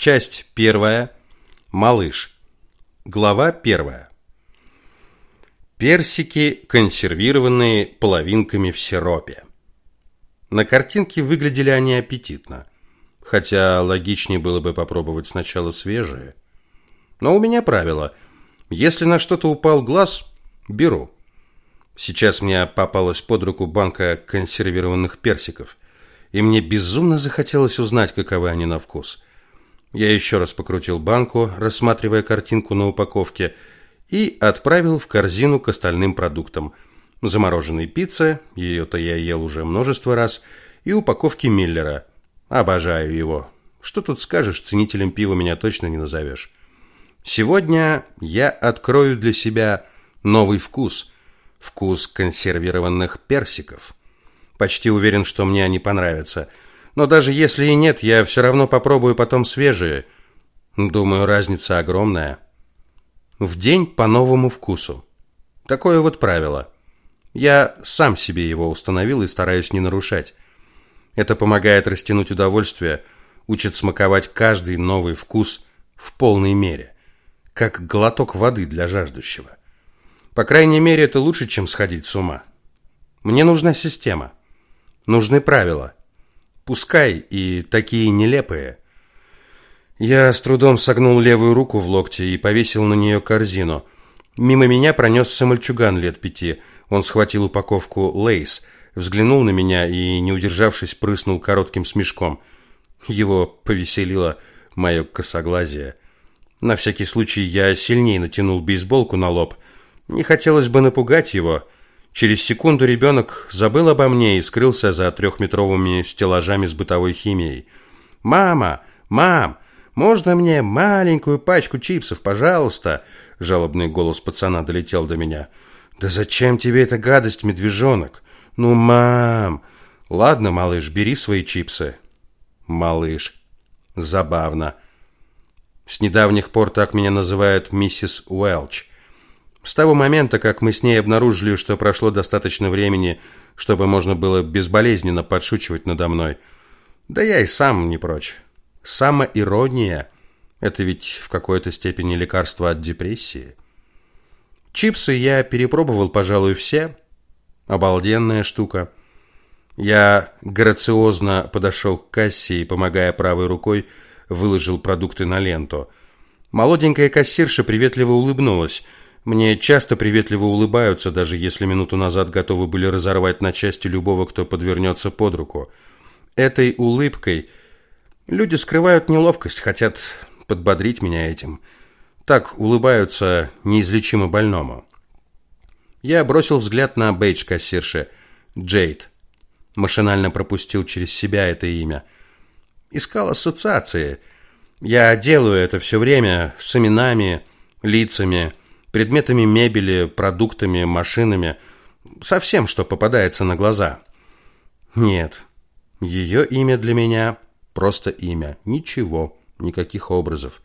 Часть первая. Малыш. Глава первая. Персики, консервированные половинками в сиропе. На картинке выглядели они аппетитно. Хотя логичнее было бы попробовать сначала свежие. Но у меня правило. Если на что-то упал глаз, беру. Сейчас мне попалась под руку банка консервированных персиков. И мне безумно захотелось узнать, каковы они на вкус – я еще раз покрутил банку, рассматривая картинку на упаковке, и отправил в корзину к остальным продуктам. Замороженной пиццы, ее-то я ел уже множество раз, и упаковки Миллера. Обожаю его. Что тут скажешь, ценителем пива меня точно не назовешь. Сегодня я открою для себя новый вкус. Вкус консервированных персиков. Почти уверен, что мне они понравятся – но даже если и нет, я все равно попробую потом свежие. Думаю, разница огромная. В день по новому вкусу. Такое вот правило. Я сам себе его установил и стараюсь не нарушать. Это помогает растянуть удовольствие, учит смаковать каждый новый вкус в полной мере, как глоток воды для жаждущего. По крайней мере, это лучше, чем сходить с ума. Мне нужна система. Нужны правила – Пускай и такие нелепые. Я с трудом согнул левую руку в локте и повесил на нее корзину. Мимо меня пронесся мальчуган лет пяти. Он схватил упаковку «Лейс», взглянул на меня и, не удержавшись, прыснул коротким смешком. Его повеселило мое косоглазие. На всякий случай я сильнее натянул бейсболку на лоб. Не хотелось бы напугать его — Через секунду ребенок забыл обо мне и скрылся за трехметровыми стеллажами с бытовой химией. «Мама! Мам! Можно мне маленькую пачку чипсов, пожалуйста?» Жалобный голос пацана долетел до меня. «Да зачем тебе эта гадость, медвежонок? Ну, мам!» «Ладно, малыш, бери свои чипсы». «Малыш». Забавно. С недавних пор так меня называют миссис Уэлч. С того момента, как мы с ней обнаружили, что прошло достаточно времени, чтобы можно было безболезненно подшучивать надо мной. Да я и сам не прочь. Самоирония – это ведь в какой-то степени лекарство от депрессии. Чипсы я перепробовал, пожалуй, все. Обалденная штука. Я грациозно подошел к кассе и, помогая правой рукой, выложил продукты на ленту. Молоденькая кассирша приветливо улыбнулась – мне часто приветливо улыбаются, даже если минуту назад готовы были разорвать на части любого, кто подвернется под руку. Этой улыбкой люди скрывают неловкость, хотят подбодрить меня этим. Так улыбаются неизлечимо больному. Я бросил взгляд на бейдж кассирши. Джейд. Машинально пропустил через себя это имя. Искал ассоциации. Я делаю это все время с именами, лицами, предметами мебели, продуктами, машинами, со всем, что попадается на глаза. Нет, ее имя для меня просто имя, ничего, никаких образов.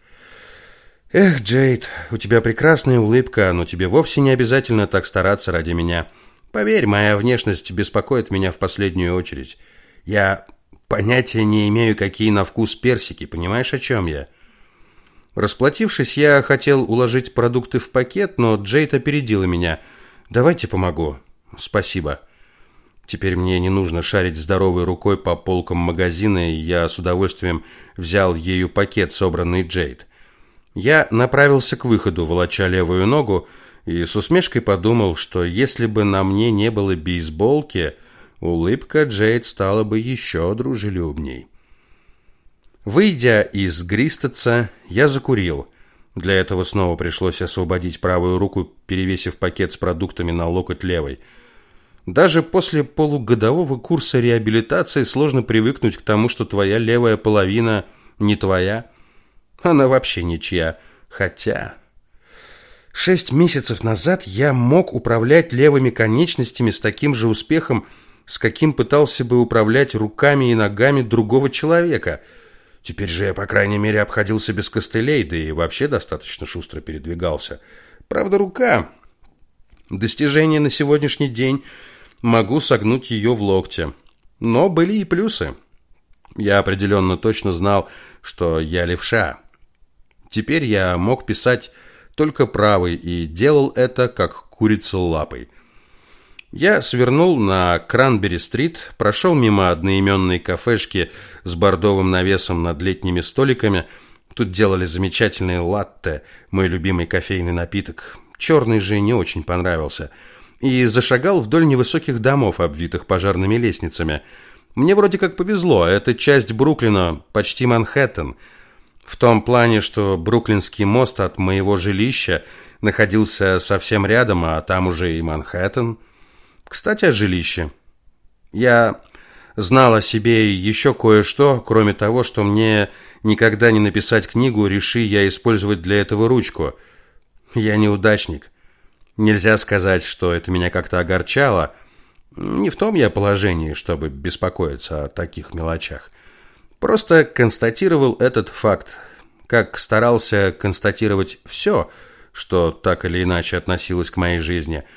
Эх, Джейд, у тебя прекрасная улыбка, но тебе вовсе не обязательно так стараться ради меня. Поверь, моя внешность беспокоит меня в последнюю очередь. Я понятия не имею, какие на вкус персики, понимаешь, о чем я?» Расплатившись, я хотел уложить продукты в пакет, но Джейд опередила меня. «Давайте помогу». «Спасибо». Теперь мне не нужно шарить здоровой рукой по полкам магазина, и я с удовольствием взял ею пакет, собранный Джейд. Я направился к выходу, волоча левую ногу, и с усмешкой подумал, что если бы на мне не было бейсболки, улыбка Джейд стала бы еще дружелюбней. Выйдя из Гристеца, я закурил. Для этого снова пришлось освободить правую руку, перевесив пакет с продуктами на локоть левой. Даже после полугодового курса реабилитации сложно привыкнуть к тому, что твоя левая половина не твоя. Она вообще ничья. Хотя... Шесть месяцев назад я мог управлять левыми конечностями с таким же успехом, с каким пытался бы управлять руками и ногами другого человека – Теперь же я, по крайней мере, обходился без костылей, да и вообще достаточно шустро передвигался. Правда, рука. Достижение на сегодняшний день. Могу согнуть ее в локте. Но были и плюсы. Я определенно точно знал, что я левша. Теперь я мог писать только правой и делал это как курица лапой. Я свернул на Кранбери-стрит, прошел мимо одноименной кафешки с бордовым навесом над летними столиками. Тут делали замечательные латте, мой любимый кофейный напиток. Черный же не очень понравился. И зашагал вдоль невысоких домов, обвитых пожарными лестницами. Мне вроде как повезло, это часть Бруклина, почти Манхэттен. В том плане, что Бруклинский мост от моего жилища находился совсем рядом, а там уже и Манхэттен. Кстати, о жилище. Я знал о себе еще кое-что, кроме того, что мне никогда не написать книгу, реши я использовать для этого ручку. Я неудачник. Нельзя сказать, что это меня как-то огорчало. Не в том я положении, чтобы беспокоиться о таких мелочах. Просто констатировал этот факт, как старался констатировать все, что так или иначе относилось к моей жизни –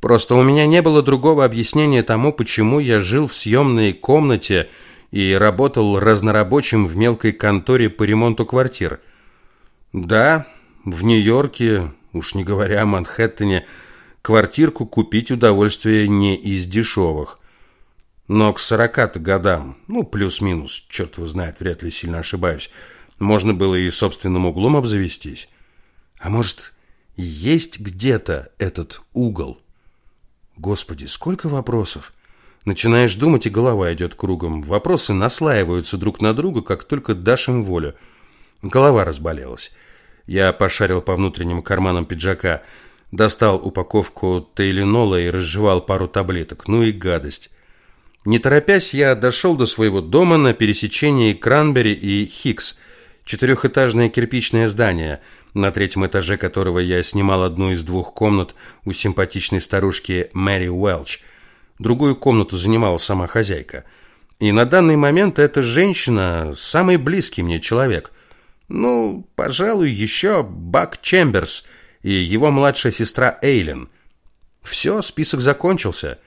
Просто у меня не было другого объяснения тому, почему я жил в съемной комнате и работал разнорабочим в мелкой конторе по ремонту квартир. Да, в Нью-Йорке, уж не говоря о Манхэттене, квартирку купить удовольствие не из дешевых. Но к сорока-то годам, ну, плюс-минус, черт его знает, вряд ли сильно ошибаюсь, можно было и собственным углом обзавестись. А может, есть где-то этот угол? Господи, сколько вопросов! Начинаешь думать, и голова идет кругом. Вопросы наслаиваются друг на друга, как только дашь им волю. Голова разболелась. Я пошарил по внутренним карманам пиджака, достал упаковку тейленола и разжевал пару таблеток. Ну и гадость. Не торопясь, я дошел до своего дома на пересечении Кранбери и Хикс. Четырехэтажное кирпичное здание – на третьем этаже которого я снимал одну из двух комнат у симпатичной старушки Мэри Уэлч. Другую комнату занимала сама хозяйка. И на данный момент эта женщина – самый близкий мне человек. Ну, пожалуй, еще Бак Чемберс и его младшая сестра Эйлен. Все, список закончился.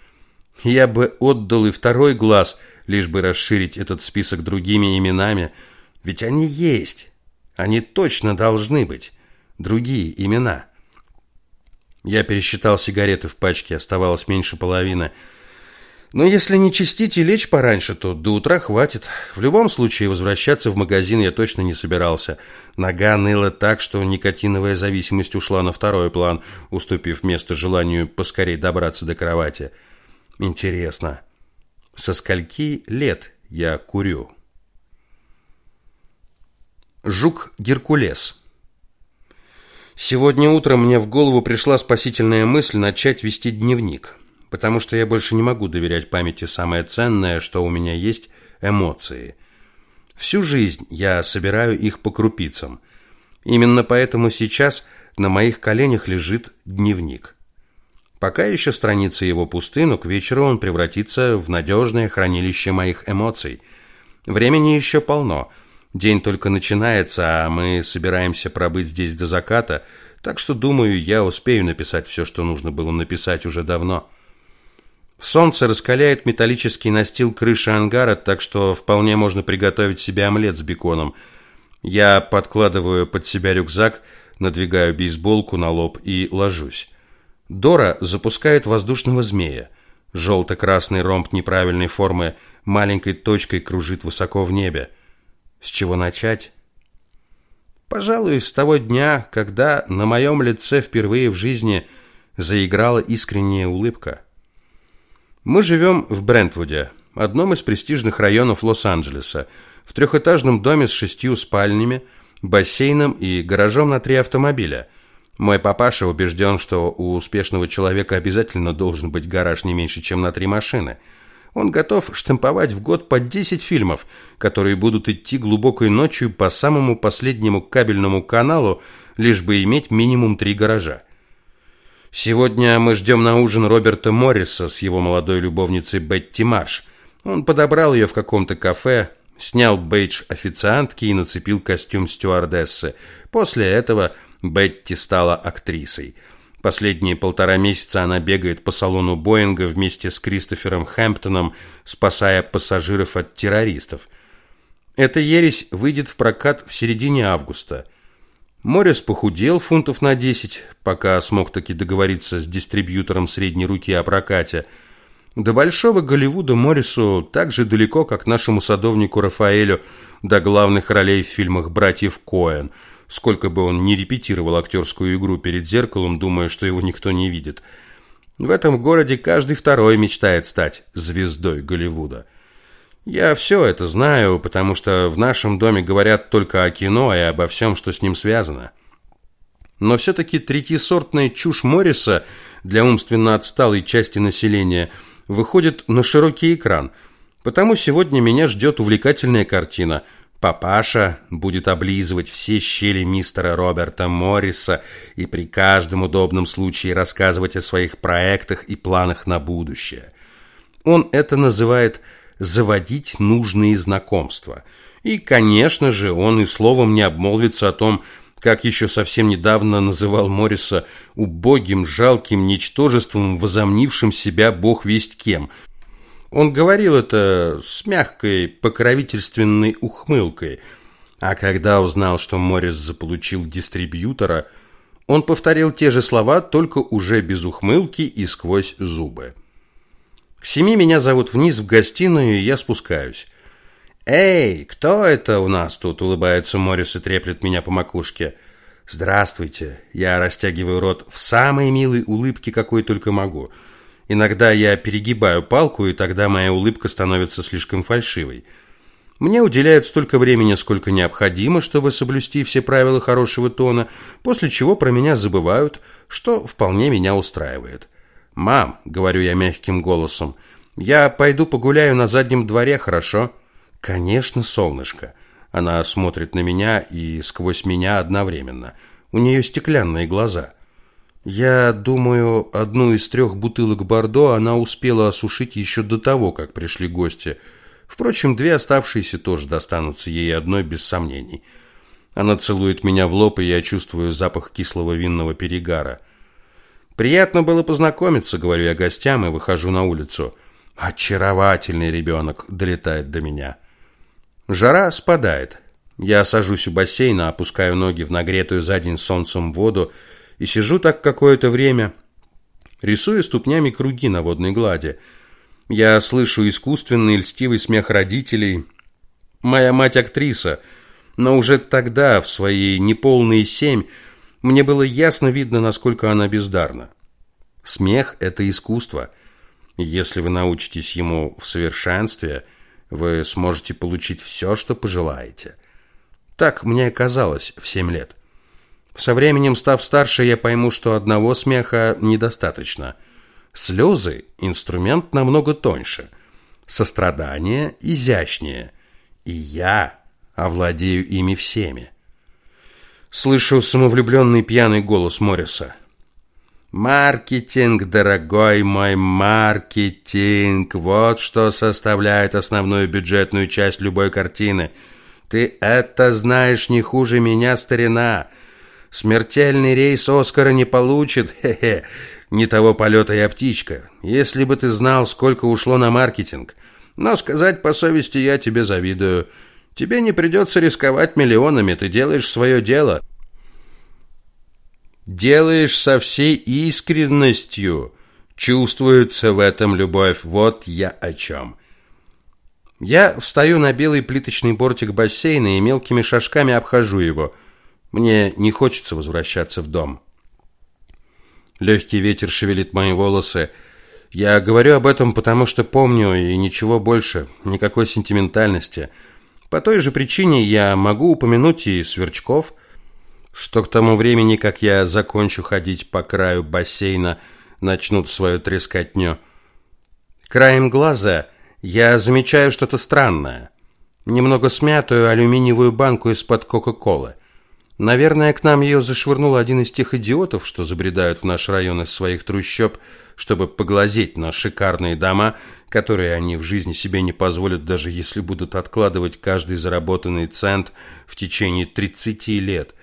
Я бы отдал и второй глаз, лишь бы расширить этот список другими именами. Ведь они есть. Они точно должны быть. Другие имена. Я пересчитал сигареты в пачке, оставалось меньше половины. Но если не чистить и лечь пораньше, то до утра хватит. В любом случае, возвращаться в магазин я точно не собирался. Нога ныла так, что никотиновая зависимость ушла на второй план, уступив место желанию поскорей добраться до кровати. Интересно, со скольки лет я курю? Жук Геркулес. Сегодня утром мне в голову пришла спасительная мысль начать вести дневник, потому что я больше не могу доверять памяти самое ценное, что у меня есть эмоции. Всю жизнь я собираю их по крупицам. Именно поэтому сейчас на моих коленях лежит дневник. Пока еще страницы его пусты, но к вечеру он превратится в надежное хранилище моих эмоций. Времени еще полно – День только начинается, а мы собираемся пробыть здесь до заката, так что, думаю, я успею написать все, что нужно было написать уже давно. Солнце раскаляет металлический настил крыши ангара, так что вполне можно приготовить себе омлет с беконом. Я подкладываю под себя рюкзак, надвигаю бейсболку на лоб и ложусь. Дора запускает воздушного змея. Желто-красный ромб неправильной формы маленькой точкой кружит высоко в небе. С чего начать? Пожалуй, с того дня, когда на моем лице впервые в жизни заиграла искренняя улыбка. Мы живем в Брентвуде, одном из престижных районов Лос-Анджелеса, в трехэтажном доме с шестью спальнями, бассейном и гаражом на три автомобиля. Мой папаша убежден, что у успешного человека обязательно должен быть гараж не меньше, чем на три машины – он готов штамповать в год по 10 фильмов, которые будут идти глубокой ночью по самому последнему кабельному каналу, лишь бы иметь минимум три гаража. Сегодня мы ждем на ужин Роберта Морриса с его молодой любовницей Бетти Марш. Он подобрал ее в каком-то кафе, снял бейдж официантки и нацепил костюм стюардессы. После этого Бетти стала актрисой – Последние полтора месяца она бегает по салону Боинга вместе с Кристофером Хэмптоном, спасая пассажиров от террористов. Эта ересь выйдет в прокат в середине августа. Моррис похудел фунтов на 10, пока смог таки договориться с дистрибьютором средней руки о прокате. До большого Голливуда Моррису так же далеко, как нашему садовнику Рафаэлю до главных ролей в фильмах братьев Коэн. Сколько бы он ни репетировал актерскую игру перед зеркалом, думая, что его никто не видит. В этом городе каждый второй мечтает стать звездой Голливуда. Я все это знаю, потому что в нашем доме говорят только о кино и обо всем, что с ним связано. Но все-таки третьесортная чушь Морриса для умственно отсталой части населения выходит на широкий экран. Потому сегодня меня ждет увлекательная картина. Папаша будет облизывать все щели мистера Роберта Морриса и при каждом удобном случае рассказывать о своих проектах и планах на будущее. Он это называет заводить нужные знакомства. И, конечно же, он и словом не обмолвится о том, как еще совсем недавно называл Морриса убогим, жалким ничтожеством, возомнившим себя бог весть кем. Он говорил это с мягкой, покровительственной ухмылкой. А когда узнал, что Моррис заполучил дистрибьютора, он повторил те же слова, только уже без ухмылки и сквозь зубы. К семи меня зовут вниз в гостиную, и я спускаюсь. «Эй, кто это у нас тут?» – улыбается Моррис и треплет меня по макушке. «Здравствуйте». Я растягиваю рот в самой милой улыбке, какой только могу. Иногда я перегибаю палку, и тогда моя улыбка становится слишком фальшивой. Мне уделяют столько времени, сколько необходимо, чтобы соблюсти все правила хорошего тона, после чего про меня забывают, что вполне меня устраивает. «Мам», — говорю я мягким голосом, — «я пойду погуляю на заднем дворе, хорошо?» «Конечно, солнышко». Она смотрит на меня и сквозь меня одновременно. У нее стеклянные глаза. Я думаю, одну из трех бутылок Бордо она успела осушить еще до того, как пришли гости. Впрочем, две оставшиеся тоже достанутся ей одной без сомнений. Она целует меня в лоб, и я чувствую запах кислого винного перегара. «Приятно было познакомиться», — говорю я гостям и выхожу на улицу. «Очаровательный ребенок», — долетает до меня. Жара спадает. Я сажусь у бассейна, опускаю ноги в нагретую за день солнцем воду и сижу так какое-то время, рисуя ступнями круги на водной глади. Я слышу искусственный льстивый смех родителей. Моя мать актриса, но уже тогда, в свои неполные семь, мне было ясно видно, насколько она бездарна. Смех – это искусство. Если вы научитесь ему в совершенстве, вы сможете получить все, что пожелаете. Так мне казалось в семь лет. Со временем, став старше, я пойму, что одного смеха недостаточно. Слезы – инструмент намного тоньше. Сострадание – изящнее. И я овладею ими всеми. Слышу самовлюбленный пьяный голос Морриса. Маркетинг, дорогой мой, маркетинг. Вот что составляет основную бюджетную часть любой картины. Ты это знаешь не хуже меня, старина. Смертельный рейс Оскара не получит. Хе-хе. Не того полета я птичка. Если бы ты знал, сколько ушло на маркетинг. Но сказать по совести я тебе завидую. Тебе не придется рисковать миллионами, ты делаешь свое дело. Делаешь со всей искренностью. Чувствуется в этом любовь. Вот я о чем. Я встаю на белый плиточный бортик бассейна и мелкими шажками обхожу его. Мне не хочется возвращаться в дом. Легкий ветер шевелит мои волосы. Я говорю об этом, потому что помню, и ничего больше, никакой сентиментальности – по той же причине я могу упомянуть и сверчков, что к тому времени, как я закончу ходить по краю бассейна, начнут свою трескотню. Краем глаза я замечаю что-то странное. Немного смятую алюминиевую банку из-под Кока-Колы. Наверное, к нам ее зашвырнул один из тех идиотов, что забредают в наш район из своих трущоб, чтобы поглазеть на шикарные дома, которые они в жизни себе не позволят, даже если будут откладывать каждый заработанный цент в течение 30 лет.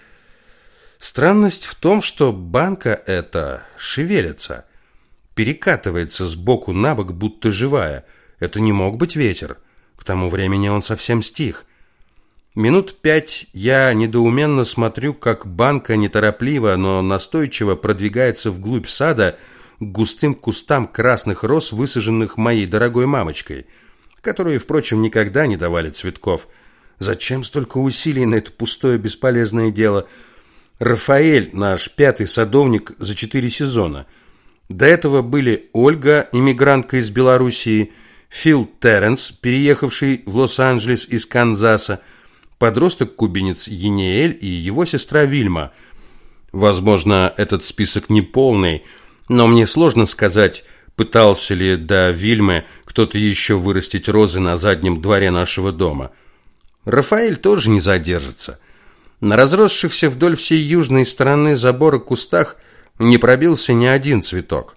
Странность в том, что банка эта шевелится, перекатывается с боку на бок, будто живая. Это не мог быть ветер. К тому времени он совсем стих. Минут пять я недоуменно смотрю, как банка неторопливо, но настойчиво продвигается вглубь сада к густым кустам красных роз, высаженных моей дорогой мамочкой, которые, впрочем, никогда не давали цветков. Зачем столько усилий на это пустое бесполезное дело? Рафаэль, наш пятый садовник за четыре сезона. До этого были Ольга, иммигрантка из Белоруссии, Фил Терренс, переехавший в Лос-Анджелес из Канзаса, подросток-кубинец Ениэль и его сестра Вильма. Возможно, этот список не полный, но мне сложно сказать, пытался ли до Вильмы кто-то еще вырастить розы на заднем дворе нашего дома. Рафаэль тоже не задержится. На разросшихся вдоль всей южной стороны забора кустах не пробился ни один цветок.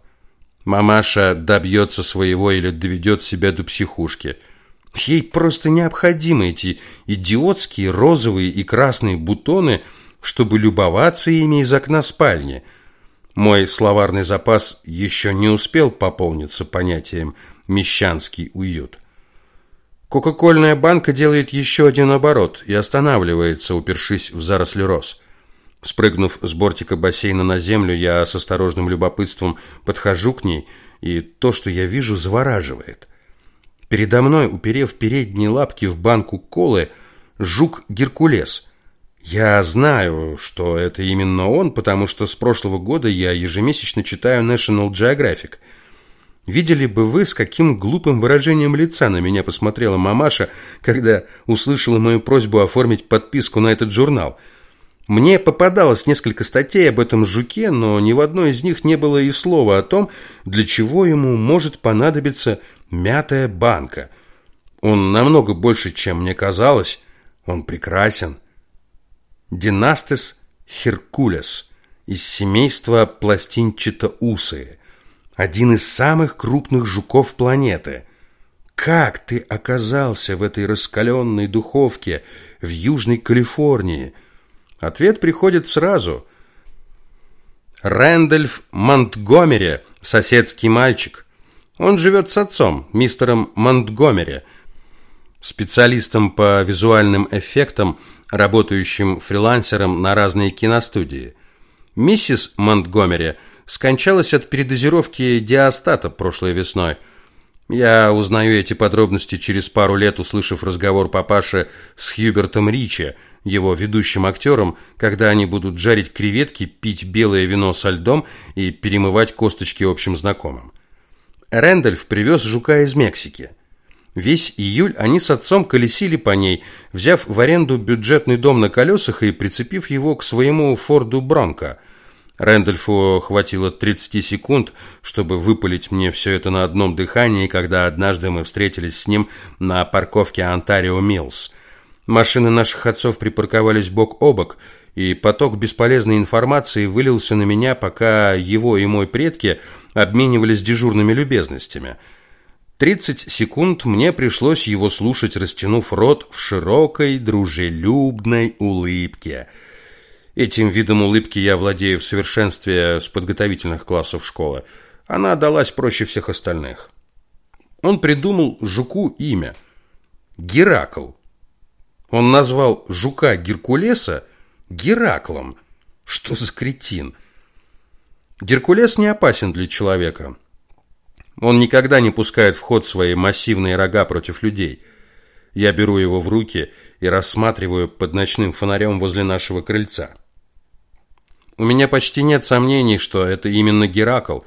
Мамаша добьется своего или доведет себя до психушки – Ей просто необходимы эти идиотские розовые и красные бутоны, чтобы любоваться ими из окна спальни. Мой словарный запас еще не успел пополниться понятием «мещанский уют». Кока-кольная банка делает еще один оборот и останавливается, упершись в заросли роз. Спрыгнув с бортика бассейна на землю, я с осторожным любопытством подхожу к ней, и то, что я вижу, завораживает. Передо мной, уперев передние лапки в банку колы, жук Геркулес. Я знаю, что это именно он, потому что с прошлого года я ежемесячно читаю National Geographic. Видели бы вы, с каким глупым выражением лица на меня посмотрела мамаша, когда услышала мою просьбу оформить подписку на этот журнал. Мне попадалось несколько статей об этом жуке, но ни в одной из них не было и слова о том, для чего ему может понадобиться мятая банка. Он намного больше, чем мне казалось. Он прекрасен. Династес херкулес из семейства пластинчатоусые. Один из самых крупных жуков планеты. Как ты оказался в этой раскаленной духовке в Южной Калифорнии? Ответ приходит сразу. Рэндольф Монтгомери, соседский мальчик – он живет с отцом, мистером Монтгомери, специалистом по визуальным эффектам, работающим фрилансером на разные киностудии. Миссис Монтгомери скончалась от передозировки диастата прошлой весной. Я узнаю эти подробности через пару лет, услышав разговор папаши с Хьюбертом Ричи, его ведущим актером, когда они будут жарить креветки, пить белое вино со льдом и перемывать косточки общим знакомым. Рэндольф привез жука из Мексики. Весь июль они с отцом колесили по ней, взяв в аренду бюджетный дом на колесах и прицепив его к своему Форду Бронко. Рэндольфу хватило 30 секунд, чтобы выпалить мне все это на одном дыхании, когда однажды мы встретились с ним на парковке Онтарио Миллс. Машины наших отцов припарковались бок о бок, и поток бесполезной информации вылился на меня, пока его и мой предки – обменивались дежурными любезностями. 30 секунд мне пришлось его слушать, растянув рот в широкой, дружелюбной улыбке. Этим видом улыбки я владею в совершенстве с подготовительных классов школы. Она далась проще всех остальных. Он придумал жуку имя – Геракл. Он назвал жука Геркулеса Гераклом. Что за кретин? Геркулес не опасен для человека. Он никогда не пускает в ход свои массивные рога против людей. Я беру его в руки и рассматриваю под ночным фонарем возле нашего крыльца. У меня почти нет сомнений, что это именно Геракл.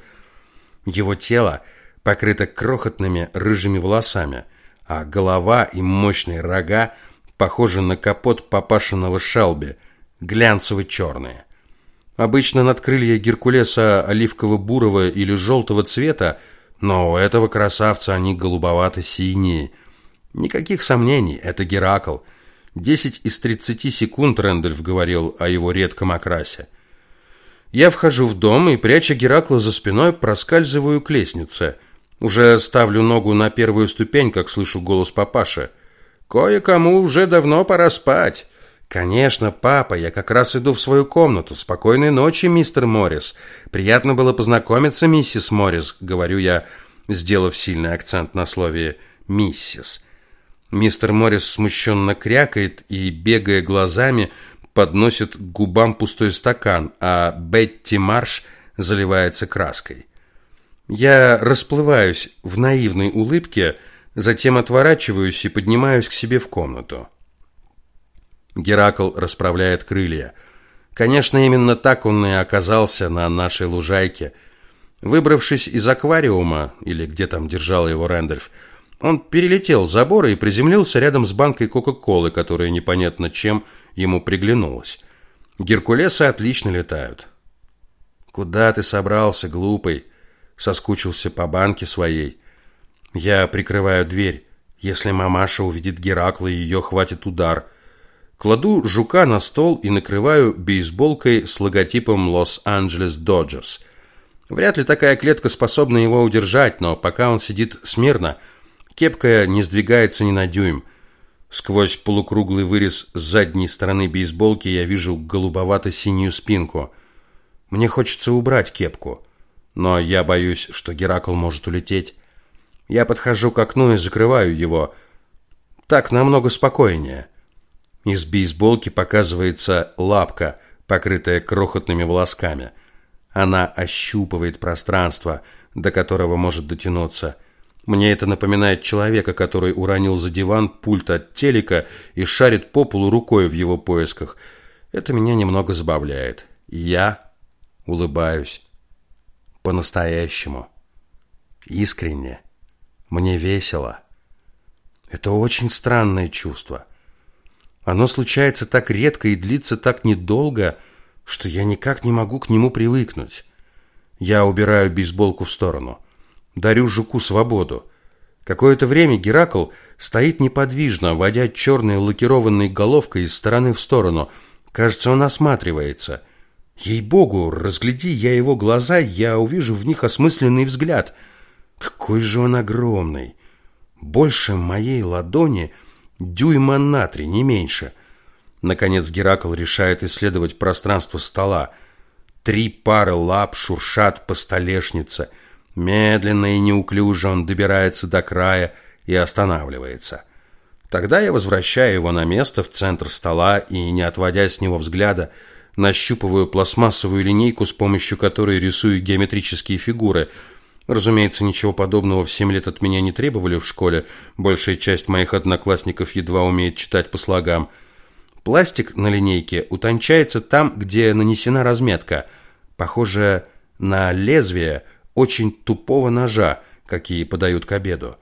Его тело покрыто крохотными рыжими волосами, а голова и мощные рога похожи на капот папашиного шелби, глянцево-черные. Обычно надкрылья Геркулеса оливково-бурого или желтого цвета, но у этого красавца они голубовато-синие. Никаких сомнений, это Геракл. Десять из тридцати секунд Рэндольф говорил о его редком окрасе. Я вхожу в дом и, пряча Геракла за спиной, проскальзываю к лестнице. Уже ставлю ногу на первую ступень, как слышу голос папаши. «Кое-кому уже давно пора спать». «Конечно, папа, я как раз иду в свою комнату. Спокойной ночи, мистер Моррис. Приятно было познакомиться, миссис Моррис», — говорю я, сделав сильный акцент на слове «миссис». Мистер Моррис смущенно крякает и, бегая глазами, подносит к губам пустой стакан, а Бетти Марш заливается краской. Я расплываюсь в наивной улыбке, затем отворачиваюсь и поднимаюсь к себе в комнату. Геракл расправляет крылья. Конечно, именно так он и оказался на нашей лужайке. Выбравшись из аквариума, или где там держал его Рэндольф, он перелетел забор и приземлился рядом с банкой Кока-Колы, которая непонятно чем ему приглянулась. Геркулесы отлично летают. «Куда ты собрался, глупый?» Соскучился по банке своей. Я прикрываю дверь. Если мамаша увидит Геракла, ее хватит удар. Кладу жука на стол и накрываю бейсболкой с логотипом Лос-Анджелес Доджерс. Вряд ли такая клетка способна его удержать, но пока он сидит смирно, кепка не сдвигается ни на дюйм. Сквозь полукруглый вырез с задней стороны бейсболки я вижу голубовато-синюю спинку. Мне хочется убрать кепку, но я боюсь, что Геракл может улететь. Я подхожу к окну и закрываю его. Так намного спокойнее. Из бейсболки показывается лапка, покрытая крохотными волосками. Она ощупывает пространство, до которого может дотянуться. Мне это напоминает человека, который уронил за диван пульт от телека и шарит по полу рукой в его поисках. Это меня немного забавляет. Я улыбаюсь. По-настоящему. Искренне. Мне весело. Это очень странное чувство. Оно случается так редко и длится так недолго, что я никак не могу к нему привыкнуть. Я убираю бейсболку в сторону. Дарю жуку свободу. Какое-то время Геракл стоит неподвижно, водя черной лакированной головкой из стороны в сторону. Кажется, он осматривается. Ей-богу, разгляди я его глаза, я увижу в них осмысленный взгляд. Какой же он огромный! Больше моей ладони — Дюйма на три, не меньше. Наконец Геракл решает исследовать пространство стола. Три пары лап шуршат по столешнице. Медленно и неуклюже он добирается до края и останавливается. Тогда я возвращаю его на место в центр стола и, не отводя с него взгляда, нащупываю пластмассовую линейку, с помощью которой рисую геометрические фигуры – Разумеется, ничего подобного в семь лет от меня не требовали в школе. Большая часть моих одноклассников едва умеет читать по слогам. Пластик на линейке утончается там, где нанесена разметка, похожая на лезвие очень тупого ножа, какие подают к обеду.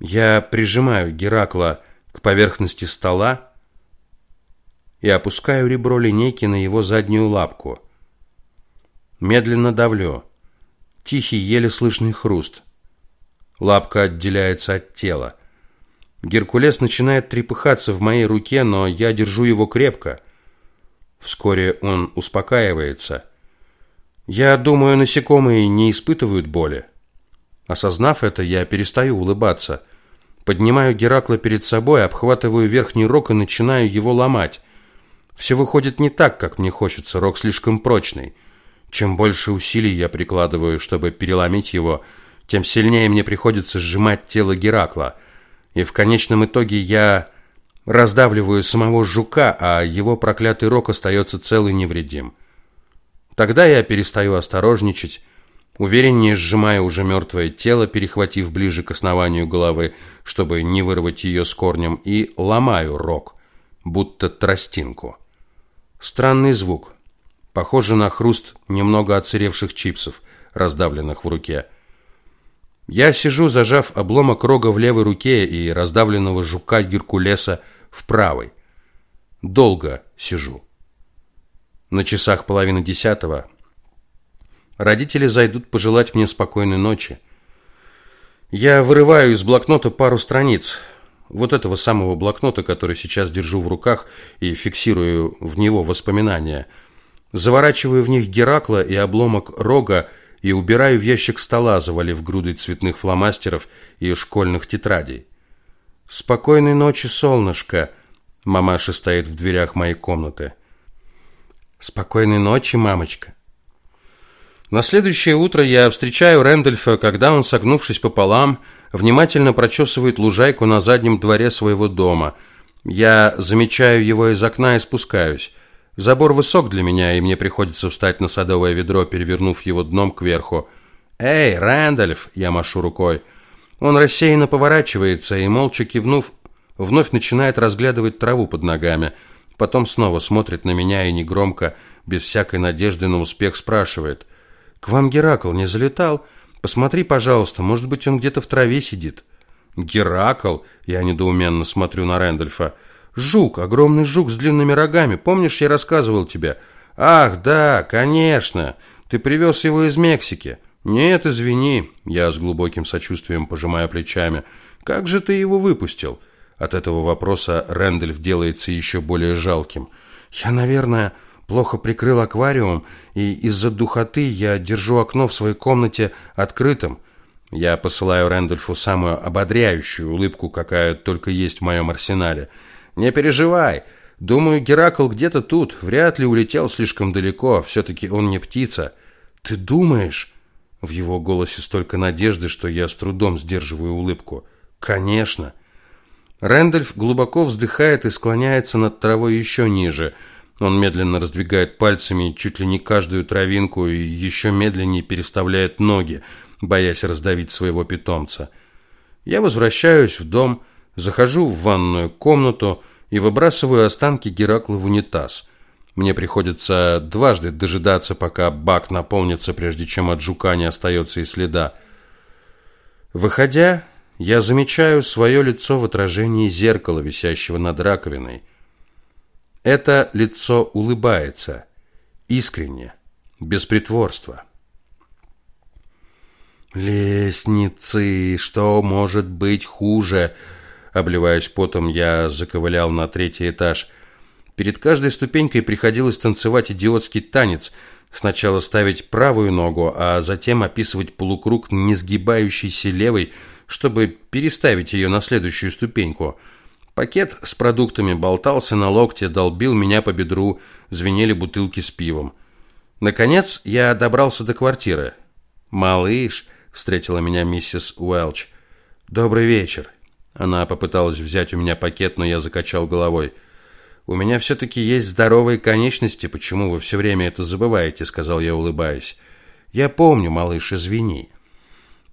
Я прижимаю Геракла к поверхности стола и опускаю ребро линейки на его заднюю лапку. Медленно давлю. Тихий, еле слышный хруст. Лапка отделяется от тела. Геркулес начинает трепыхаться в моей руке, но я держу его крепко. Вскоре он успокаивается. Я думаю, насекомые не испытывают боли. Осознав это, я перестаю улыбаться. Поднимаю Геракла перед собой, обхватываю верхний рог и начинаю его ломать. Все выходит не так, как мне хочется, рог слишком прочный. Чем больше усилий я прикладываю, чтобы переломить его, тем сильнее мне приходится сжимать тело Геракла. И в конечном итоге я раздавливаю самого жука, а его проклятый рог остается цел и невредим. Тогда я перестаю осторожничать, увереннее сжимаю уже мертвое тело, перехватив ближе к основанию головы, чтобы не вырвать ее с корнем, и ломаю рог, будто тростинку. Странный звук, Похоже на хруст немного отсыревших чипсов, раздавленных в руке. Я сижу, зажав обломок рога в левой руке и раздавленного жука Геркулеса в правой. Долго сижу. На часах половины десятого. Родители зайдут пожелать мне спокойной ночи. Я вырываю из блокнота пару страниц. Вот этого самого блокнота, который сейчас держу в руках и фиксирую в него воспоминания – Заворачиваю в них Геракла и обломок рога и убираю в ящик стола, завалив грудой цветных фломастеров и школьных тетрадей. «Спокойной ночи, солнышко!» Мамаша стоит в дверях моей комнаты. «Спокойной ночи, мамочка!» На следующее утро я встречаю Рэндольфа, когда он, согнувшись пополам, внимательно прочесывает лужайку на заднем дворе своего дома. Я замечаю его из окна и спускаюсь. Забор высок для меня, и мне приходится встать на садовое ведро, перевернув его дном кверху. «Эй, Рэндольф!» – я машу рукой. Он рассеянно поворачивается и, молча кивнув, вновь начинает разглядывать траву под ногами. Потом снова смотрит на меня и негромко, без всякой надежды на успех, спрашивает – к вам Геракл не залетал? Посмотри, пожалуйста, может быть, он где-то в траве сидит. Геракл? Я недоуменно смотрю на Рэндольфа. Жук, огромный жук с длинными рогами. Помнишь, я рассказывал тебе? Ах, да, конечно. Ты привез его из Мексики. Нет, извини. Я с глубоким сочувствием пожимаю плечами. Как же ты его выпустил? От этого вопроса Рэндольф делается еще более жалким. Я, наверное, плохо прикрыл аквариум, и из-за духоты я держу окно в своей комнате открытым. Я посылаю Рэндольфу самую ободряющую улыбку, какая только есть в моем арсенале. «Не переживай. Думаю, Геракл где-то тут. Вряд ли улетел слишком далеко. Все-таки он не птица». «Ты думаешь?» В его голосе столько надежды, что я с трудом сдерживаю улыбку. «Конечно». Рэндольф глубоко вздыхает и склоняется над травой еще ниже – он медленно раздвигает пальцами чуть ли не каждую травинку и еще медленнее переставляет ноги, боясь раздавить своего питомца. Я возвращаюсь в дом, захожу в ванную комнату и выбрасываю останки Геракла в унитаз. Мне приходится дважды дожидаться, пока бак наполнится, прежде чем от жука не остается и следа. Выходя, я замечаю свое лицо в отражении зеркала, висящего над раковиной – это лицо улыбается, искренне, без притворства. «Лестницы! Что может быть хуже?» Обливаясь потом, я заковылял на третий этаж. Перед каждой ступенькой приходилось танцевать идиотский танец. Сначала ставить правую ногу, а затем описывать полукруг несгибающейся левой, чтобы переставить ее на следующую ступеньку – Пакет с продуктами болтался на локте, долбил меня по бедру, звенели бутылки с пивом. Наконец я добрался до квартиры. «Малыш», — встретила меня миссис Уэлч. «Добрый вечер». Она попыталась взять у меня пакет, но я закачал головой. «У меня все-таки есть здоровые конечности, почему вы все время это забываете?» — сказал я, улыбаясь. «Я помню, малыш, извини».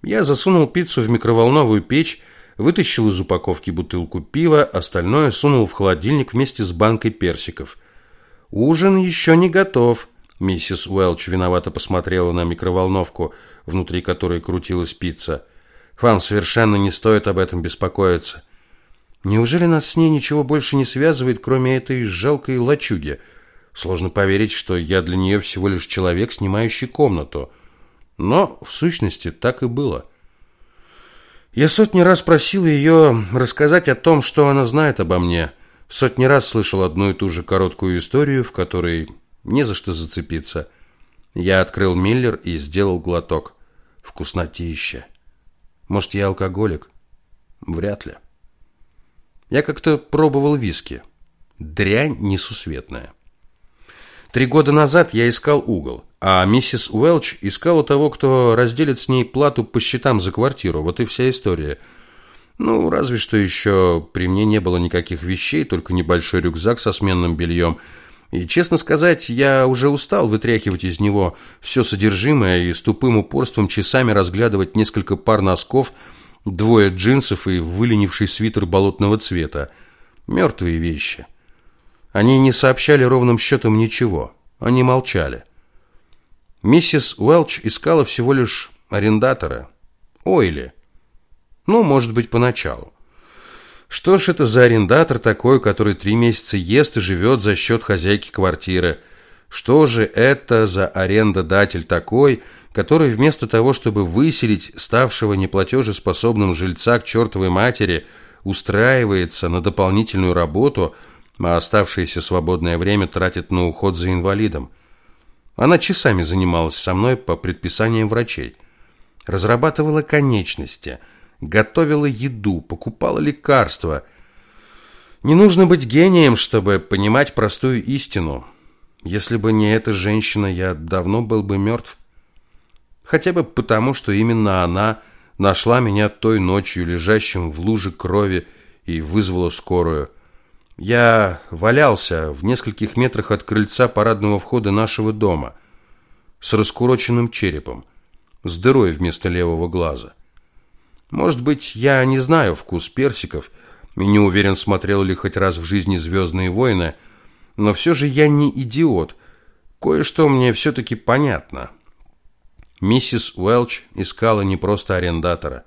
Я засунул пиццу в микроволновую печь, вытащил из упаковки бутылку пива, остальное сунул в холодильник вместе с банкой персиков. «Ужин еще не готов», — миссис Уэлч виновато посмотрела на микроволновку, внутри которой крутилась пицца. «Вам совершенно не стоит об этом беспокоиться». «Неужели нас с ней ничего больше не связывает, кроме этой жалкой лачуги?» Сложно поверить, что я для нее всего лишь человек, снимающий комнату. Но, в сущности, так и было. Я сотни раз просил ее рассказать о том, что она знает обо мне. Сотни раз слышал одну и ту же короткую историю, в которой не за что зацепиться. Я открыл Миллер и сделал глоток. Вкуснотища. Может, я алкоголик? Вряд ли. Я как-то пробовал виски. Дрянь несусветная. Три года назад я искал угол, а миссис Уэлч искала того, кто разделит с ней плату по счетам за квартиру. Вот и вся история. Ну, разве что еще при мне не было никаких вещей, только небольшой рюкзак со сменным бельем. И, честно сказать, я уже устал вытряхивать из него все содержимое и с тупым упорством часами разглядывать несколько пар носков, двое джинсов и выленивший свитер болотного цвета. Мертвые вещи. Они не сообщали ровным счетом ничего. Они молчали. Миссис Уэлч искала всего лишь арендатора. Ойли. Ну, может быть, поначалу. Что ж это за арендатор такой, который три месяца ест и живет за счет хозяйки квартиры? Что же это за арендодатель такой, который вместо того, чтобы выселить ставшего неплатежеспособным жильца к чертовой матери, устраивается на дополнительную работу – а оставшееся свободное время тратит на уход за инвалидом. Она часами занималась со мной по предписаниям врачей. Разрабатывала конечности, готовила еду, покупала лекарства. Не нужно быть гением, чтобы понимать простую истину. Если бы не эта женщина, я давно был бы мертв. Хотя бы потому, что именно она нашла меня той ночью, лежащим в луже крови, и вызвала скорую. Я валялся в нескольких метрах от крыльца парадного входа нашего дома с раскуроченным черепом, с дырой вместо левого глаза. Может быть, я не знаю вкус персиков и не уверен, смотрел ли хоть раз в жизни «Звездные войны», но все же я не идиот. Кое-что мне все-таки понятно. Миссис Уэлч искала не просто арендатора.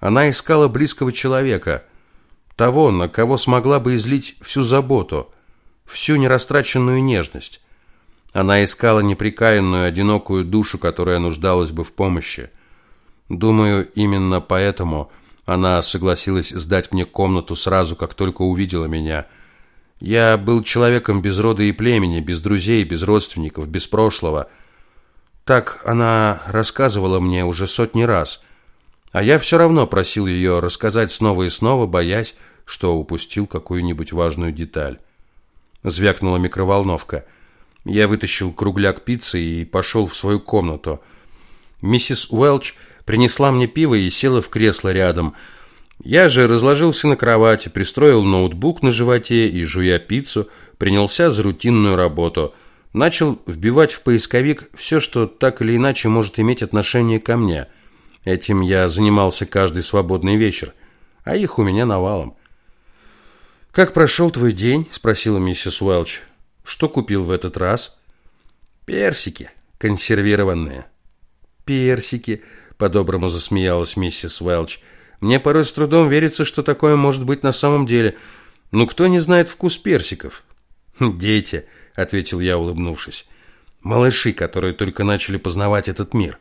Она искала близкого человека, того, на кого смогла бы излить всю заботу, всю нерастраченную нежность. Она искала неприкаянную, одинокую душу, которая нуждалась бы в помощи. Думаю, именно поэтому она согласилась сдать мне комнату сразу, как только увидела меня. Я был человеком без рода и племени, без друзей, без родственников, без прошлого. Так она рассказывала мне уже сотни раз. А я все равно просил ее рассказать снова и снова, боясь, что упустил какую-нибудь важную деталь. Звякнула микроволновка. Я вытащил кругляк пиццы и пошел в свою комнату. Миссис Уэлч принесла мне пиво и села в кресло рядом. Я же разложился на кровати, пристроил ноутбук на животе и, жуя пиццу, принялся за рутинную работу. Начал вбивать в поисковик все, что так или иначе может иметь отношение ко мне. Этим я занимался каждый свободный вечер, а их у меня навалом. «Как прошел твой день?» – спросила миссис Уэлч. «Что купил в этот раз?» «Персики, консервированные». «Персики», – по-доброму засмеялась миссис Уэлч. «Мне порой с трудом верится, что такое может быть на самом деле. Ну, кто не знает вкус персиков?» «Дети», – ответил я, улыбнувшись. «Малыши, которые только начали познавать этот мир».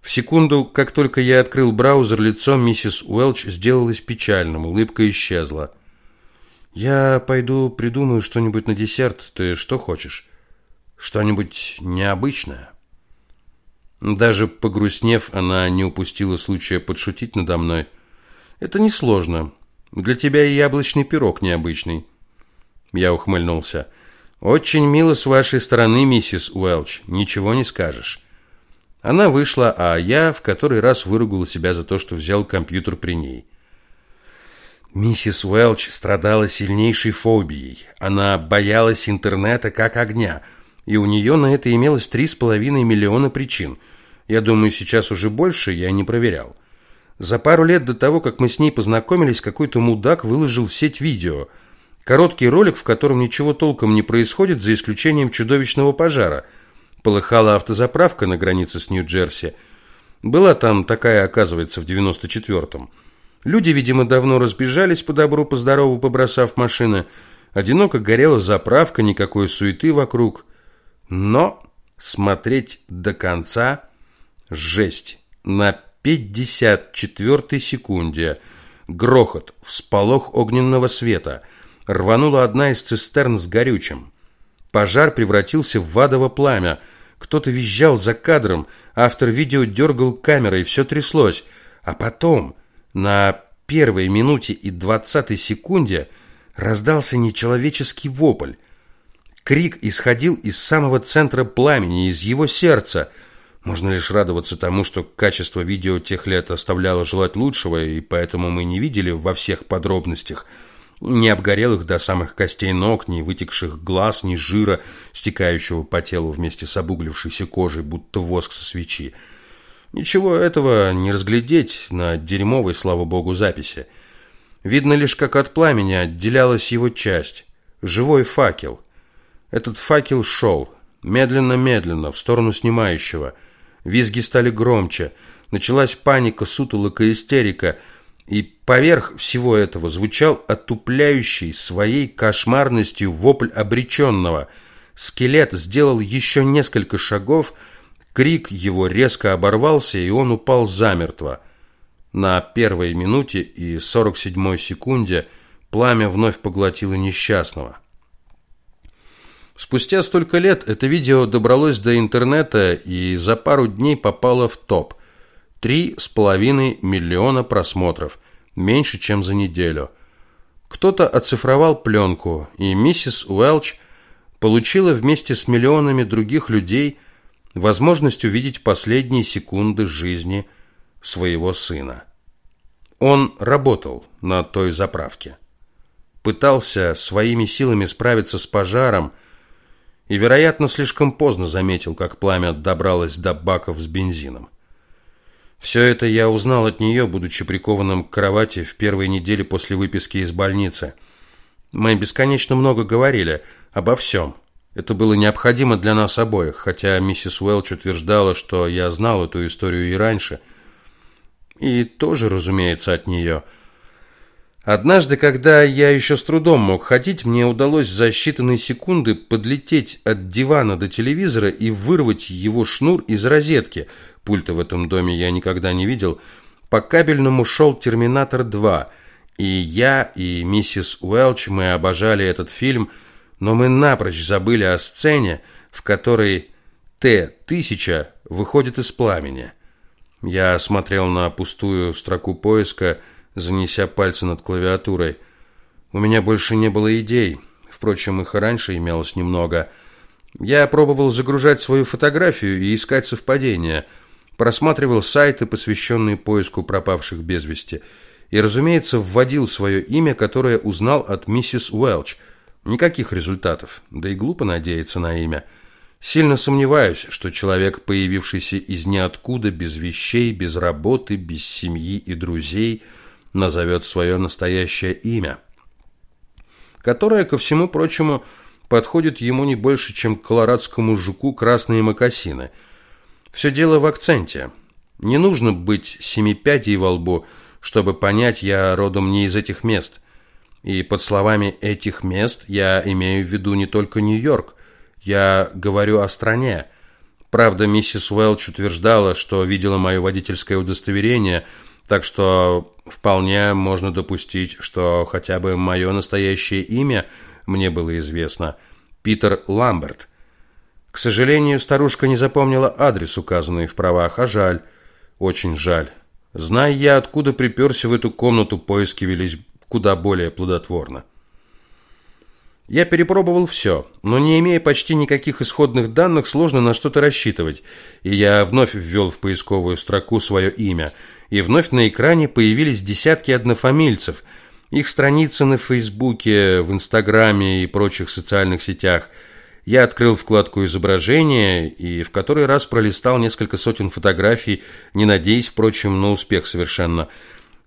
В секунду, как только я открыл браузер, лицо миссис Уэлч сделалось печальным, улыбка исчезла. «Я пойду придумаю что-нибудь на десерт. Ты что хочешь? Что-нибудь необычное?» Даже погрустнев, она не упустила случая подшутить надо мной. «Это несложно. Для тебя и яблочный пирог необычный». Я ухмыльнулся. «Очень мило с вашей стороны, миссис Уэлч. Ничего не скажешь». Она вышла, а я в который раз выругал себя за то, что взял компьютер при ней. Миссис Уэлч страдала сильнейшей фобией. Она боялась интернета как огня, и у нее на это имелось три с половиной миллиона причин. Я думаю, сейчас уже больше, я не проверял. За пару лет до того, как мы с ней познакомились, какой-то мудак выложил в сеть видео. Короткий ролик, в котором ничего толком не происходит, за исключением чудовищного пожара. Полыхала автозаправка на границе с Нью-Джерси. Была там такая, оказывается, в 94-м. Люди, видимо, давно разбежались по добру, по здорову, побросав машины. Одиноко горела заправка, никакой суеты вокруг. Но смотреть до конца – жесть. На 54-й секунде грохот, всполох огненного света. Рванула одна из цистерн с горючим. Пожар превратился в адово пламя. Кто-то визжал за кадром, автор видео дергал камерой, все тряслось. А потом на первой минуте и двадцатой секунде раздался нечеловеческий вопль. Крик исходил из самого центра пламени, из его сердца. Можно лишь радоваться тому, что качество видео тех лет оставляло желать лучшего, и поэтому мы не видели во всех подробностях ни обгорелых до самых костей ног, ни вытекших глаз, ни жира, стекающего по телу вместе с обуглившейся кожей, будто воск со свечи. Ничего этого не разглядеть на дерьмовой, слава богу, записи. Видно лишь, как от пламени отделялась его часть. Живой факел. Этот факел шел. Медленно-медленно, в сторону снимающего. Визги стали громче. Началась паника, сутолока, истерика. И поверх всего этого звучал отупляющий своей кошмарностью вопль обреченного. Скелет сделал еще несколько шагов, Крик его резко оборвался, и он упал замертво. На первой минуте и 47 секунде пламя вновь поглотило несчастного. Спустя столько лет это видео добралось до интернета и за пару дней попало в топ. Три с половиной миллиона просмотров, меньше, чем за неделю. Кто-то оцифровал пленку, и миссис Уэлч получила вместе с миллионами других людей возможность увидеть последние секунды жизни своего сына. Он работал на той заправке. Пытался своими силами справиться с пожаром и, вероятно, слишком поздно заметил, как пламя добралось до баков с бензином. Все это я узнал от нее, будучи прикованным к кровати в первой неделе после выписки из больницы. Мы бесконечно много говорили обо всем. Это было необходимо для нас обоих, хотя миссис Уэлч утверждала, что я знал эту историю и раньше. И тоже, разумеется, от нее. Однажды, когда я еще с трудом мог ходить, мне удалось за считанные секунды подлететь от дивана до телевизора и вырвать его шнур из розетки. Пульта в этом доме я никогда не видел. По кабельному шел «Терминатор 2», и я, и миссис Уэлч, мы обожали этот фильм – но мы напрочь забыли о сцене, в которой Т-1000 выходит из пламени. Я смотрел на пустую строку поиска, занеся пальцы над клавиатурой. У меня больше не было идей, впрочем, их и раньше имелось немного. Я пробовал загружать свою фотографию и искать совпадения, просматривал сайты, посвященные поиску пропавших без вести, и, разумеется, вводил свое имя, которое узнал от миссис Уэлч – Никаких результатов, да и глупо надеяться на имя. Сильно сомневаюсь, что человек, появившийся из ниоткуда, без вещей, без работы, без семьи и друзей, назовет свое настоящее имя, которое, ко всему прочему, подходит ему не больше, чем колорадскому жуку красные мокасины. Все дело в акценте. Не нужно быть семипядей во лбу, чтобы понять, я родом не из этих мест. И под словами этих мест я имею в виду не только Нью-Йорк. Я говорю о стране. Правда, миссис Уэлч утверждала, что видела мое водительское удостоверение, так что вполне можно допустить, что хотя бы мое настоящее имя мне было известно. Питер Ламберт. К сожалению, старушка не запомнила адрес, указанный в правах, а жаль, очень жаль. Зная я, откуда приперся в эту комнату, поиски велись куда более плодотворно. Я перепробовал все, но не имея почти никаких исходных данных, сложно на что-то рассчитывать, и я вновь ввел в поисковую строку свое имя, и вновь на экране появились десятки однофамильцев, их страницы на Фейсбуке, в Инстаграме и прочих социальных сетях. Я открыл вкладку «Изображения» и в который раз пролистал несколько сотен фотографий, не надеясь, впрочем, на успех совершенно –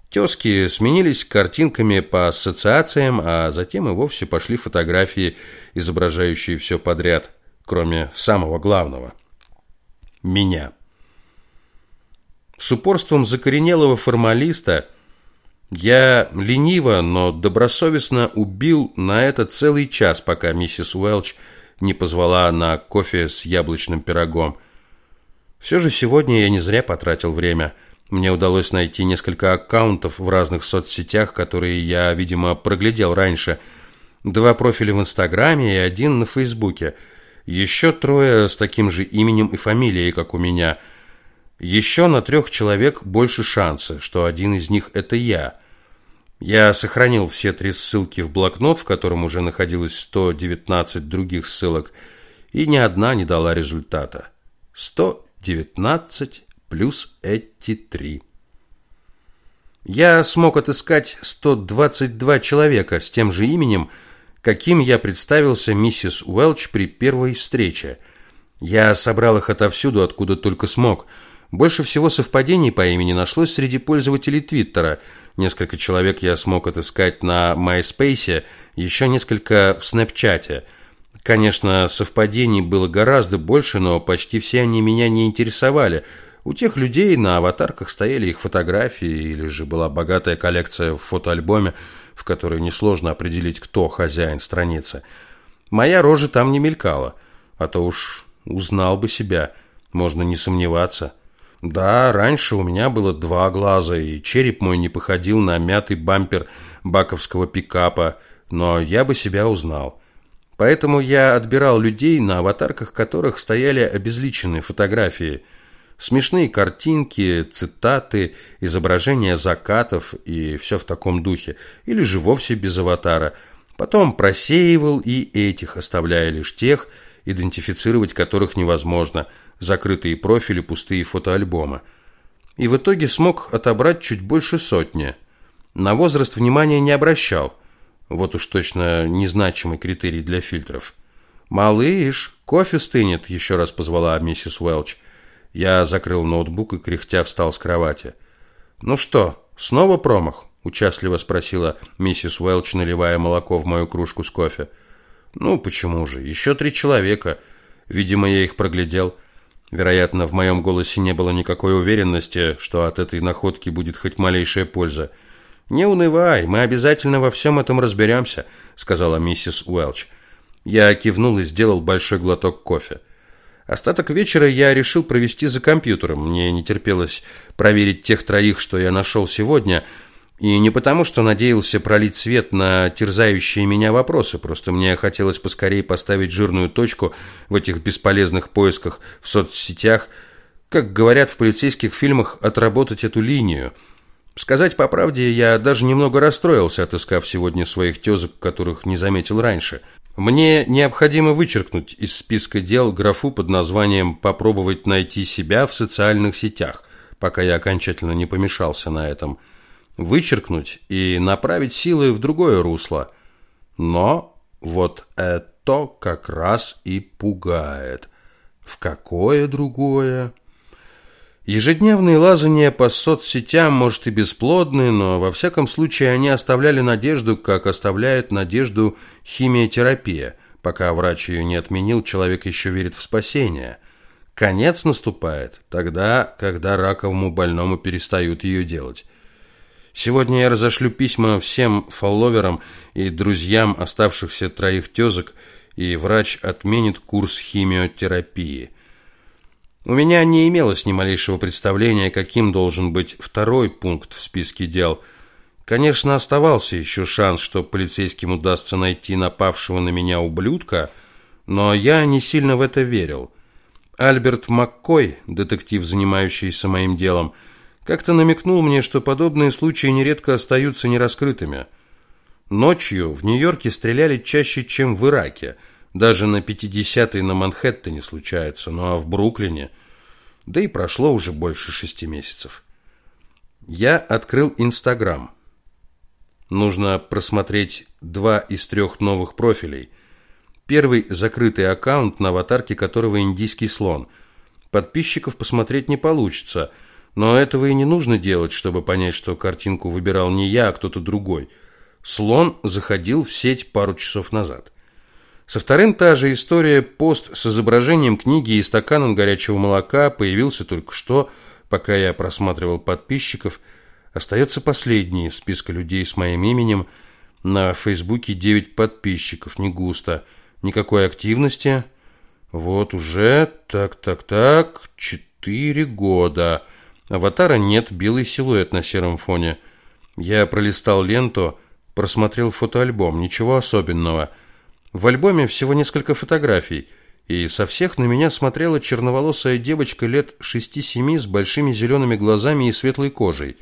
Тезки сменились картинками по ассоциациям, а затем и вовсе пошли фотографии, изображающие все подряд, кроме самого главного – меня. С упорством закоренелого формалиста я лениво, но добросовестно убил на это целый час, пока миссис Уэлч не позвала на кофе с яблочным пирогом. Все же сегодня я не зря потратил время – мне удалось найти несколько аккаунтов в разных соцсетях, которые я, видимо, проглядел раньше. Два профиля в Инстаграме и один на Фейсбуке. Еще трое с таким же именем и фамилией, как у меня. Еще на трех человек больше шанса, что один из них – это я. Я сохранил все три ссылки в блокнот, в котором уже находилось 119 других ссылок, и ни одна не дала результата. 119 плюс эти три. Я смог отыскать 122 человека с тем же именем, каким я представился миссис Уэлч при первой встрече. Я собрал их отовсюду, откуда только смог. Больше всего совпадений по имени нашлось среди пользователей Твиттера. Несколько человек я смог отыскать на MySpace, еще несколько в Снэпчате. Конечно, совпадений было гораздо больше, но почти все они меня не интересовали – у тех людей на аватарках стояли их фотографии, или же была богатая коллекция в фотоальбоме, в которой несложно определить, кто хозяин страницы. Моя рожа там не мелькала, а то уж узнал бы себя, можно не сомневаться. Да, раньше у меня было два глаза, и череп мой не походил на мятый бампер баковского пикапа, но я бы себя узнал. Поэтому я отбирал людей, на аватарках которых стояли обезличенные фотографии – Смешные картинки, цитаты, изображения закатов и все в таком духе, или же вовсе без аватара. Потом просеивал и этих, оставляя лишь тех, идентифицировать которых невозможно. Закрытые профили, пустые фотоальбомы. И в итоге смог отобрать чуть больше сотни. На возраст внимания не обращал. Вот уж точно незначимый критерий для фильтров. «Малыш, кофе стынет», – еще раз позвала миссис Уэлч. Я закрыл ноутбук и, кряхтя, встал с кровати. «Ну что, снова промах?» – участливо спросила миссис Уэлч, наливая молоко в мою кружку с кофе. «Ну, почему же? Еще три человека. Видимо, я их проглядел. Вероятно, в моем голосе не было никакой уверенности, что от этой находки будет хоть малейшая польза. «Не унывай, мы обязательно во всем этом разберемся», – сказала миссис Уэлч. Я кивнул и сделал большой глоток кофе. Остаток вечера я решил провести за компьютером. Мне не терпелось проверить тех троих, что я нашел сегодня, и не потому, что надеялся пролить свет на терзающие меня вопросы, просто мне хотелось поскорее поставить жирную точку в этих бесполезных поисках в соцсетях, как говорят в полицейских фильмах, отработать эту линию. Сказать по правде, я даже немного расстроился, отыскав сегодня своих тезок, которых не заметил раньше – мне необходимо вычеркнуть из списка дел графу под названием «Попробовать найти себя в социальных сетях», пока я окончательно не помешался на этом. Вычеркнуть и направить силы в другое русло. Но вот это как раз и пугает. В какое другое? Ежедневные лазания по соцсетям, может, и бесплодны, но во всяком случае они оставляли надежду, как оставляет надежду химиотерапия. Пока врач ее не отменил, человек еще верит в спасение. Конец наступает тогда, когда раковому больному перестают ее делать. Сегодня я разошлю письма всем фолловерам и друзьям оставшихся троих тезок, и врач отменит курс химиотерапии – у меня не имелось ни малейшего представления, каким должен быть второй пункт в списке дел. Конечно, оставался еще шанс, что полицейским удастся найти напавшего на меня ублюдка, но я не сильно в это верил. Альберт Маккой, детектив, занимающийся моим делом, как-то намекнул мне, что подобные случаи нередко остаются нераскрытыми. Ночью в Нью-Йорке стреляли чаще, чем в Ираке – даже на 50-й на Манхэттене случается, ну а в Бруклине... Да и прошло уже больше шести месяцев. Я открыл Инстаграм. Нужно просмотреть два из трех новых профилей. Первый – закрытый аккаунт, на аватарке которого индийский слон. Подписчиков посмотреть не получится, но этого и не нужно делать, чтобы понять, что картинку выбирал не я, а кто-то другой. Слон заходил в сеть пару часов назад. Со вторым та же история. Пост с изображением книги и стаканом горячего молока появился только что, пока я просматривал подписчиков. Остается последний из списка людей с моим именем. На Фейсбуке 9 подписчиков, не густо. Никакой активности. Вот уже, так-так-так, 4 года. Аватара нет, белый силуэт на сером фоне. Я пролистал ленту, просмотрел фотоальбом, ничего особенного – в альбоме всего несколько фотографий, и со всех на меня смотрела черноволосая девочка лет шести-семи с большими зелеными глазами и светлой кожей.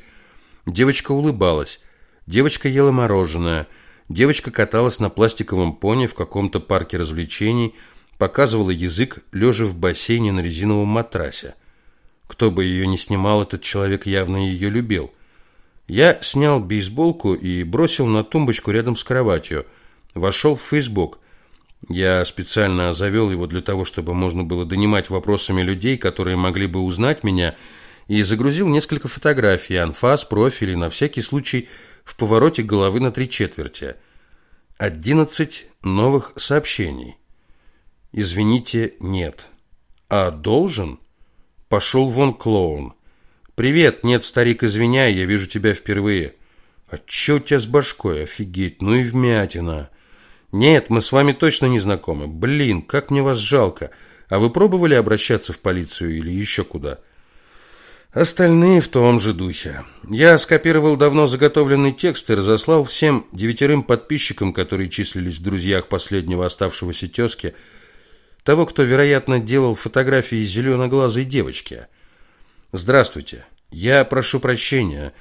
Девочка улыбалась, девочка ела мороженое, девочка каталась на пластиковом пони в каком-то парке развлечений, показывала язык, лежа в бассейне на резиновом матрасе. Кто бы ее ни снимал, этот человек явно ее любил. Я снял бейсболку и бросил на тумбочку рядом с кроватью. Вошел в Фейсбук. Я специально завел его для того, чтобы можно было донимать вопросами людей, которые могли бы узнать меня, и загрузил несколько фотографий, анфас, профилей, на всякий случай в повороте головы на три четверти. Одиннадцать новых сообщений. Извините, нет. А должен? Пошел вон клоун. Привет, нет, старик, извиняй, я вижу тебя впервые. А че у тебя с башкой? Офигеть, ну и вмятина. «Нет, мы с вами точно не знакомы. Блин, как мне вас жалко. А вы пробовали обращаться в полицию или еще куда?» Остальные в том же духе. Я скопировал давно заготовленный текст и разослал всем девятерым подписчикам, которые числились в друзьях последнего оставшегося тезки, того, кто, вероятно, делал фотографии зеленоглазой девочки. «Здравствуйте. Я прошу прощения,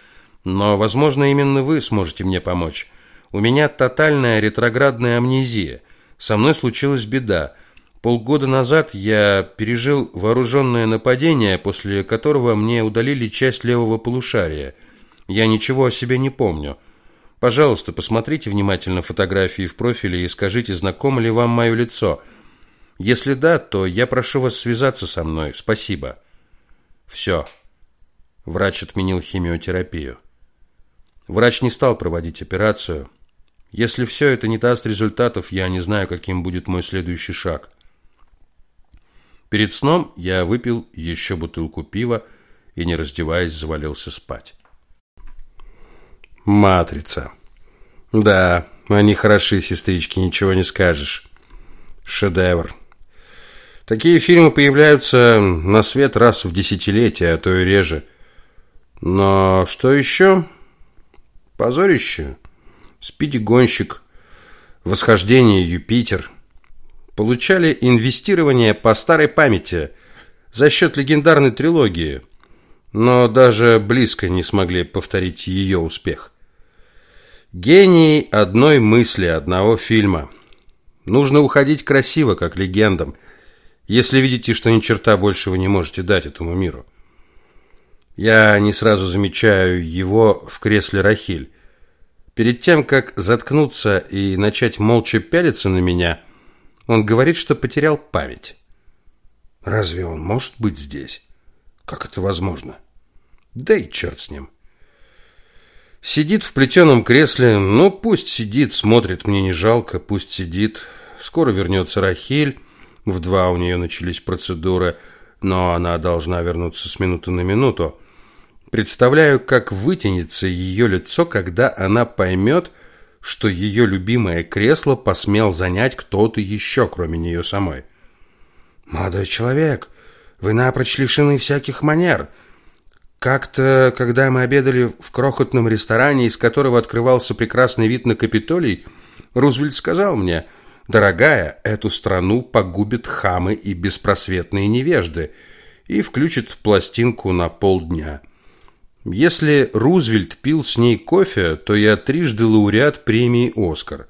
но, возможно, именно вы сможете мне помочь». У меня тотальная ретроградная амнезия. Со мной случилась беда. Полгода назад я пережил вооруженное нападение, после которого мне удалили часть левого полушария. Я ничего о себе не помню. Пожалуйста, посмотрите внимательно фотографии в профиле и скажите, знакомо ли вам мое лицо. Если да, то я прошу вас связаться со мной. Спасибо. Все. Врач отменил химиотерапию. Врач не стал проводить операцию. Если все это не даст результатов, я не знаю, каким будет мой следующий шаг. Перед сном я выпил еще бутылку пива и, не раздеваясь, завалился спать. Матрица. Да, они хороши, сестрички, ничего не скажешь. Шедевр. Такие фильмы появляются на свет раз в десятилетие, а то и реже. Но что еще? Позорище. Спиди-гонщик. Восхождение Юпитер получали инвестирование по старой памяти за счет легендарной трилогии, но даже близко не смогли повторить ее успех. Гений одной мысли, одного фильма. Нужно уходить красиво, как легендам, если видите, что ни черта больше вы не можете дать этому миру. Я не сразу замечаю его в кресле Рахиль. Перед тем, как заткнуться и начать молча пялиться на меня – он говорит, что потерял память. Разве он может быть здесь? Как это возможно? Да и черт с ним. Сидит в плетеном кресле, ну пусть сидит, смотрит, мне не жалко, пусть сидит. Скоро вернется Рахиль, в два у нее начались процедуры, но она должна вернуться с минуты на минуту. Представляю, как вытянется ее лицо, когда она поймет, что ее любимое кресло посмел занять кто-то еще, кроме нее самой. «Молодой человек, вы напрочь лишены всяких манер. Как-то, когда мы обедали в крохотном ресторане, из которого открывался прекрасный вид на Капитолий, Рузвельт сказал мне, «Дорогая, эту страну погубят хамы и беспросветные невежды» и включит пластинку на полдня. Если Рузвельт пил с ней кофе, то я трижды лауреат премии «Оскар».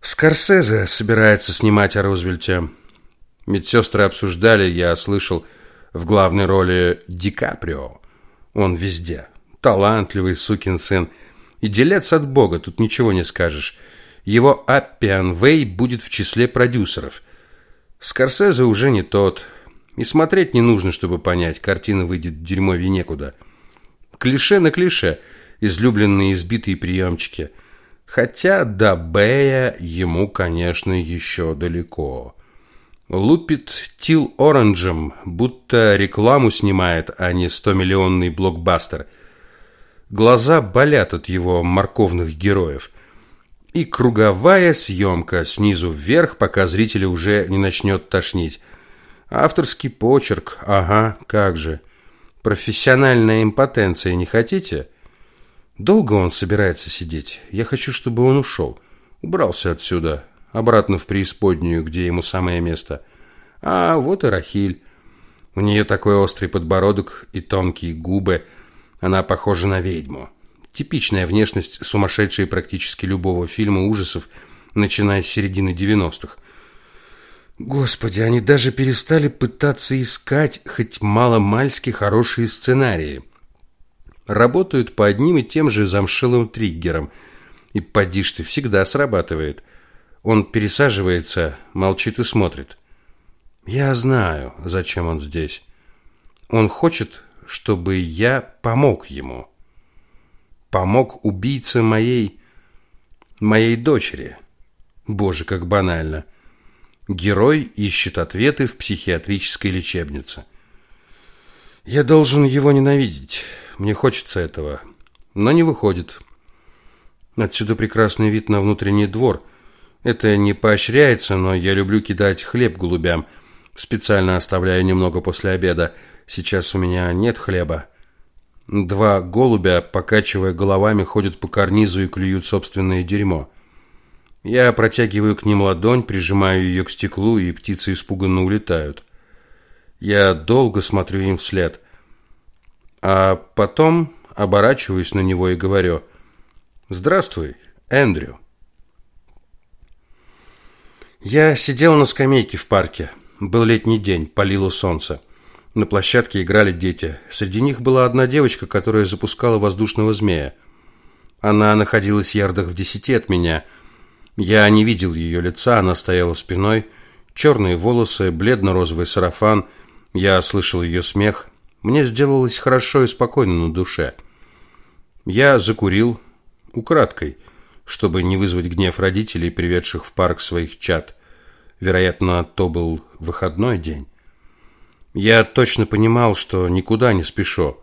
Скорсезе собирается снимать о Рузвельте. Медсестры обсуждали, я слышал, в главной роли Ди Каприо. Он везде. Талантливый сукин сын. И делец от бога, тут ничего не скажешь. Его Аппиан Вей будет в числе продюсеров. Скорсезе уже не тот. И смотреть не нужно, чтобы понять, картина выйдет дерьмовее некуда. Клише на клише, излюбленные избитые приемчики. Хотя до Бэя ему, конечно, еще далеко. Лупит Тил Оранжем, будто рекламу снимает, а не стомиллионный блокбастер. Глаза болят от его морковных героев. И круговая съемка снизу вверх, пока зрителя уже не начнет тошнить. Авторский почерк, ага, как же. Профессиональная импотенция не хотите? Долго он собирается сидеть? Я хочу, чтобы он ушел. Убрался отсюда, обратно в преисподнюю, где ему самое место. А вот и Рахиль. У нее такой острый подбородок и тонкие губы. Она похожа на ведьму. Типичная внешность сумасшедшей практически любого фильма ужасов, начиная с середины 90-х. Господи, они даже перестали пытаться искать хоть мало-мальски хорошие сценарии. Работают по одним и тем же замшелым триггерам. И поди ты, всегда срабатывает. Он пересаживается, молчит и смотрит. Я знаю, зачем он здесь. Он хочет, чтобы я помог ему. Помог убийце моей... моей дочери. Боже, как банально. Герой ищет ответы в психиатрической лечебнице. Я должен его ненавидеть. Мне хочется этого, но не выходит. Отсюда прекрасный вид на внутренний двор. Это не поощряется, но я люблю кидать хлеб голубям. Специально оставляю немного после обеда. Сейчас у меня нет хлеба. Два голубя, покачивая головами, ходят по карнизу и клюют собственное дерьмо. Я протягиваю к ним ладонь, прижимаю ее к стеклу, и птицы испуганно улетают. Я долго смотрю им вслед, а потом оборачиваюсь на него и говорю «Здравствуй, Эндрю». Я сидел на скамейке в парке. Был летний день, палило солнце. На площадке играли дети. Среди них была одна девочка, которая запускала воздушного змея. Она находилась ярдах в десяти от меня. Я не видел ее лица, она стояла спиной. Черные волосы, бледно-розовый сарафан. Я слышал ее смех. Мне сделалось хорошо и спокойно на душе. Я закурил, украдкой, чтобы не вызвать гнев родителей, приведших в парк своих чад. Вероятно, то был выходной день. Я точно понимал, что никуда не спешу.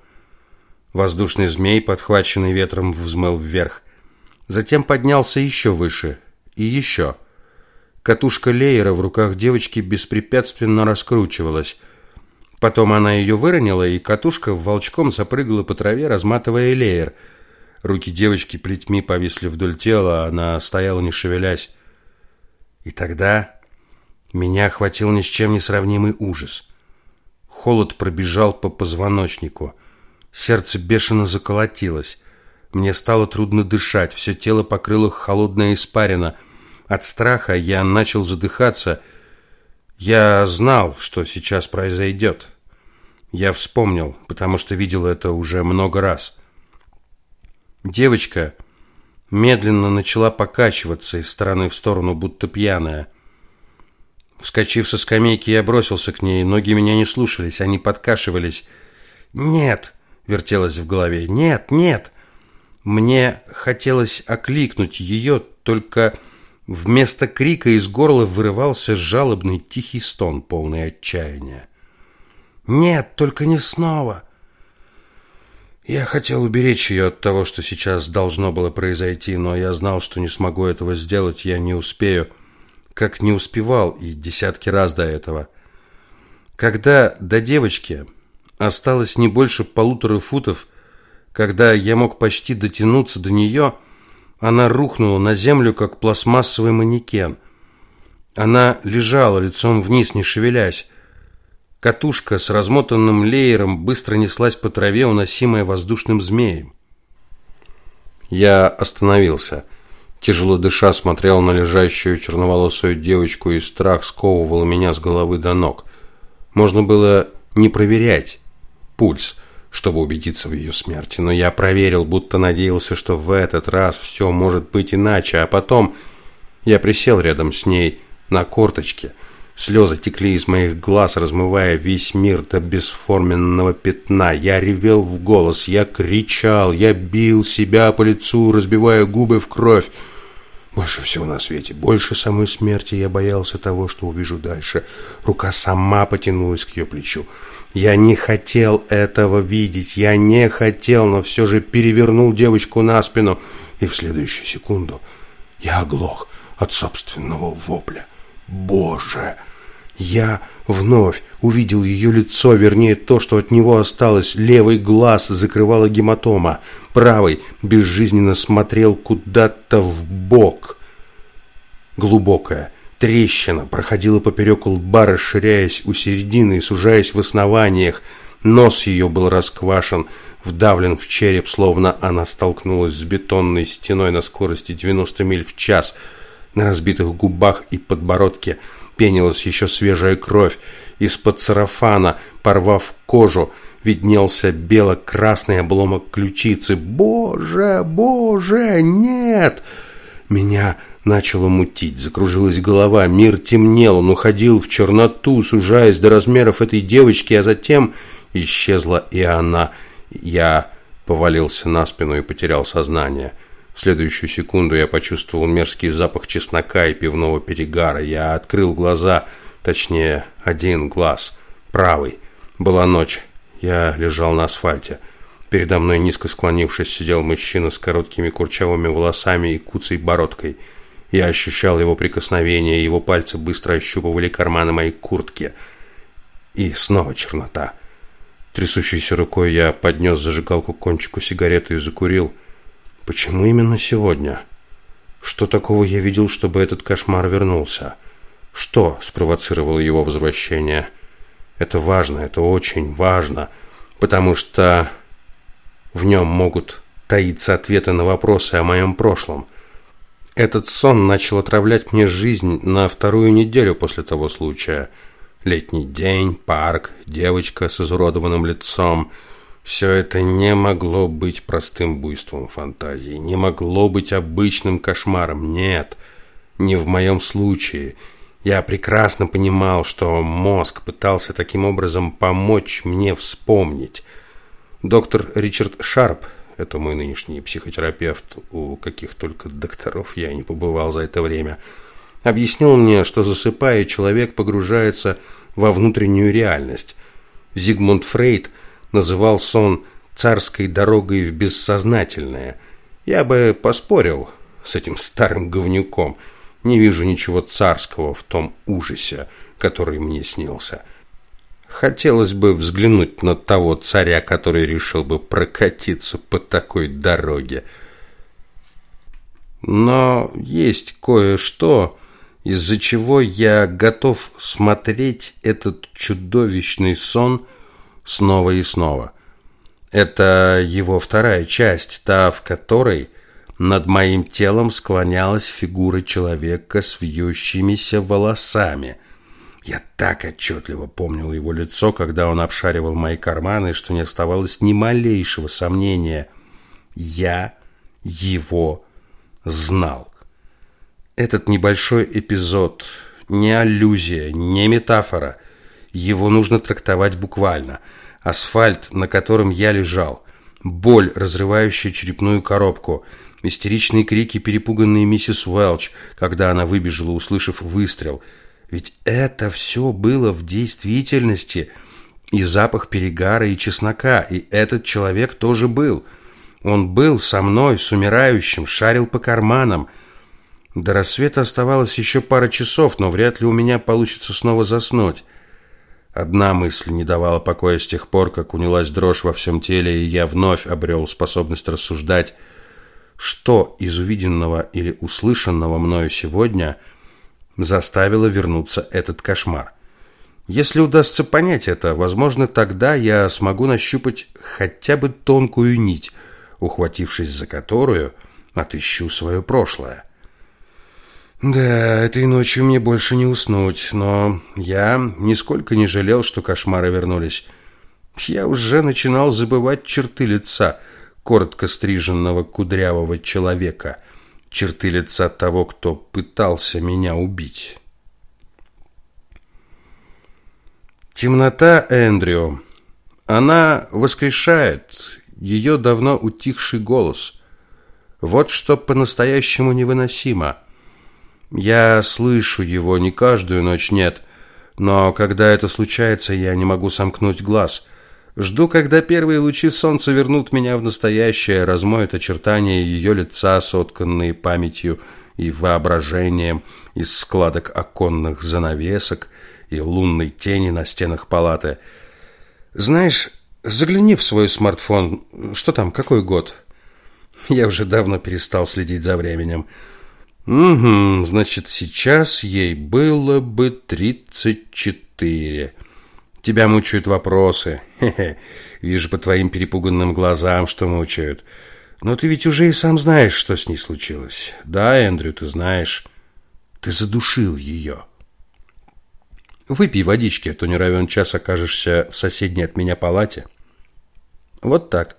Воздушный змей, подхваченный ветром, взмыл вверх. Затем поднялся еще выше. И еще. Катушка леера в руках девочки беспрепятственно раскручивалась. Потом она ее выронила, и катушка волчком запрыгала по траве, разматывая леер. Руки девочки плетьми повисли вдоль тела, а она стояла не шевелясь. И тогда меня охватил ни с чем не сравнимый ужас. Холод пробежал по позвоночнику. Сердце бешено заколотилось. Мне стало трудно дышать, все тело покрыло холодная испарина. От страха я начал задыхаться. Я знал, что сейчас произойдет. Я вспомнил, потому что видел это уже много раз. Девочка медленно начала покачиваться из стороны в сторону, будто пьяная. Вскочив со скамейки, я бросился к ней. Ноги меня не слушались, они подкашивались. «Нет!» — вертелось в голове. «Нет, нет!» Мне хотелось окликнуть ее, только вместо крика из горла вырывался жалобный тихий стон, полный отчаяния. «Нет, только не снова!» Я хотел уберечь ее от того, что сейчас должно было произойти, но я знал, что не смогу этого сделать, я не успею как не успевал и десятки раз до этого. Когда до девочки осталось не больше полутора футов, когда я мог почти дотянуться до нее, она рухнула на землю, как пластмассовый манекен. Она лежала лицом вниз, не шевелясь. Катушка с размотанным леером быстро неслась по траве, уносимая воздушным змеем. Я остановился – Тяжело дыша смотрел на лежащую черноволосую девочку, и страх сковывал меня с головы до ног. Можно было не проверять пульс, чтобы убедиться в ее смерти, но я проверил, будто надеялся, что в этот раз все может быть иначе, а потом я присел рядом с ней на корточке – Слезы текли из моих глаз, размывая весь мир до бесформенного пятна. Я ревел в голос, я кричал, я бил себя по лицу, разбивая губы в кровь. Больше всего на свете, больше самой смерти я боялся того, что увижу дальше. Рука сама потянулась к ее плечу. Я не хотел этого видеть, я не хотел, но все же перевернул девочку на спину, и в следующую секунду я оглох от собственного вопля. Боже! Я вновь увидел ее лицо, вернее то, что от него осталось. Левый глаз закрывала гематома, правый безжизненно смотрел куда-то в бок. Глубокая трещина проходила поперек лба, расширяясь у середины и сужаясь в основаниях. Нос ее был расквашен, вдавлен в череп, словно она столкнулась с бетонной стеной на скорости 90 миль в час. На разбитых губах и подбородке – пенилась еще свежая кровь. Из-под сарафана, порвав кожу, виднелся бело-красный обломок ключицы. «Боже, боже, нет!» Меня начало мутить, закружилась голова, мир темнел, он уходил в черноту, сужаясь до размеров этой девочки, а затем исчезла и она. Я повалился на спину и потерял сознание. В следующую секунду я почувствовал мерзкий запах чеснока и пивного перегара. Я открыл глаза, точнее, один глаз, правый. Была ночь. Я лежал на асфальте. Передо мной, низко склонившись, сидел мужчина с короткими курчавыми волосами и куцей бородкой. Я ощущал его прикосновение, его пальцы быстро ощупывали карманы моей куртки. И снова чернота. Трясущейся рукой я поднес зажигалку к кончику сигареты и закурил – Почему именно сегодня? Что такого я видел, чтобы этот кошмар вернулся? Что спровоцировало его возвращение? Это важно, это очень важно, потому что в нем могут таиться ответы на вопросы о моем прошлом. Этот сон начал отравлять мне жизнь на вторую неделю после того случая. Летний день, парк, девочка с изуродованным лицом. Все это не могло быть простым буйством фантазии, не могло быть обычным кошмаром. Нет, не в моем случае. Я прекрасно понимал, что мозг пытался таким образом помочь мне вспомнить. Доктор Ричард Шарп это мой нынешний психотерапевт, у каких только докторов я не побывал за это время, объяснил мне, что засыпая, человек погружается во внутреннюю реальность. Зигмунд Фрейд называл сон царской дорогой в бессознательное. Я бы поспорил с этим старым говнюком. Не вижу ничего царского в том ужасе, который мне снился. Хотелось бы взглянуть на того царя, который решил бы прокатиться по такой дороге. Но есть кое-что, из-за чего я готов смотреть этот чудовищный сон снова и снова. Это его вторая часть, та, в которой над моим телом склонялась фигура человека с вьющимися волосами – я так отчетливо помнил его лицо, когда он обшаривал мои карманы, что не оставалось ни малейшего сомнения. Я его знал. Этот небольшой эпизод не аллюзия, не метафора. Его нужно трактовать буквально. Асфальт, на котором я лежал, боль, разрывающая черепную коробку, истеричные крики перепуганной миссис Уэлч, когда она выбежала, услышав выстрел – ведь это все было в действительности. И запах перегара, и чеснока. И этот человек тоже был. Он был со мной, с умирающим, шарил по карманам. До рассвета оставалось еще пара часов, но вряд ли у меня получится снова заснуть. Одна мысль не давала покоя с тех пор, как унялась дрожь во всем теле, и я вновь обрел способность рассуждать, что из увиденного или услышанного мною сегодня – заставило вернуться этот кошмар. Если удастся понять это, возможно, тогда я смогу нащупать хотя бы тонкую нить, ухватившись за которую отыщу свое прошлое. Да, этой ночью мне больше не уснуть, но я нисколько не жалел, что кошмары вернулись. Я уже начинал забывать черты лица коротко стриженного кудрявого человека – черты лица того, кто пытался меня убить. Темнота Эндрю. Она воскрешает ее давно утихший голос. Вот что по-настоящему невыносимо. Я слышу его не каждую ночь, нет, но когда это случается, я не могу сомкнуть глаз – Жду, когда первые лучи солнца вернут меня в настоящее, размоют очертания ее лица, сотканные памятью и воображением из складок оконных занавесок и лунной тени на стенах палаты. Знаешь, загляни в свой смартфон. Что там, какой год? Я уже давно перестал следить за временем. Угу, значит, сейчас ей было бы тридцать четыре. Тебя мучают вопросы. Хе -хе. Вижу по твоим перепуганным глазам, что мучают. Но ты ведь уже и сам знаешь, что с ней случилось. Да, Эндрю, ты знаешь. Ты задушил ее. Выпей водички, а то не равен час окажешься в соседней от меня палате. Вот так.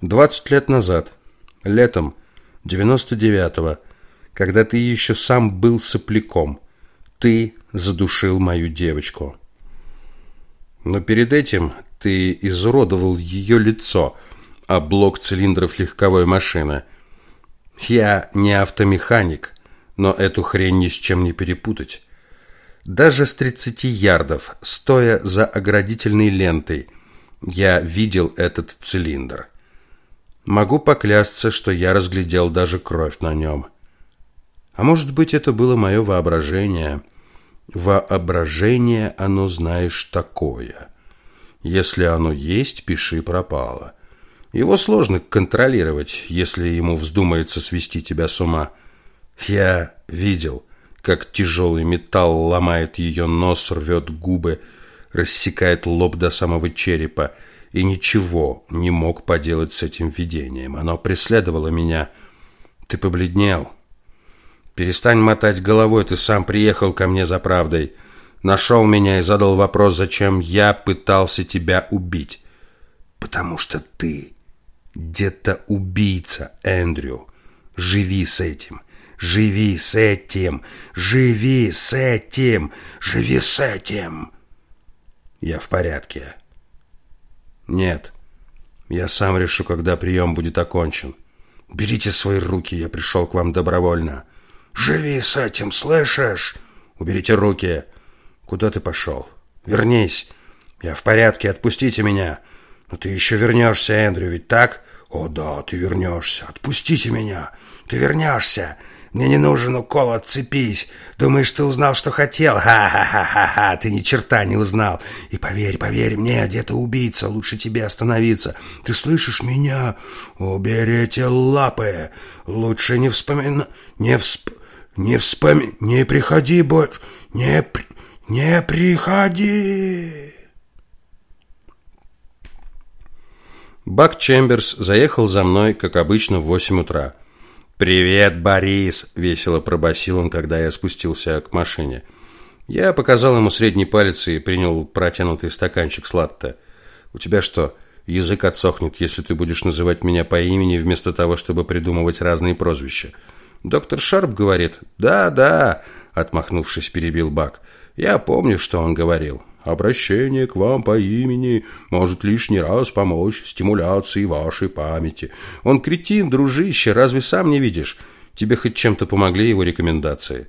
Двадцать лет назад, летом девяносто девятого, когда ты еще сам был сопляком, ты задушил мою девочку. Но перед этим ты изуродовал ее лицо, а блок цилиндров легковой машины. Я не автомеханик, но эту хрень ни с чем не перепутать. Даже с 30 ярдов, стоя за оградительной лентой, я видел этот цилиндр. Могу поклясться, что я разглядел даже кровь на нем. А может быть, это было мое воображение – Воображение оно, знаешь, такое. Если оно есть, пиши пропало. Его сложно контролировать, если ему вздумается свести тебя с ума. Я видел, как тяжелый металл ломает ее нос, рвет губы, рассекает лоб до самого черепа, и ничего не мог поделать с этим видением. Оно преследовало меня. Ты побледнел. Перестань мотать головой, ты сам приехал ко мне за правдой. Нашел меня и задал вопрос, зачем я пытался тебя убить. Потому что ты где-то убийца, Эндрю. Живи с этим. Живи с этим. Живи с этим. Живи с этим. Я в порядке. Нет. Я сам решу, когда прием будет окончен. Берите свои руки, я пришел к вам добровольно. Живи с этим, слышишь? Уберите руки. Куда ты пошел? Вернись. Я в порядке, отпустите меня. Но ты еще вернешься, Эндрю, ведь так? О да, ты вернешься. Отпустите меня. Ты вернешься. Мне не нужен укол, отцепись. Думаешь, ты узнал, что хотел? Ха-ха-ха-ха-ха, ты ни черта не узнал. И поверь, поверь мне, где-то убийца, лучше тебе остановиться. Ты слышишь меня? Уберите лапы. Лучше не вспомина... Не всп... Не вспоми... Не приходи больше... Не... При... Не приходи... Бак Чемберс заехал за мной, как обычно, в восемь утра. «Привет, Борис!» – весело пробасил он, когда я спустился к машине. Я показал ему средний палец и принял протянутый стаканчик с латте. «У тебя что, язык отсохнет, если ты будешь называть меня по имени вместо того, чтобы придумывать разные прозвища?» «Доктор Шарп говорит?» «Да, да», – отмахнувшись, перебил Бак. «Я помню, что он говорил. Обращение к вам по имени может лишний раз помочь в стимуляции вашей памяти. Он кретин, дружище, разве сам не видишь? Тебе хоть чем-то помогли его рекомендации?»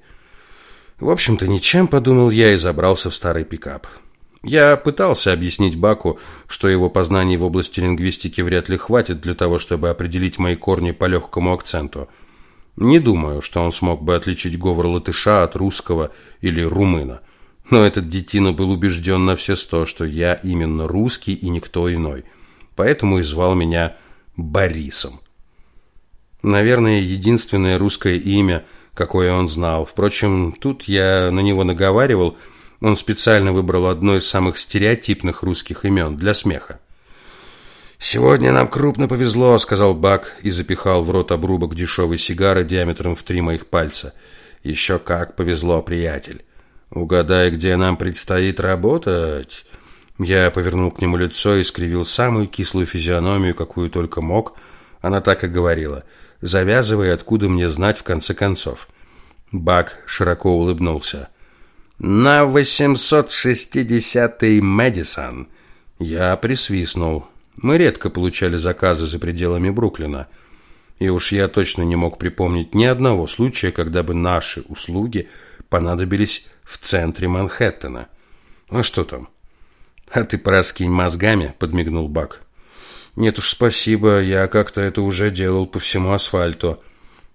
В общем-то, ничем, подумал я и забрался в старый пикап. Я пытался объяснить Баку, что его познаний в области лингвистики вряд ли хватит для того, чтобы определить мои корни по легкому акценту. Не думаю, что он смог бы отличить говор латыша от русского или румына. Но этот детина был убежден на все сто, что я именно русский и никто иной. Поэтому и звал меня Борисом. Наверное, единственное русское имя, какое он знал. Впрочем, тут я на него наговаривал. Он специально выбрал одно из самых стереотипных русских имен для смеха. «Сегодня нам крупно повезло», — сказал Бак и запихал в рот обрубок дешевой сигары диаметром в три моих пальца. «Еще как повезло, приятель». «Угадай, где нам предстоит работать?» Я повернул к нему лицо и скривил самую кислую физиономию, какую только мог. Она так и говорила. «Завязывай, откуда мне знать, в конце концов». Бак широко улыбнулся. «На 860-й Мэдисон». Я присвистнул. Мы редко получали заказы за пределами Бруклина. И уж я точно не мог припомнить ни одного случая, когда бы наши услуги понадобились в центре Манхэттена. А что там? А ты пораскинь мозгами, подмигнул Бак. Нет уж, спасибо, я как-то это уже делал по всему асфальту.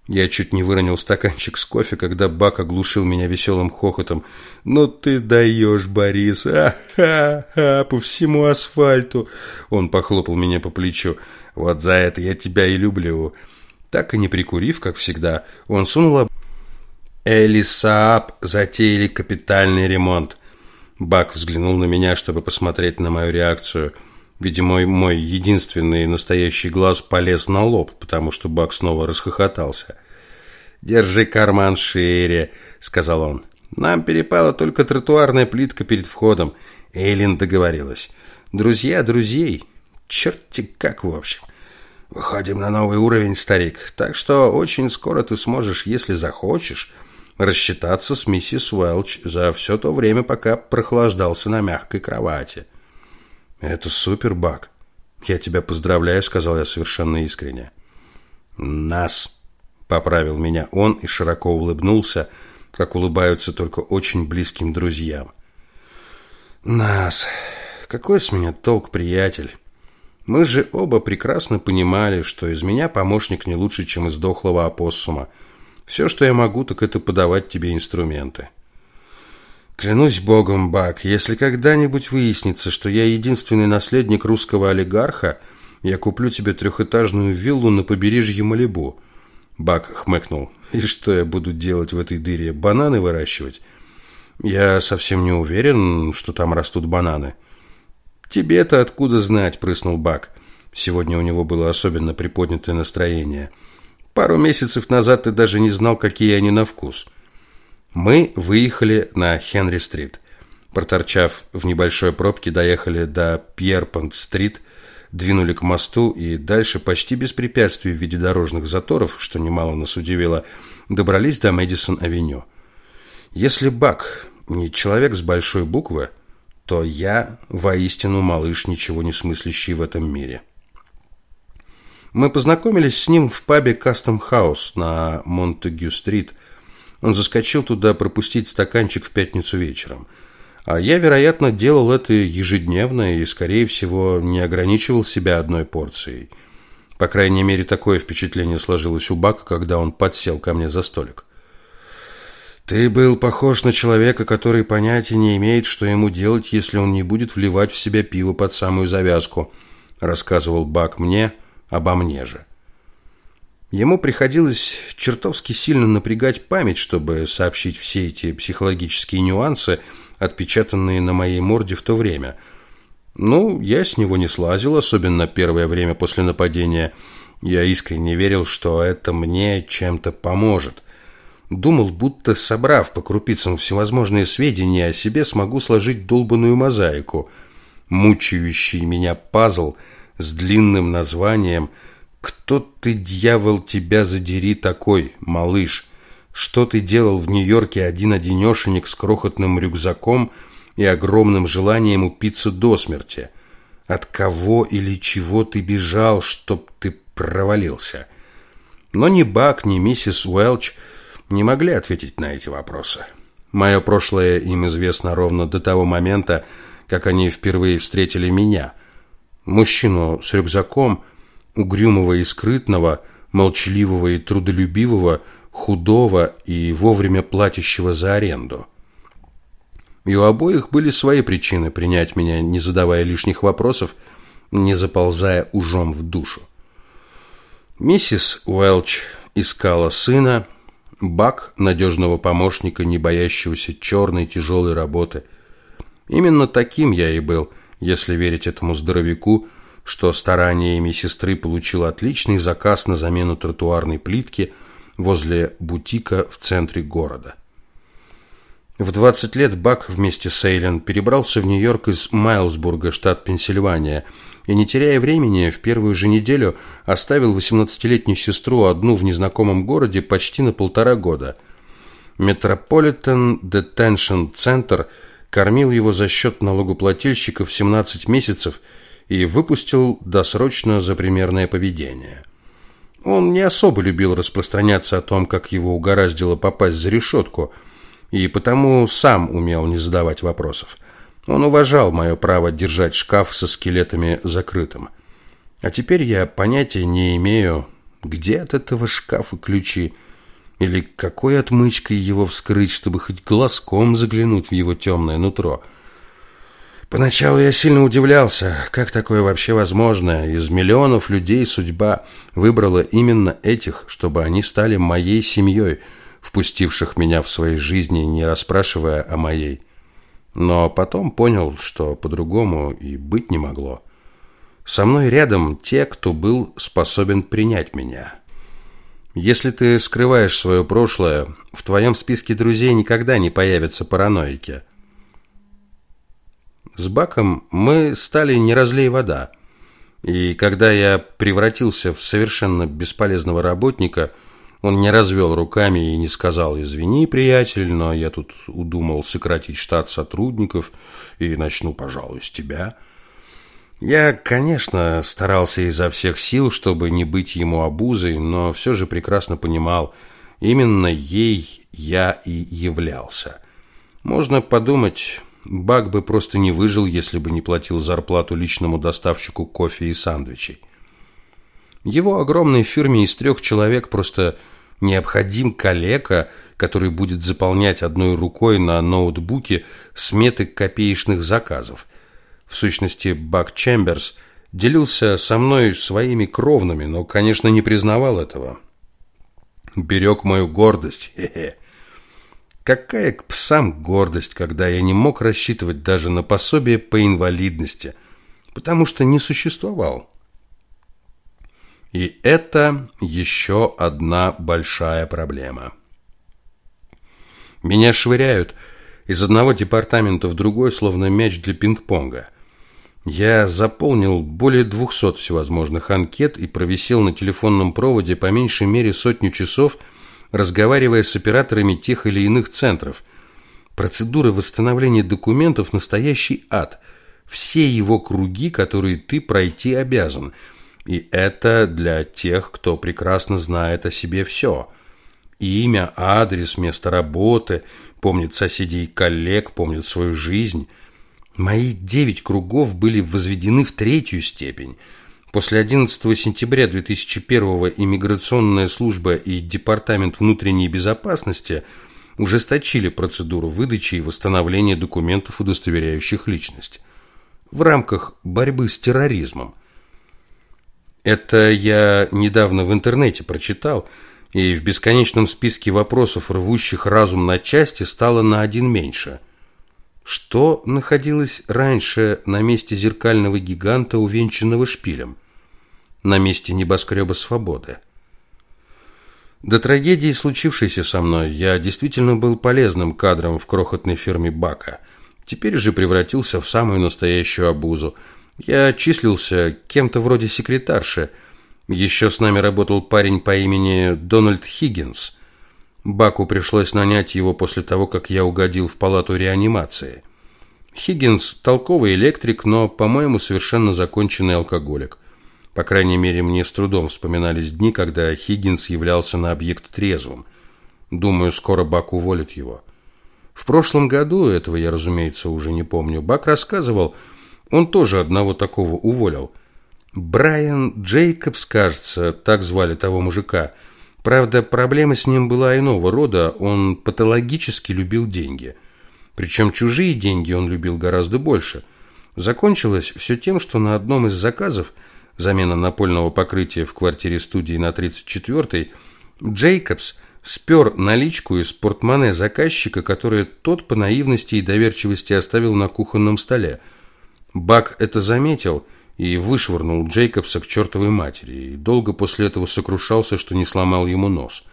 Я чуть не выронил стаканчик с кофе, когда Бак оглушил меня веселым хохотом. «Ну ты даешь, Борис! А-ха-ха! По всему асфальту!» Он похлопал меня по плечу. «Вот за это я тебя и люблю!» Так и не прикурив, как всегда, он сунул Эли Сааб затеяли капитальный ремонт. Бак взглянул на меня, чтобы посмотреть на мою реакцию. Видимо, мой единственный настоящий глаз полез на лоб, потому что Бак снова расхохотался. «Держи карман шире», — сказал он. «Нам перепала только тротуарная плитка перед входом». Эйлин договорилась. «Друзья друзей. Черти как, в общем». «Выходим на новый уровень, старик. Так что очень скоро ты сможешь, если захочешь, рассчитаться с миссис Уэлч за все то время, пока прохлаждался на мягкой кровати. «Это супер, Бак. Я тебя поздравляю», — сказал я совершенно искренне. «Нас», — поправил меня он и широко улыбнулся, как улыбаются только очень близким друзьям. «Нас. Какой с меня толк, приятель?» Мы же оба прекрасно понимали, что из меня помощник не лучше, чем из дохлого опоссума, все, что я могу, так это подавать тебе инструменты. Клянусь богом, Бак, если когда-нибудь выяснится, что я единственный наследник русского олигарха, я куплю тебе трехэтажную виллу на побережье Малибу. Бак хмыкнул. И что я буду делать в этой дыре? Бананы выращивать? Я совсем не уверен, что там растут бананы. Тебе-то откуда знать, прыснул Бак. Сегодня у него было особенно приподнятое настроение. Пару месяцев назад ты даже не знал, какие они на вкус. Мы выехали на Хенри-стрит. Проторчав в небольшой пробке, доехали до Пьерпонт-стрит, двинули к мосту и дальше почти без препятствий в виде дорожных заторов, что немало нас удивило, добрались до Мэдисон-авеню. Если Бак не человек с большой буквы, то я воистину малыш, ничего не смыслящий в этом мире. Мы познакомились с ним в пабе Custom House на Монтегю-стрит. Он заскочил туда пропустить стаканчик в пятницу вечером – а я, вероятно, делал это ежедневно и, скорее всего, не ограничивал себя одной порцией. По крайней мере, такое впечатление сложилось у Бака, когда он подсел ко мне за столик. «Ты был похож на человека, который понятия не имеет, что ему делать, если он не будет вливать в себя пиво под самую завязку», рассказывал Бак мне обо мне же. Ему приходилось чертовски сильно напрягать память, чтобы сообщить все эти психологические нюансы – отпечатанные на моей морде в то время. Ну, я с него не слазил, особенно первое время после нападения. Я искренне верил, что это мне чем-то поможет. Думал, будто собрав по крупицам всевозможные сведения о себе, смогу сложить долбанную мозаику. Мучающий меня пазл с длинным названием «Кто ты, дьявол, тебя задери такой, малыш?» Что ты делал в Нью-Йорке один-одинешенек с крохотным рюкзаком и огромным желанием упиться до смерти? От кого или чего ты бежал, чтоб ты провалился? Но ни Бак, ни миссис Уэлч не могли ответить на эти вопросы. Мое прошлое им известно ровно до того момента, как они впервые встретили меня. Мужчину с рюкзаком, угрюмого и скрытного, молчаливого и трудолюбивого – худого и вовремя платящего за аренду. И у обоих были свои причины принять меня, не задавая лишних вопросов, не заползая ужом в душу. Миссис Уэлч искала сына, Бак – надежного помощника, не боящегося черной тяжелой работы. Именно таким я и был, если верить этому здоровяку, что стараниями сестры получил отличный заказ на замену тротуарной плитки – возле бутика в центре города. В 20 лет Бак вместе с Эйлен перебрался в Нью-Йорк из Майлсбурга, штат Пенсильвания, и, не теряя времени, в первую же неделю оставил 18-летнюю сестру одну в незнакомом городе почти на полтора года. Метрополитен Детеншн Центр кормил его за счет налогоплательщиков 17 месяцев и выпустил досрочно за примерное поведение. Он не особо любил распространяться о том, как его угораздило попасть за решетку, и потому сам умел не задавать вопросов. Он уважал мое право держать шкаф со скелетами закрытым. А теперь я понятия не имею, где от этого шкафа ключи, или какой отмычкой его вскрыть, чтобы хоть глазком заглянуть в его темное нутро – Поначалу я сильно удивлялся, как такое вообще возможно. Из миллионов людей судьба выбрала именно этих, чтобы они стали моей семьей, впустивших меня в своей жизни, не расспрашивая о моей. Но потом понял, что по-другому и быть не могло. Со мной рядом те, кто был способен принять меня. Если ты скрываешь свое прошлое, в твоем списке друзей никогда не появятся параноики – с Баком мы стали не разлей вода. И когда я превратился в совершенно бесполезного работника, он не развел руками и не сказал «Извини, приятель, но я тут удумал сократить штат сотрудников и начну, пожалуй, с тебя». Я, конечно, старался изо всех сил, чтобы не быть ему обузой, но все же прекрасно понимал, именно ей я и являлся. Можно подумать, Бак бы просто не выжил, если бы не платил зарплату личному доставщику кофе и сандвичей. Его огромной фирме из трех человек просто необходим коллега, который будет заполнять одной рукой на ноутбуке сметы копеечных заказов. В сущности, Бак Чемберс делился со мной своими кровными, но, конечно, не признавал этого. Берег мою гордость, хе-хе. Какая к псам гордость, когда я не мог рассчитывать даже на пособие по инвалидности, потому что не существовал. И это еще одна большая проблема. Меня швыряют из одного департамента в другой, словно мяч для пинг-понга. Я заполнил более двухсот всевозможных анкет и провисел на телефонном проводе по меньшей мере сотню часов, разговаривая с операторами тех или иных центров. Процедура восстановления документов – настоящий ад. Все его круги, которые ты пройти обязан. И это для тех, кто прекрасно знает о себе все. Имя, адрес, место работы, помнит соседей и коллег, помнит свою жизнь – Мои девять кругов были возведены в третью степень. После 11 сентября 2001 иммиграционная служба и Департамент внутренней безопасности ужесточили процедуру выдачи и восстановления документов, удостоверяющих личность, в рамках борьбы с терроризмом. Это я недавно в интернете прочитал, и в бесконечном списке вопросов, рвущих разум на части, стало на один меньше – что находилось раньше на месте зеркального гиганта, увенчанного шпилем? На месте небоскреба свободы. До трагедии, случившейся со мной, я действительно был полезным кадром в крохотной фирме Бака. Теперь же превратился в самую настоящую обузу. Я числился кем-то вроде секретарши. Еще с нами работал парень по имени Дональд Хиггинс – Баку пришлось нанять его после того, как я угодил в палату реанимации. Хиггинс – толковый электрик, но, по-моему, совершенно законченный алкоголик. По крайней мере, мне с трудом вспоминались дни, когда Хиггинс являлся на объект трезвым. Думаю, скоро Бак уволит его. В прошлом году, этого я, разумеется, уже не помню, Бак рассказывал, он тоже одного такого уволил. Брайан Джейкобс, кажется, так звали того мужика – Правда, проблема с ним была иного рода, он патологически любил деньги. Причем чужие деньги он любил гораздо больше. Закончилось все тем, что на одном из заказов, замена напольного покрытия в квартире студии на 34-й, Джейкобс спер наличку из портмоне заказчика, которое тот по наивности и доверчивости оставил на кухонном столе. Бак это заметил – и вышвырнул Джейкобса к чертовой матери, и долго после этого сокрушался, что не сломал ему нос.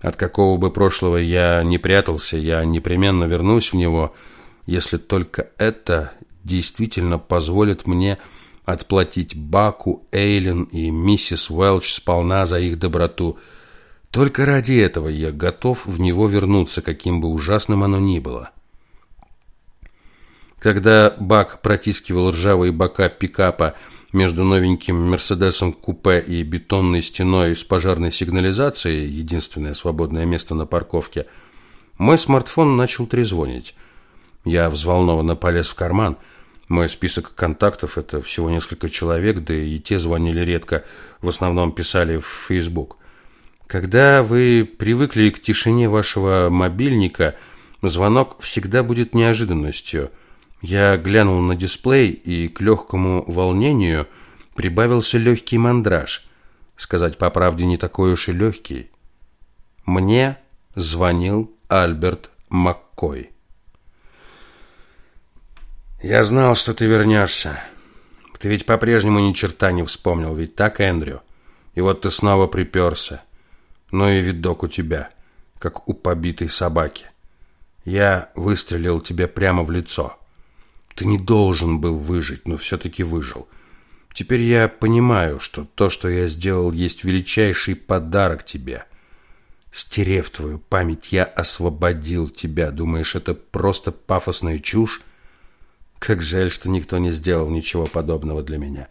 От какого бы прошлого я не прятался, я непременно вернусь в него, если только это действительно позволит мне отплатить Баку, Эйлен и миссис Уэлч сполна за их доброту. Только ради этого я готов в него вернуться, каким бы ужасным оно ни было. Когда Бак протискивал ржавые бока пикапа между новеньким Мерседесом купе и бетонной стеной с пожарной сигнализацией, единственное свободное место на парковке, мой смартфон начал трезвонить. Я взволнованно полез в карман. Мой список контактов – это всего несколько человек, да и те звонили редко, в основном писали в Facebook. Когда вы привыкли к тишине вашего мобильника, звонок всегда будет неожиданностью – я глянул на дисплей, и к легкому волнению прибавился легкий мандраж. Сказать по правде, не такой уж и легкий. Мне звонил Альберт Маккой. «Я знал, что ты вернешься. Ты ведь по-прежнему ни черта не вспомнил, ведь так, Эндрю? И вот ты снова приперся. Ну и видок у тебя, как у побитой собаки. Я выстрелил тебе прямо в лицо». Ты не должен был выжить, но все-таки выжил. Теперь я понимаю, что то, что я сделал, есть величайший подарок тебе. Стерев твою память, я освободил тебя. Думаешь, это просто пафосная чушь? Как жаль, что никто не сделал ничего подобного для меня.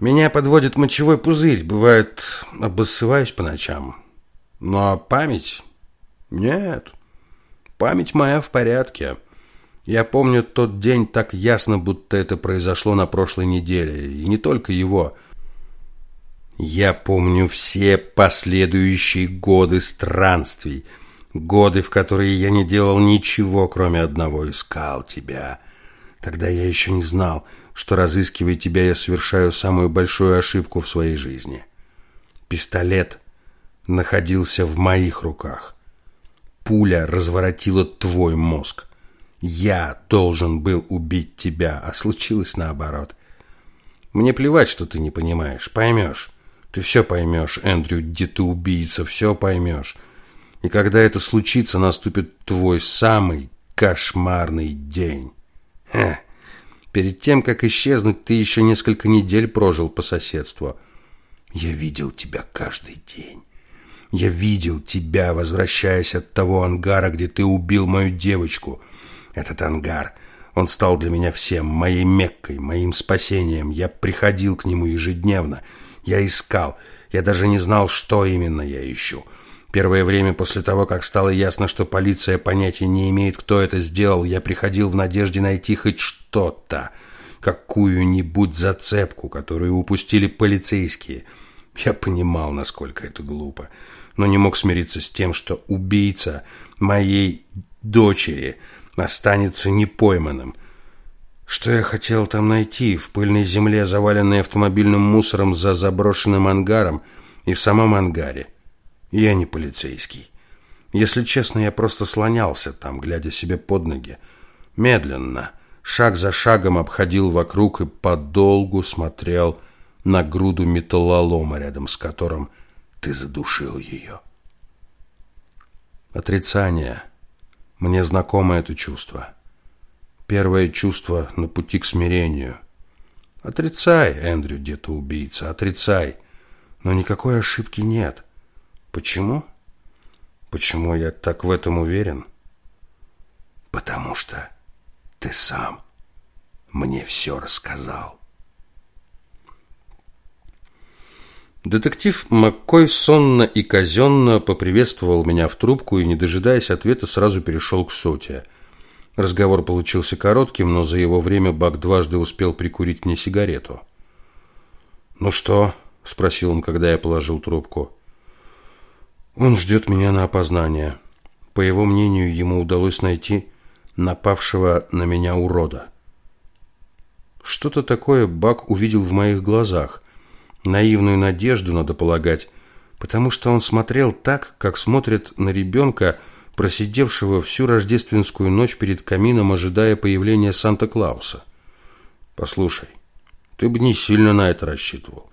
Меня подводит мочевой пузырь. Бывает, обоссываюсь по ночам. Но память? Нет. Память моя в порядке. Я помню тот день так ясно, будто это произошло на прошлой неделе, и не только его. Я помню все последующие годы странствий, годы, в которые я не делал ничего, кроме одного, искал тебя. Тогда я еще не знал, что, разыскивая тебя, я совершаю самую большую ошибку в своей жизни. Пистолет находился в моих руках. Пуля разворотила твой мозг. Я должен был убить тебя, а случилось наоборот. Мне плевать, что ты не понимаешь. Поймешь. Ты все поймешь, Эндрю, где ты убийца, все поймешь. И когда это случится, наступит твой самый кошмарный день. Ха. Перед тем, как исчезнуть, ты еще несколько недель прожил по соседству. Я видел тебя каждый день. Я видел тебя, возвращаясь от того ангара, где ты убил мою девочку. Этот ангар, он стал для меня всем, моей Меккой, моим спасением. Я приходил к нему ежедневно. Я искал. Я даже не знал, что именно я ищу. Первое время после того, как стало ясно, что полиция понятия не имеет, кто это сделал, я приходил в надежде найти хоть что-то, какую-нибудь зацепку, которую упустили полицейские. Я понимал, насколько это глупо но не мог смириться с тем, что убийца моей дочери останется непойманным. Что я хотел там найти в пыльной земле, заваленной автомобильным мусором за заброшенным ангаром и в самом ангаре? Я не полицейский. Если честно, я просто слонялся там, глядя себе под ноги. Медленно, шаг за шагом обходил вокруг и подолгу смотрел на груду металлолома, рядом с которым – ты задушил ее. Отрицание. Мне знакомо это чувство. Первое чувство на пути к смирению. Отрицай, Эндрю, где-то убийца, отрицай. Но никакой ошибки нет. Почему? Почему я так в этом уверен? Потому что ты сам мне все рассказал. Детектив Маккой сонно и казенно поприветствовал меня в трубку и, не дожидаясь ответа, сразу перешел к сути. Разговор получился коротким, но за его время Бак дважды успел прикурить мне сигарету. «Ну что?» – спросил он, когда я положил трубку. «Он ждет меня на опознание. По его мнению, ему удалось найти напавшего на меня урода». Что-то такое Бак увидел в моих глазах. Наивную надежду, надо полагать, потому что он смотрел так, как смотрит на ребенка, просидевшего всю рождественскую ночь перед камином, ожидая появления Санта-Клауса. «Послушай, ты бы не сильно на это рассчитывал.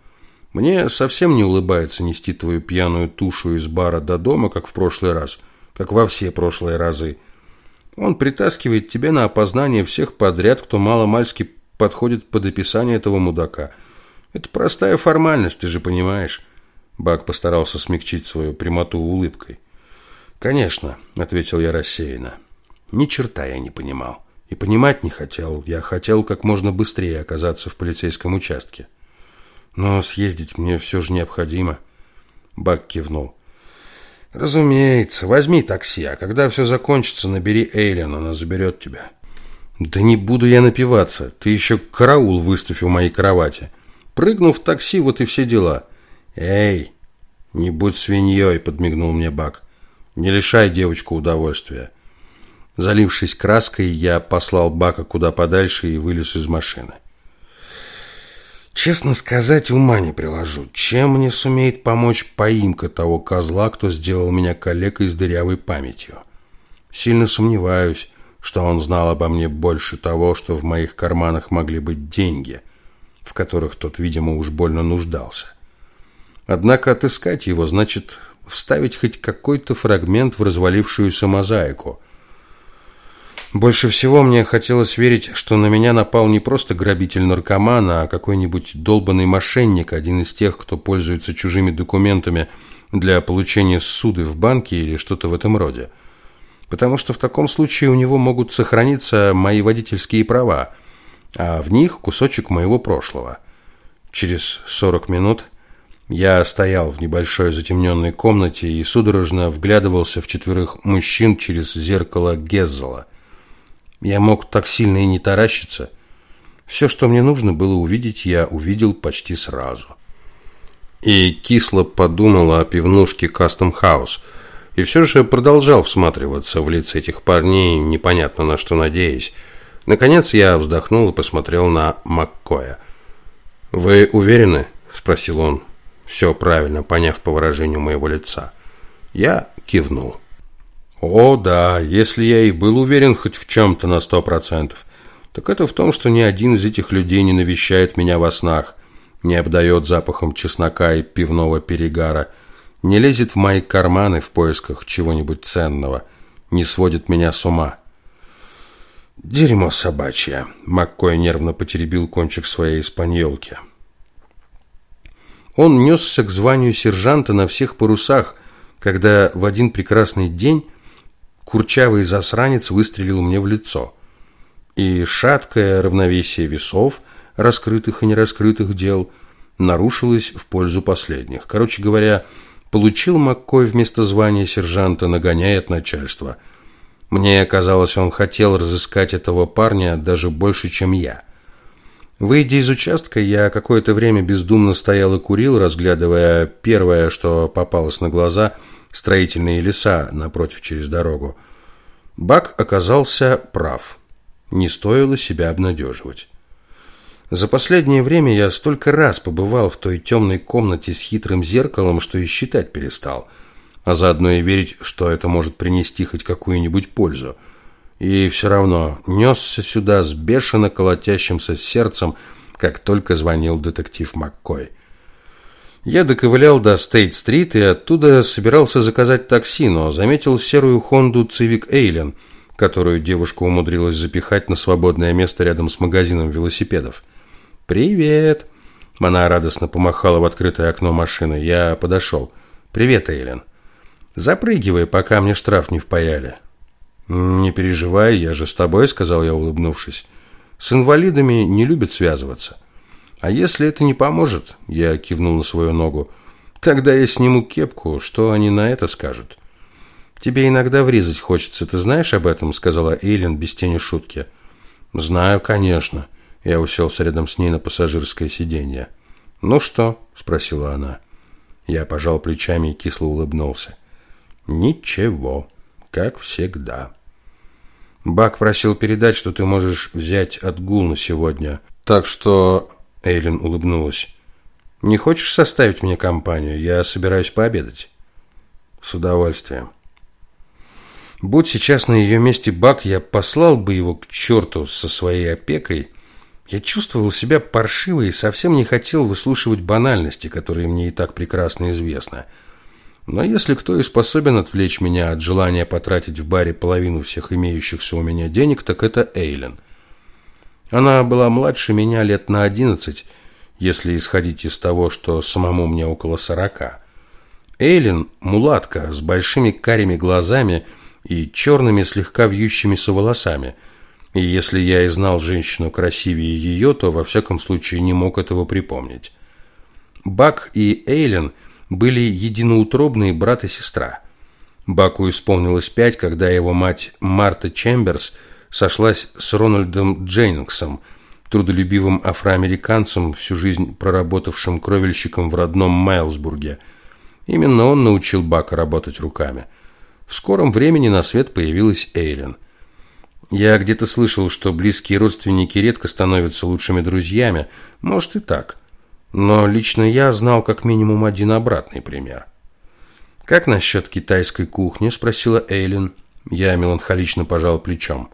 Мне совсем не улыбается нести твою пьяную тушу из бара до дома, как в прошлый раз, как во все прошлые разы. Он притаскивает тебя на опознание всех подряд, кто мало-мальски подходит под описание этого мудака». Это простая формальность, ты же понимаешь. Бак постарался смягчить свою прямоту улыбкой. Конечно, ответил я рассеянно. Ни черта я не понимал. И понимать не хотел. Я хотел как можно быстрее оказаться в полицейском участке. Но съездить мне все же необходимо. Бак кивнул. Разумеется, возьми такси, а когда все закончится, набери Эйлен, она заберет тебя. Да не буду я напиваться. Ты еще караул выставь у моей кровати. Прыгнув в такси, вот и все дела. «Эй, не будь свиньей», — подмигнул мне Бак. «Не лишай девочку удовольствия». Залившись краской, я послал Бака куда подальше и вылез из машины. Честно сказать, ума не приложу. Чем мне сумеет помочь поимка того козла, кто сделал меня калекой с дырявой памятью? Сильно сомневаюсь, что он знал обо мне больше того, что в моих карманах могли быть деньги в которых тот, видимо, уж больно нуждался. Однако отыскать его значит вставить хоть какой-то фрагмент в развалившуюся мозаику. Больше всего мне хотелось верить, что на меня напал не просто грабитель-наркоман, а какой-нибудь долбанный мошенник, один из тех, кто пользуется чужими документами для получения суды в банке или что-то в этом роде. Потому что в таком случае у него могут сохраниться мои водительские права – а в них кусочек моего прошлого. Через 40 минут я стоял в небольшой затемненной комнате и судорожно вглядывался в четверых мужчин через зеркало Геззела. Я мог так сильно и не таращиться. Все, что мне нужно было увидеть, я увидел почти сразу. И кисло подумала о пивнушке Custom House, и все же продолжал всматриваться в лица этих парней, непонятно на что надеясь. Наконец я вздохнул и посмотрел на Маккоя. «Вы уверены?» – спросил он, все правильно поняв по выражению моего лица. Я кивнул. «О, да, если я и был уверен хоть в чем-то на сто процентов, так это в том, что ни один из этих людей не навещает меня во снах, не обдает запахом чеснока и пивного перегара, не лезет в мои карманы в поисках чего-нибудь ценного, не сводит меня с ума. «Дерьмо собачье!» – Маккой нервно потеребил кончик своей испаньолки. Он несся к званию сержанта на всех парусах, когда в один прекрасный день курчавый засранец выстрелил мне в лицо. И шаткое равновесие весов, раскрытых и нераскрытых дел, нарушилось в пользу последних. Короче говоря, получил Маккой вместо звания сержанта, нагоняя от начальства. Мне казалось, он хотел разыскать этого парня даже больше, чем я. Выйдя из участка, я какое-то время бездумно стоял и курил, разглядывая первое, что попалось на глаза – строительные леса напротив через дорогу. Бак оказался прав. Не стоило себя обнадеживать. За последнее время я столько раз побывал в той темной комнате с хитрым зеркалом, что и считать перестал, а заодно и верить, что это может принести хоть какую-нибудь пользу. И все равно несся сюда с бешено колотящимся сердцем, как только звонил детектив Маккой. Я доковылял до Стейт-стрит и оттуда собирался заказать такси, но заметил серую Хонду Civic Эйлен, которую девушка умудрилась запихать на свободное место рядом с магазином велосипедов. «Привет!» Она радостно помахала в открытое окно машины. Я подошел. «Привет, Эйлен!» «Запрыгивай, пока мне штраф не впаяли». «Не переживай, я же с тобой», — сказал я, улыбнувшись. «С инвалидами не любят связываться». А если это не поможет, я кивнул на свою ногу, тогда я сниму кепку, что они на это скажут? Тебе иногда врезать хочется, ты знаешь об этом, сказала Эйлин без тени шутки. Знаю, конечно. Я уселся рядом с ней на пассажирское сиденье. Ну что? спросила она. Я пожал плечами и кисло улыбнулся. Ничего, как всегда. Бак просил передать, что ты можешь взять отгул на сегодня. Так что Эйлин улыбнулась. «Не хочешь составить мне компанию? Я собираюсь пообедать». «С удовольствием». Будь сейчас на ее месте Бак, я послал бы его к черту со своей опекой. Я чувствовал себя паршиво и совсем не хотел выслушивать банальности, которые мне и так прекрасно известны. Но если кто и способен отвлечь меня от желания потратить в баре половину всех имеющихся у меня денег, так это Эйлен – она была младше меня лет на одиннадцать, если исходить из того, что самому мне около сорока. Эйлин – мулатка с большими карими глазами и черными слегка вьющимися волосами. И если я и знал женщину красивее ее, то во всяком случае не мог этого припомнить. Бак и Эйлин были единоутробные брат и сестра. Баку исполнилось пять, когда его мать Марта Чемберс – сошлась с Рональдом Дженнингсом, трудолюбивым афроамериканцем, всю жизнь проработавшим кровельщиком в родном Майлсбурге. Именно он научил Бака работать руками. В скором времени на свет появилась Эйлен. Я где-то слышал, что близкие родственники редко становятся лучшими друзьями. Может и так. Но лично я знал как минимум один обратный пример. «Как насчет китайской кухни?» – спросила Эйлин. Я меланхолично пожал плечом.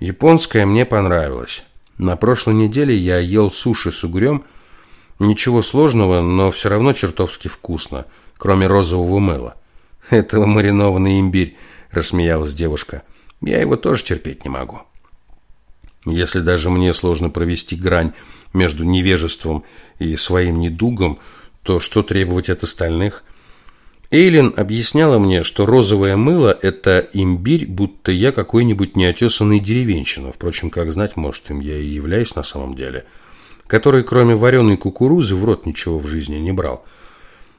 Японская мне понравилась. На прошлой неделе я ел суши с угрем. Ничего сложного, но все равно чертовски вкусно, кроме розового мыла. «Это маринованный имбирь», – рассмеялась девушка. «Я его тоже терпеть не могу». Если даже мне сложно провести грань между невежеством и своим недугом, то что требовать от остальных – Эйлин объясняла мне, что розовое мыло – это имбирь, будто я какой-нибудь неотесанный деревенщина. Впрочем, как знать, может, им я и являюсь на самом деле. Который, кроме вареной кукурузы, в рот ничего в жизни не брал.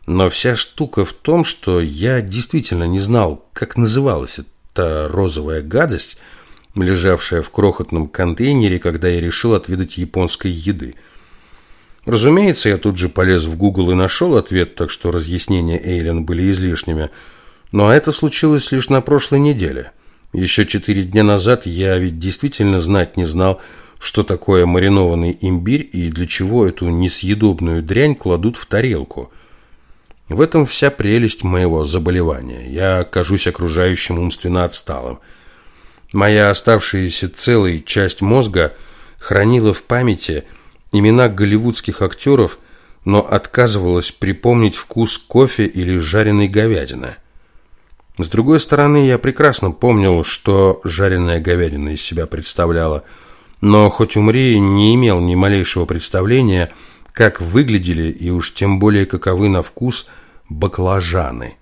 Но вся штука в том, что я действительно не знал, как называлась эта розовая гадость, лежавшая в крохотном контейнере, когда я решил отведать японской еды – Разумеется, я тут же полез в Google и нашел ответ, так что разъяснения Эйлен были излишними. Но это случилось лишь на прошлой неделе. Еще четыре дня назад я ведь действительно знать не знал, что такое маринованный имбирь и для чего эту несъедобную дрянь кладут в тарелку. В этом вся прелесть моего заболевания. Я окажусь окружающим умственно отсталым. Моя оставшаяся целая часть мозга хранила в памяти имена голливудских актеров, но отказывалась припомнить вкус кофе или жареной говядины. С другой стороны, я прекрасно помнил, что жареная говядина из себя представляла, но хоть умри, не имел ни малейшего представления, как выглядели и уж тем более каковы на вкус баклажаны.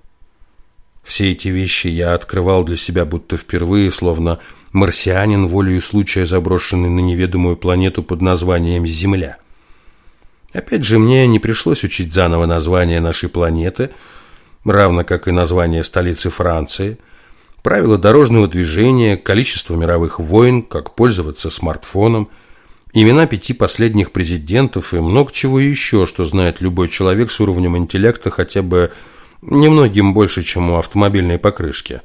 Все эти вещи я открывал для себя будто впервые, словно марсианин, волею случая заброшенный на неведомую планету под названием Земля. Опять же, мне не пришлось учить заново название нашей планеты, равно как и название столицы Франции, правила дорожного движения, количество мировых войн, как пользоваться смартфоном, имена пяти последних президентов и много чего еще, что знает любой человек с уровнем интеллекта хотя бы немногим больше, чем у автомобильной покрышки.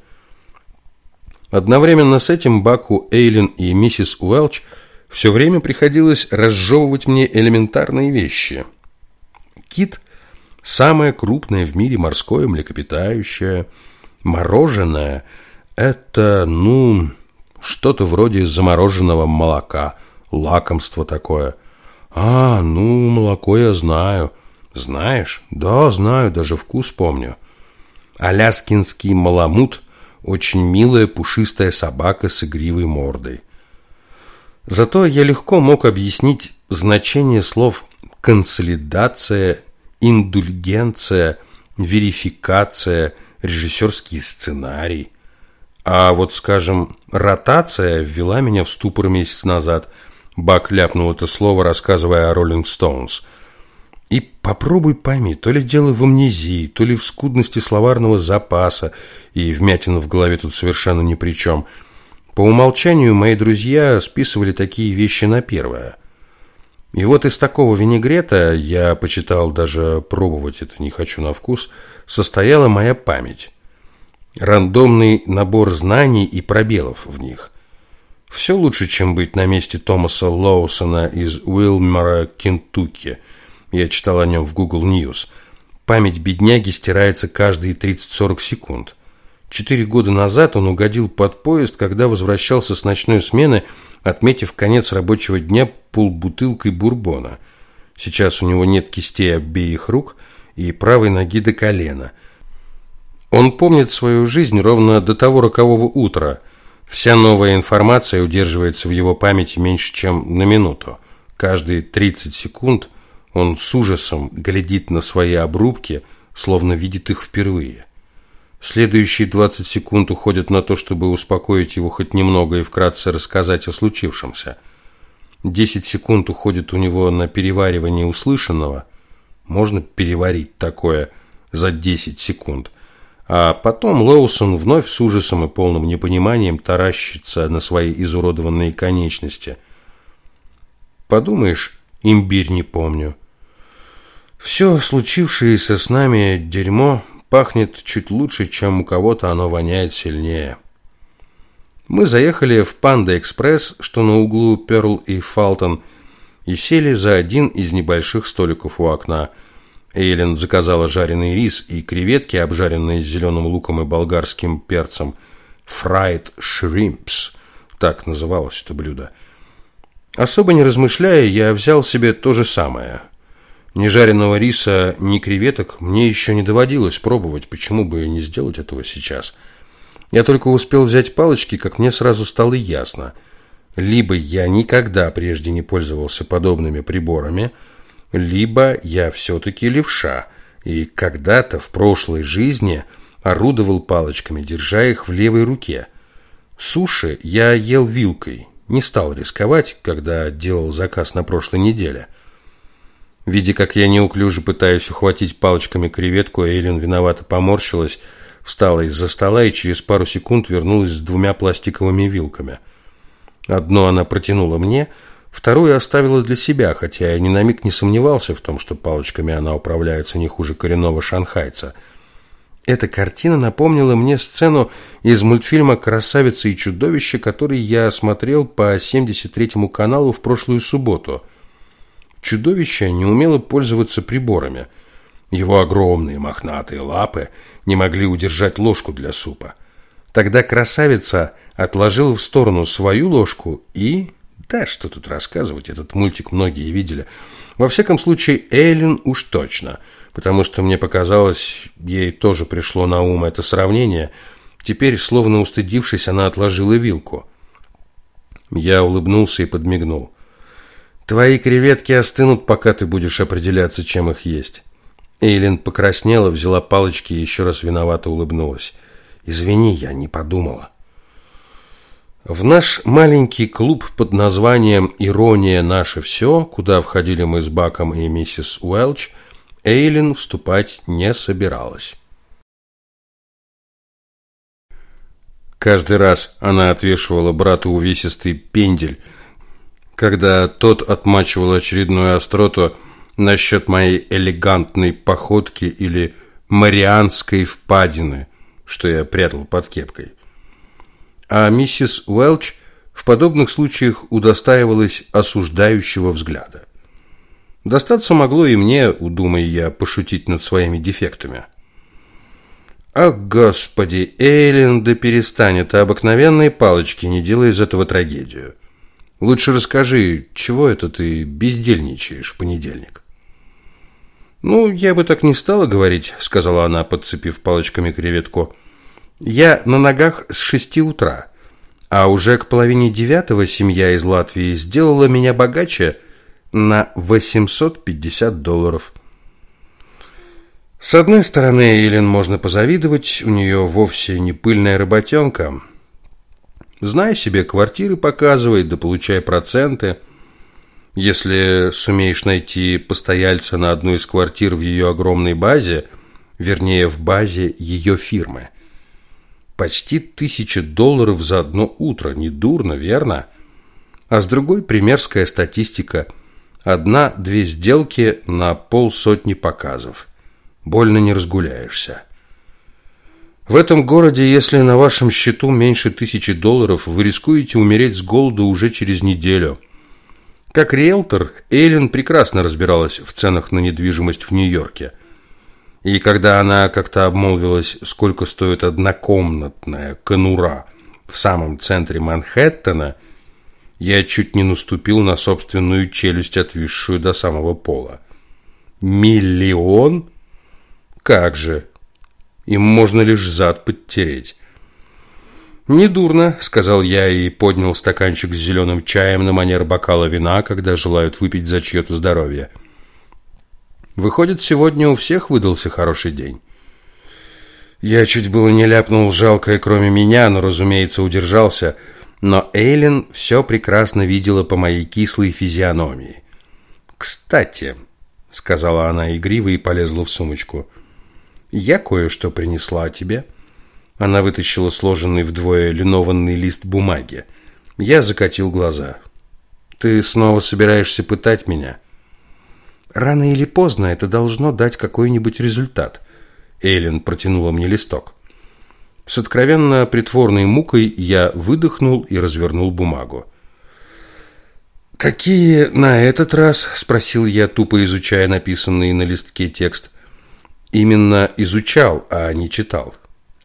Одновременно с этим Баку, Эйлин и миссис Уэлч все время приходилось разжевывать мне элементарные вещи. Кит – самое крупное в мире морское млекопитающее. Мороженое – это, ну, что-то вроде замороженного молока, лакомство такое. А, ну, молоко я знаю – знаешь? Да, знаю, даже вкус помню. Аляскинский маламут – очень милая пушистая собака с игривой мордой. Зато я легко мог объяснить значение слов консолидация, индульгенция, верификация, режиссерский сценарий. А вот, скажем, ротация ввела меня в ступор месяц назад. Бак ляпнул это слово, рассказывая о Роллинг Стоунс – и попробуй пойми, то ли дело в амнезии, то ли в скудности словарного запаса, и вмятина в голове тут совершенно ни при чем. По умолчанию мои друзья списывали такие вещи на первое. И вот из такого винегрета, я почитал даже пробовать это не хочу на вкус, состояла моя память. Рандомный набор знаний и пробелов в них. Все лучше, чем быть на месте Томаса Лоусона из Уилмора, Кентукки – я читал о нем в Google News. Память бедняги стирается каждые 30-40 секунд. Четыре года назад он угодил под поезд, когда возвращался с ночной смены, отметив конец рабочего дня полбутылкой бурбона. Сейчас у него нет кистей обеих рук и правой ноги до колена. Он помнит свою жизнь ровно до того рокового утра. Вся новая информация удерживается в его памяти меньше, чем на минуту. Каждые 30 секунд – он с ужасом глядит на свои обрубки, словно видит их впервые. Следующие 20 секунд уходят на то, чтобы успокоить его хоть немного и вкратце рассказать о случившемся. 10 секунд уходит у него на переваривание услышанного. Можно переварить такое за 10 секунд. А потом Лоусон вновь с ужасом и полным непониманием таращится на свои изуродованные конечности. Подумаешь, имбирь не помню. Все случившееся с нами дерьмо пахнет чуть лучше, чем у кого-то оно воняет сильнее. Мы заехали в Панда Экспресс, что на углу Перл и Фалтон, и сели за один из небольших столиков у окна. Эйлен заказала жареный рис и креветки, обжаренные с зеленым луком и болгарским перцем. Fried shrimps, так называлось это блюдо. Особо не размышляя, я взял себе то же самое – ни жареного риса, ни креветок мне еще не доводилось пробовать, почему бы не сделать этого сейчас. Я только успел взять палочки, как мне сразу стало ясно. Либо я никогда прежде не пользовался подобными приборами, либо я все-таки левша, и когда-то в прошлой жизни орудовал палочками, держа их в левой руке. Суши я ел вилкой, не стал рисковать, когда делал заказ на прошлой неделе – Видя, как я неуклюже пытаюсь ухватить палочками креветку, Эйлин виновато поморщилась, встала из-за стола и через пару секунд вернулась с двумя пластиковыми вилками. Одну она протянула мне, вторую оставила для себя, хотя я ни на миг не сомневался в том, что палочками она управляется не хуже коренного шанхайца. Эта картина напомнила мне сцену из мультфильма «Красавица и чудовище», который я смотрел по 73-му каналу в прошлую субботу – Чудовище не умело пользоваться приборами. Его огромные мохнатые лапы не могли удержать ложку для супа. Тогда красавица отложила в сторону свою ложку и... Да, что тут рассказывать, этот мультик многие видели. Во всяком случае, Эйлин уж точно, потому что мне показалось, ей тоже пришло на ум это сравнение. Теперь, словно устыдившись, она отложила вилку. Я улыбнулся и подмигнул. «Твои креветки остынут, пока ты будешь определяться, чем их есть». Эйлин покраснела, взяла палочки и еще раз виновато улыбнулась. «Извини, я не подумала». В наш маленький клуб под названием «Ирония – наше все», куда входили мы с Баком и миссис Уэлч, Эйлин вступать не собиралась. Каждый раз она отвешивала брату увесистый пендель, когда тот отмачивал очередную остроту насчет моей элегантной походки или марианской впадины, что я прятал под кепкой а миссис Уэлч в подобных случаях удостаивалась осуждающего взгляда. Достаться могло и мне, удумая я, пошутить над своими дефектами. Ах, господи, Эйлин, да перестань, это обыкновенные палочки, не делай из этого трагедию. Лучше расскажи, чего это ты бездельничаешь в понедельник? Ну, я бы так не стала говорить, сказала она, подцепив палочками креветку. Я на ногах с шести утра, а уже к половине девятого семья из Латвии сделала меня богаче на 850 долларов. С одной стороны, Эллен можно позавидовать, у нее вовсе не пыльная работенка. Знай себе, квартиры показывает, да получай проценты. Если сумеешь найти постояльца на одну из квартир в ее огромной базе, вернее, в базе ее фирмы – Почти тысяча долларов за одно утро. Недурно, верно? А с другой примерская статистика. Одна-две сделки на полсотни показов. Больно не разгуляешься. В этом городе, если на вашем счету меньше тысячи долларов, вы рискуете умереть с голоду уже через неделю. Как риэлтор, Эйлин прекрасно разбиралась в ценах на недвижимость в Нью-Йорке – и когда она как-то обмолвилась, сколько стоит однокомнатная конура в самом центре Манхэттена, я чуть не наступил на собственную челюсть, отвисшую до самого пола. Миллион? Как же? Им можно лишь зад подтереть. «Недурно», — сказал я и поднял стаканчик с зеленым чаем на манер бокала вина, когда желают выпить за чье-то здоровье. Выходит, сегодня у всех выдался хороший день. Я чуть было не ляпнул жалкое, кроме меня, но, разумеется, удержался. Но Эйлин все прекрасно видела по моей кислой физиономии. «Кстати», — сказала она игриво и полезла в сумочку, — «я кое-что принесла тебе». Она вытащила сложенный вдвое линованный лист бумаги. Я закатил глаза. «Ты снова собираешься пытать меня?» Рано или поздно это должно дать какой-нибудь результат. Эйлин протянула мне листок. С откровенно притворной мукой я выдохнул и развернул бумагу. «Какие на этот раз?» – спросил я, тупо изучая написанный на листке текст. Именно изучал, а не читал.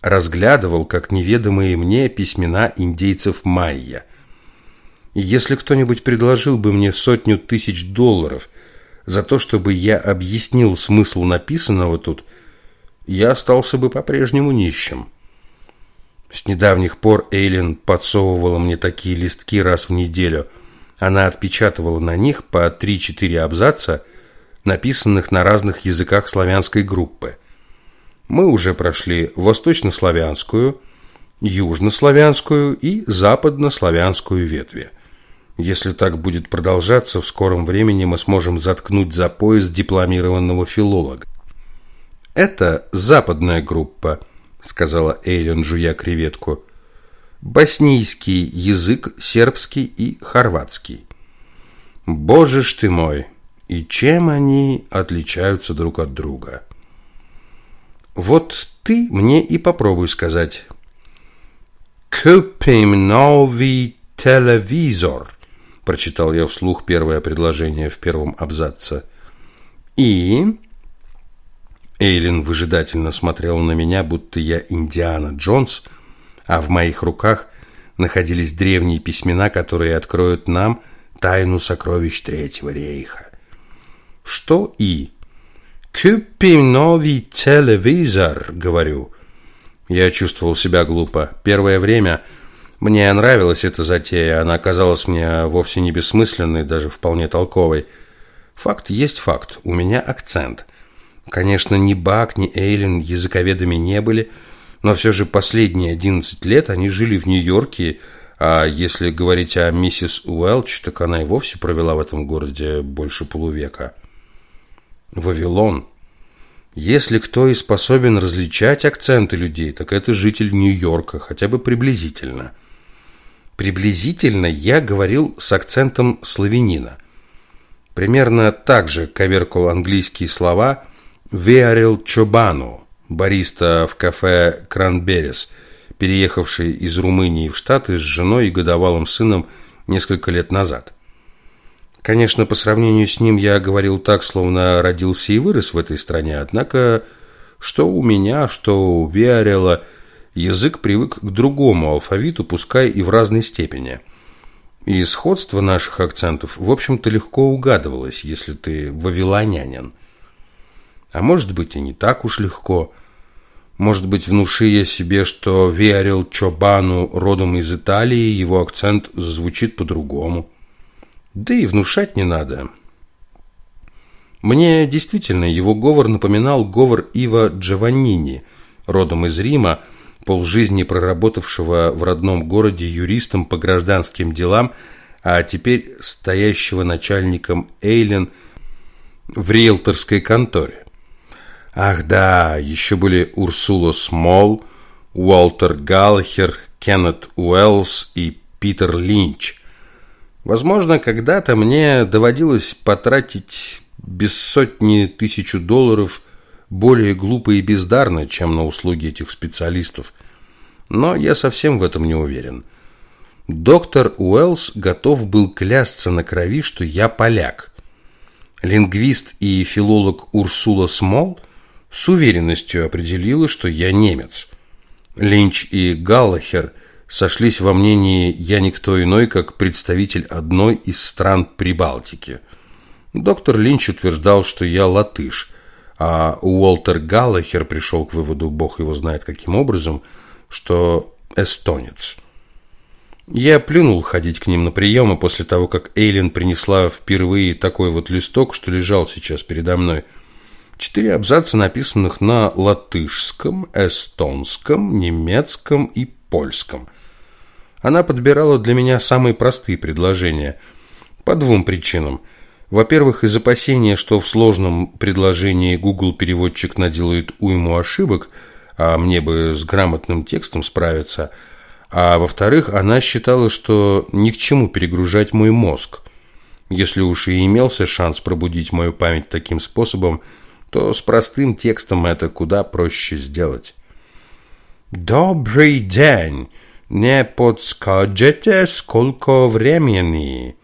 Разглядывал, как неведомые мне письмена индейцев майя. Если кто-нибудь предложил бы мне сотню тысяч долларов – за то, чтобы я объяснил смысл написанного тут, я остался бы по-прежнему нищим. С недавних пор Эйлин подсовывала мне такие листки раз в неделю. Она отпечатывала на них по 3-4 абзаца, написанных на разных языках славянской группы. Мы уже прошли восточнославянскую, южнославянскую и западнославянскую ветви. Если так будет продолжаться, в скором времени мы сможем заткнуть за пояс дипломированного филолога. «Это западная группа», — сказала Эйлен, жуя креветку. «Боснийский язык, сербский и хорватский». «Боже ж ты мой! И чем они отличаются друг от друга?» «Вот ты мне и попробуй сказать». «Купим новый телевизор» прочитал я вслух первое предложение в первом абзаце. И Эйлин выжидательно смотрела на меня, будто я Индиана Джонс, а в моих руках находились древние письмена, которые откроют нам тайну сокровищ Третьего рейха. Что и? «Купим новый телевизор», — говорю. Я чувствовал себя глупо. Первое время мне нравилась эта затея, она казалась мне вовсе не бессмысленной, даже вполне толковой. Факт есть факт, у меня акцент. Конечно, ни Бак, ни Эйлин языковедами не были, но все же последние 11 лет они жили в Нью-Йорке, а если говорить о миссис Уэлч, так она и вовсе провела в этом городе больше полувека. Вавилон. Если кто и способен различать акценты людей, так это житель Нью-Йорка, хотя бы приблизительно. Приблизительно я говорил с акцентом славянина. Примерно так же коверкал английские слова «Веарил Чобану», бариста в кафе «Кранберис», переехавший из Румынии в Штаты с женой и годовалым сыном несколько лет назад. Конечно, по сравнению с ним я говорил так, словно родился и вырос в этой стране, однако что у меня, что у Виарела, язык привык к другому алфавиту, пускай и в разной степени. И сходство наших акцентов, в общем-то, легко угадывалось, если ты вавилонянин. А может быть, и не так уж легко. Может быть, внуши я себе, что Виарел Чобану родом из Италии, его акцент звучит по-другому. Да и внушать не надо. Мне действительно его говор напоминал говор Ива Джованнини, родом из Рима, полжизни проработавшего в родном городе юристом по гражданским делам, а теперь стоящего начальником Эйлен в риэлторской конторе. Ах да, еще были Урсула Смол, Уолтер Галлахер, Кеннет Уэллс и Питер Линч – Возможно, когда-то мне доводилось потратить без сотни тысячу долларов более глупо и бездарно, чем на услуги этих специалистов. Но я совсем в этом не уверен. Доктор Уэллс готов был клясться на крови, что я поляк. Лингвист и филолог Урсула Смол с уверенностью определила, что я немец. Линч и Галлахер – сошлись во мнении «я никто иной, как представитель одной из стран Прибалтики». Доктор Линч утверждал, что я латыш, а Уолтер Галлахер пришел к выводу, бог его знает каким образом, что эстонец. Я плюнул ходить к ним на приемы после того, как Эйлин принесла впервые такой вот листок, что лежал сейчас передо мной. Четыре абзаца, написанных на латышском, эстонском, немецком и польском. Она подбирала для меня самые простые предложения. По двум причинам. Во-первых, из опасения, что в сложном предложении Google переводчик наделает уйму ошибок, а мне бы с грамотным текстом справиться. А во-вторых, она считала, что ни к чему перегружать мой мозг. Если уж и имелся шанс пробудить мою память таким способом, то с простым текстом это куда проще сделать. «Добрый день!» Не подскажете, сколько времени?»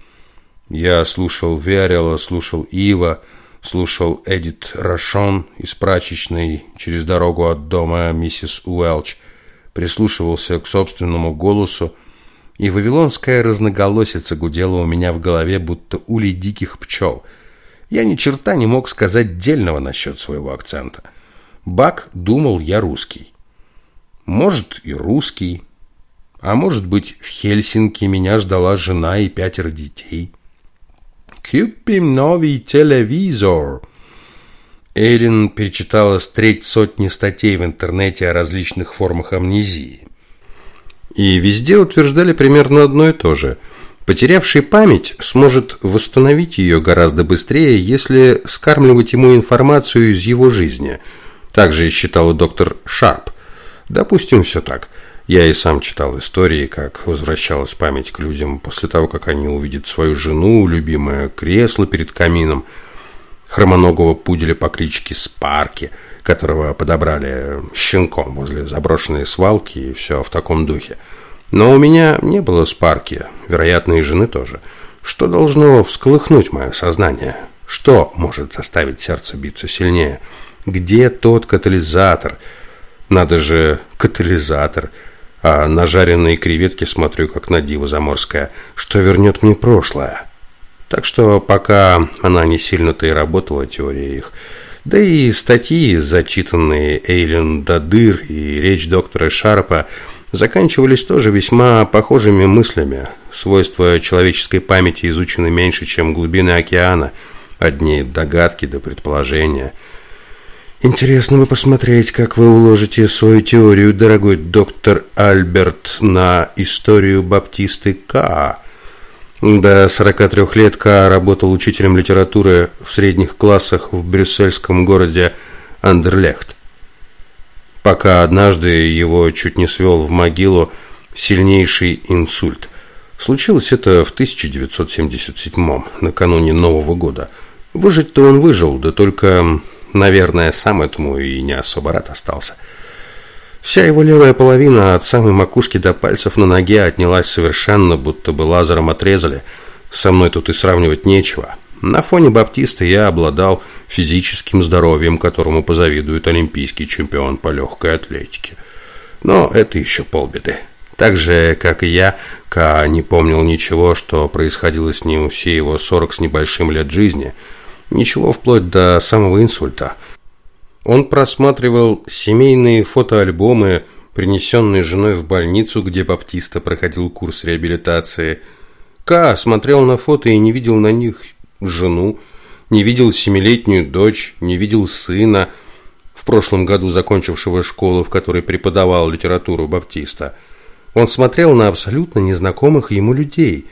Я слушал Верила, слушал Ива, слушал Эдит Рашон из прачечной через дорогу от дома миссис Уэлч, прислушивался к собственному голосу, и вавилонская разноголосица гудела у меня в голове, будто улей диких пчел. Я ни черта не мог сказать дельного насчет своего акцента. Бак думал, я русский. Может, и русский, а может быть, в Хельсинки меня ждала жена и пятеро детей. «Купим новый телевизор!» Эрин перечитала с треть сотни статей в интернете о различных формах амнезии. И везде утверждали примерно одно и то же. Потерявший память сможет восстановить ее гораздо быстрее, если скармливать ему информацию из его жизни. Так же и считала доктор Шарп. Допустим, все так – я и сам читал истории, как возвращалась память к людям после того, как они увидят свою жену, любимое кресло перед камином, хромоногого пуделя по кличке Спарки, которого подобрали щенком возле заброшенной свалки и все в таком духе. Но у меня не было Спарки, вероятно, и жены тоже. Что должно всколыхнуть мое сознание? Что может заставить сердце биться сильнее? Где тот катализатор? Надо же, катализатор – а на жареные креветки смотрю, как на диво заморское, что вернет мне прошлое. Так что пока она не сильно-то и работала, теория их. Да и статьи, зачитанные Эйлен Дадыр и речь доктора Шарпа, заканчивались тоже весьма похожими мыслями. Свойства человеческой памяти изучены меньше, чем глубины океана. Одни догадки да предположения. Интересно бы посмотреть, как вы уложите свою теорию, дорогой доктор Альберт, на историю баптисты К. До 43 лет К. работал учителем литературы в средних классах в брюссельском городе Андерлехт пока однажды его чуть не свел в могилу сильнейший инсульт. Случилось это в 1977 накануне Нового года. Выжить-то он выжил, да только, наверное, сам этому и не особо рад остался. Вся его левая половина от самой макушки до пальцев на ноге отнялась совершенно, будто бы лазером отрезали. Со мной тут и сравнивать нечего. На фоне Баптиста я обладал физическим здоровьем, которому позавидует олимпийский чемпион по легкой атлетике. Но это еще полбеды. Так же, как и я, Ка не помнил ничего, что происходило с ним все его 40 с небольшим лет жизни. Ничего вплоть до самого инсульта. Он просматривал семейные фотоальбомы, принесенные женой в больницу, где Баптиста проходил курс реабилитации. Ка смотрел на фото и не видел на них жену, не видел семилетнюю дочь, не видел сына, в прошлом году закончившего школу, в которой преподавал литературу Баптиста. Он смотрел на абсолютно незнакомых ему людей.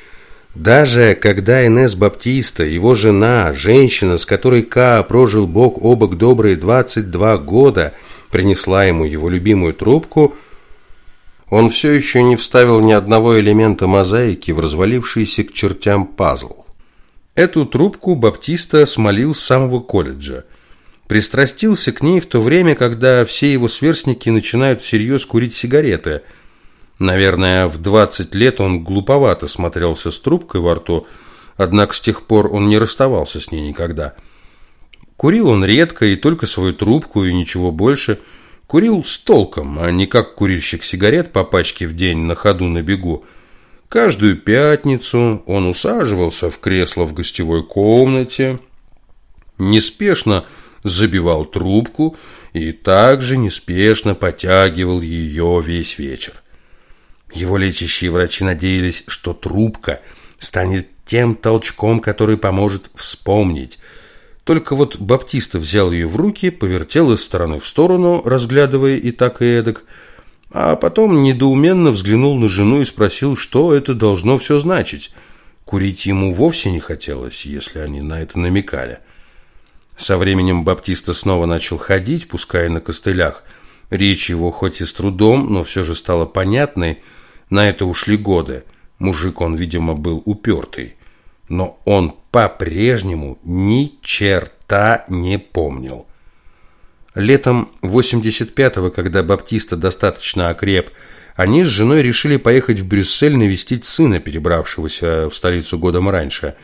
Даже когда Инес Баптиста, его жена, женщина, с которой Ка прожил бок о бок добрые 22 года, принесла ему его любимую трубку, он все еще не вставил ни одного элемента мозаики в развалившийся к чертям пазл. Эту трубку Баптиста смолил с самого колледжа. Пристрастился к ней в то время, когда все его сверстники начинают всерьез курить сигареты. Наверное, в 20 лет он глуповато смотрелся с трубкой во рту, однако с тех пор он не расставался с ней никогда. Курил он редко и только свою трубку и ничего больше. Курил с толком, а не как курильщик сигарет по пачке в день на ходу на бегу. Каждую пятницу он усаживался в кресло в гостевой комнате, неспешно забивал трубку и также неспешно потягивал ее весь вечер. Его лечащие врачи надеялись, что трубка станет тем толчком, который поможет вспомнить. Только вот Баптиста взял ее в руки, повертел из стороны в сторону, разглядывая и так и эдак – а потом недоуменно взглянул на жену и спросил, что это должно все значить. Курить ему вовсе не хотелось, если они на это намекали. Со временем Баптиста снова начал ходить, пускай на костылях. Речь его хоть и с трудом, но все же стала понятной. На это ушли годы. Мужик он, видимо, был упертый. Но он по-прежнему ни черта не помнил. Летом 85-го, когда Баптиста достаточно окреп, они с женой решили поехать в Брюссель навестить сына, перебравшегося в столицу годом раньше.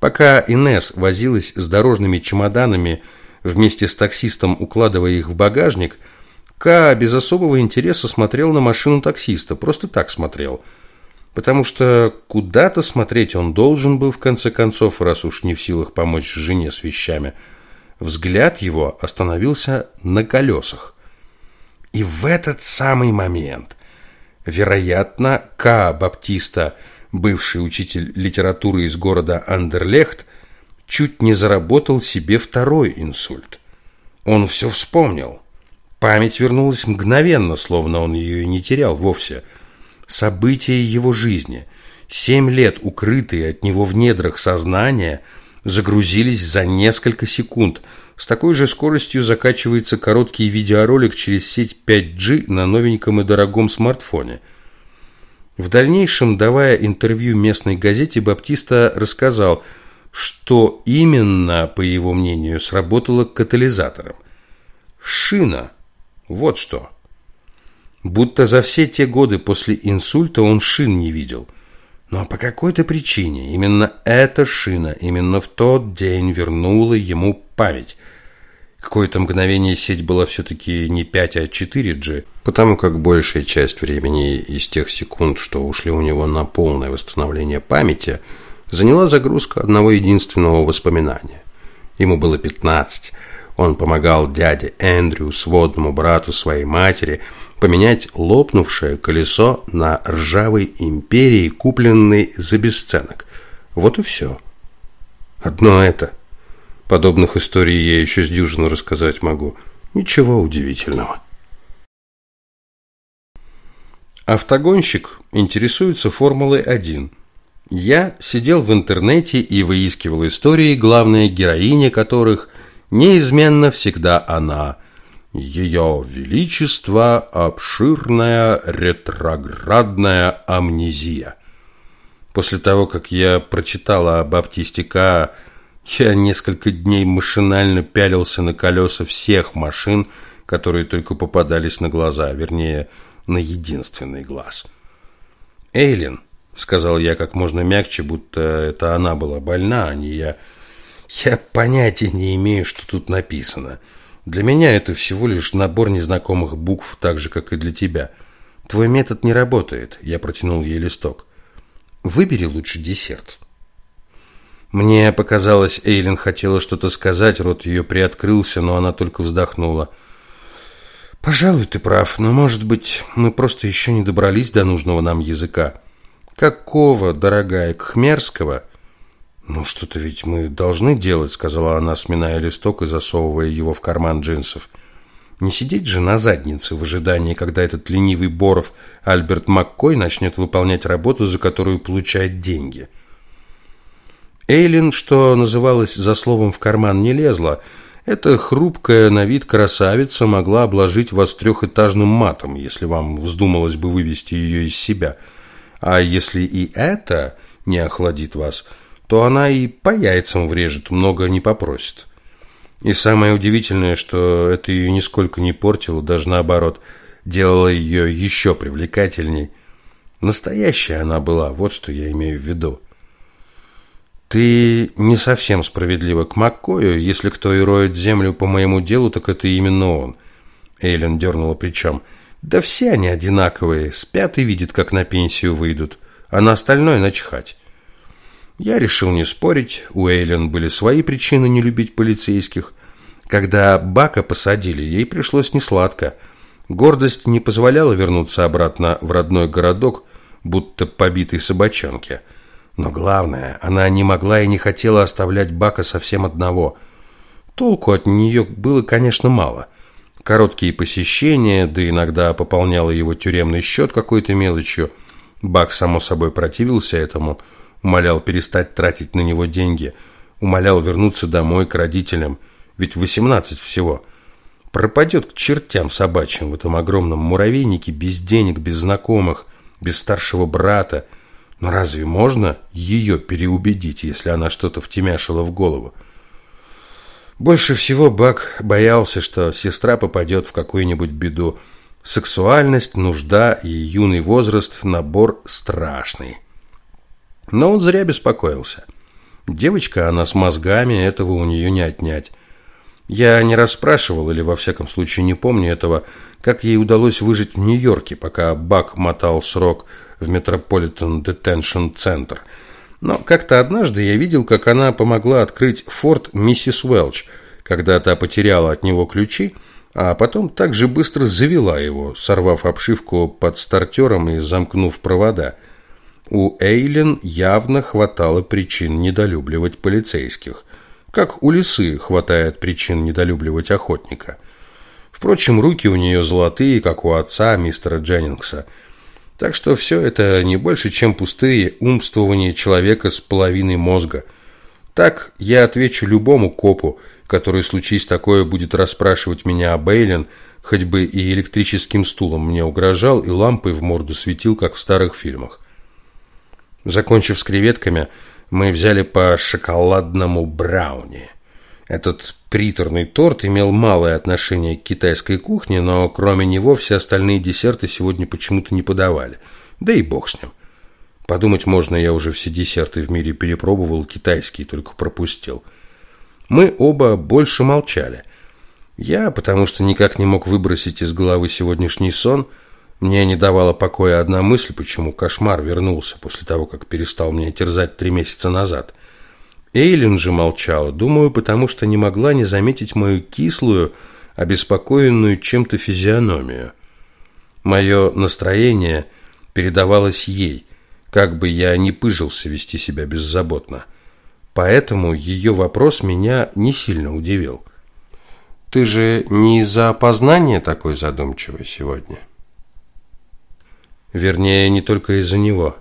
Пока Инес возилась с дорожными чемоданами, вместе с таксистом укладывая их в багажник, Ка без особого интереса смотрел на машину таксиста, просто так смотрел. Потому что куда-то смотреть он должен был, в конце концов, раз уж не в силах помочь жене с вещами – Взгляд его остановился на колесах. И в этот самый момент, вероятно, К. Баптиста, бывший учитель литературы из города Андерлехт, чуть не заработал себе второй инсульт. Он все вспомнил. Память вернулась мгновенно, словно он ее и не терял вовсе. События его жизни, семь лет укрытые от него в недрах сознания – загрузились за несколько секунд. С такой же скоростью закачивается короткий видеоролик через сеть 5G на новеньком и дорогом смартфоне. В дальнейшем, давая интервью местной газете, Баптиста рассказал, что именно, по его мнению, сработало катализатором. Шина. Вот что. Будто за все те годы после инсульта он шин не видел – но по какой-то причине именно эта шина именно в тот день вернула ему память. Какое-то мгновение сеть была все-таки не 5, а 4G, потому как большая часть времени из тех секунд, что ушли у него на полное восстановление памяти, заняла загрузка одного единственного воспоминания. Ему было 15. Он помогал дяде Эндрю, сводному брату своей матери, поменять лопнувшее колесо на ржавой империи, купленной за бесценок. Вот и все. Одно это – Подобных историй я еще с дюжину рассказать могу. Ничего удивительного. Автогонщик интересуется Формулой-1. Я сидел в интернете и выискивал истории, главная героиня которых неизменно всегда она. Ее Величество – обширная ретроградная амнезия. После того, как я прочитала об Баптисте К., я несколько дней машинально пялился на колеса всех машин, которые только попадались на глаза, вернее, на единственный глаз. «Эйлин», — сказал я как можно мягче, будто это она была больна, а не я, — «я понятия не имею, что тут написано. Для меня это всего лишь набор незнакомых букв, так же, как и для тебя. Твой метод не работает», — я протянул ей листок. «Выбери лучше десерт». Мне показалось, Эйлин хотела что-то сказать, рот ее приоткрылся, но она только вздохнула. «Пожалуй, ты прав, но, может быть, мы просто еще не добрались до нужного нам языка. Какого, дорогая, кхмерского?» «Ну, что-то ведь мы должны делать», — сказала она, сминая листок и засовывая его в карман джинсов. «Не сидеть же на заднице в ожидании, когда этот ленивый Боров Альберт Маккой начнет выполнять работу, за которую получает деньги». Эйлин, что называлось за словом в карман, не лезла. Эта хрупкая на вид красавица могла обложить вас трехэтажным матом, если вам вздумалось бы вывести ее из себя. А если и это не охладит вас, то она и по яйцам врежет, много не попросит. И самое удивительное, что это ее нисколько не портило, даже наоборот, делало ее еще привлекательней. Настоящая она была, вот что я имею в виду. Ты не совсем справедлива к Маккою. Если кто и роет землю по моему делу, так это именно он. Эйлен дернула плечом. Да все они одинаковые. Спят и видят, как на пенсию выйдут. А на остальное начхать. Я решил не спорить. У Эйлен были свои причины не любить полицейских. Когда Бака посадили, ей пришлось несладко. Гордость не позволяла вернуться обратно в родной городок, будто побитой собачонке. Но главное, она не могла и не хотела оставлять Бака совсем одного. Толку от нее было, конечно, мало. Короткие посещения, да иногда пополняла его тюремный счет какой-то мелочью. Бак, само собой, противился этому, умолял перестать тратить на него деньги, умолял вернуться домой к родителям, ведь 18 всего. Пропадет к чертям собачьим в этом огромном муравейнике без денег, без знакомых, без старшего брата, но разве можно ее переубедить, если она что-то втемяшила в голову? Больше всего Бак боялся, что сестра попадет в какую-нибудь беду. Сексуальность, нужда и юный возраст – набор страшный. Но он зря беспокоился. Девочка, она с мозгами, этого у нее не отнять. Я не расспрашивал, или во всяком случае не помню этого, как ей удалось выжить в Нью-Йорке, пока Бак мотал срок в Metropolitan Detention Center. Но как-то однажды я видел, как она помогла открыть форт миссис Уэлч, когда та потеряла от него ключи, а потом так же быстро завела его, сорвав обшивку под стартером и замкнув провода. У Эйлен явно хватало причин недолюбливать полицейских – как у лисы хватает причин недолюбливать охотника. Впрочем, руки у нее золотые, как у отца мистера Дженнингса. Так что все это не больше, чем пустые умствования человека с половиной мозга. Так я отвечу любому копу, который, случись такое, будет расспрашивать меня о Бейлен, хоть бы и электрическим стулом мне угрожал и лампой в морду светил, как в старых фильмах. Закончив с креветками, мы взяли по шоколадному брауни. Этот приторный торт имел малое отношение к китайской кухне, но кроме него все остальные десерты сегодня почему-то не подавали. Да и бог с ним. Подумать можно, я уже все десерты в мире перепробовал, китайские только пропустил. Мы оба больше молчали. Я, потому что никак не мог выбросить из головы сегодняшний сон, мне не давала покоя одна мысль, почему кошмар вернулся после того, как перестал меня терзать три месяца назад. Эйлин же молчала, думаю, потому что не могла не заметить мою кислую, обеспокоенную чем-то физиономию. Мое настроение передавалось ей, как бы я ни пыжился вести себя беззаботно. Поэтому ее вопрос меня не сильно удивил. Ты же не из-за опознания такой задумчивый сегодня? Вернее, не только из-за него.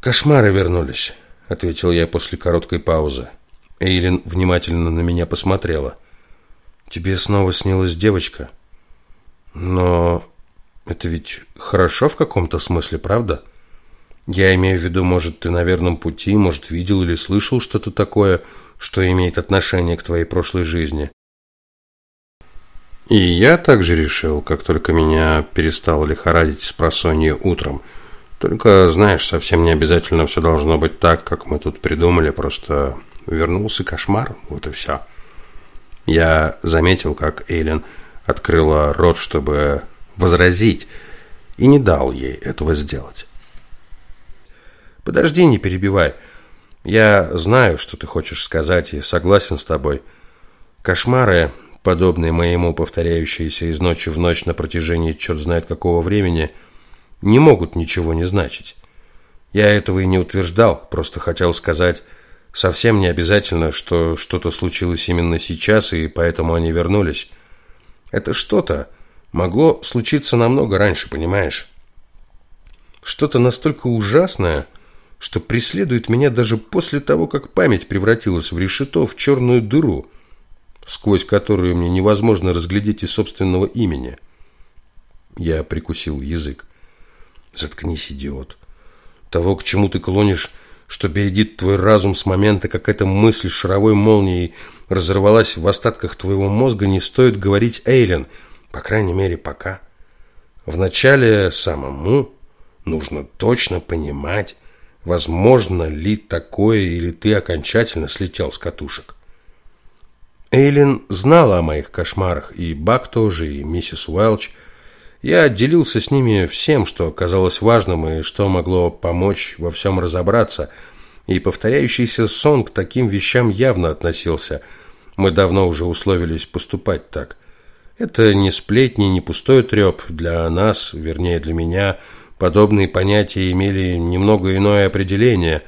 Кошмары вернулись, ответил я после короткой паузы. Эйлин внимательно на меня посмотрела. Тебе снова снилась девочка? Но это ведь хорошо в каком-то смысле, правда? Я имею в виду, может, ты на верном пути, может, видел или слышал что-то такое, что имеет отношение к твоей прошлой жизни. И я также решил, как только меня перестало лихорадить с просонья утром. Только, знаешь, совсем не обязательно все должно быть так, как мы тут придумали, просто вернулся кошмар, вот и все. Я заметил, как Эйлин открыла рот, чтобы возразить, и не дал ей этого сделать. «Подожди, не перебивай. Я знаю, что ты хочешь сказать, и согласен с тобой. Кошмары, подобные моему повторяющиеся из ночи в ночь на протяжении черт знает какого времени, не могут ничего не значить. Я этого и не утверждал, просто хотел сказать, совсем не обязательно, что что-то случилось именно сейчас, и поэтому они вернулись. Это что-то могло случиться намного раньше, понимаешь? Что-то настолько ужасное – что преследует меня даже после того, как память превратилась в решето, в черную дыру, сквозь которую мне невозможно разглядеть и собственного имени. Я прикусил язык. Заткнись, идиот. Того, к чему ты клонишь, что бередит твой разум с момента, как эта мысль шаровой молнией разорвалась в остатках твоего мозга, не стоит говорить Эйлен, по крайней мере, пока. Вначале самому нужно точно понимать, Возможно ли такое, или ты окончательно слетел с катушек? Эйлин знала о моих кошмарах, и Бак тоже, и миссис Уэлч. Я делился с ними всем, что казалось важным и что могло помочь во всем разобраться. И повторяющийся сон к таким вещам явно относился. Мы давно уже условились поступать так. Это не сплетни, не пустой треп для нас, вернее для меня – Подобные понятия имели немного иное определение.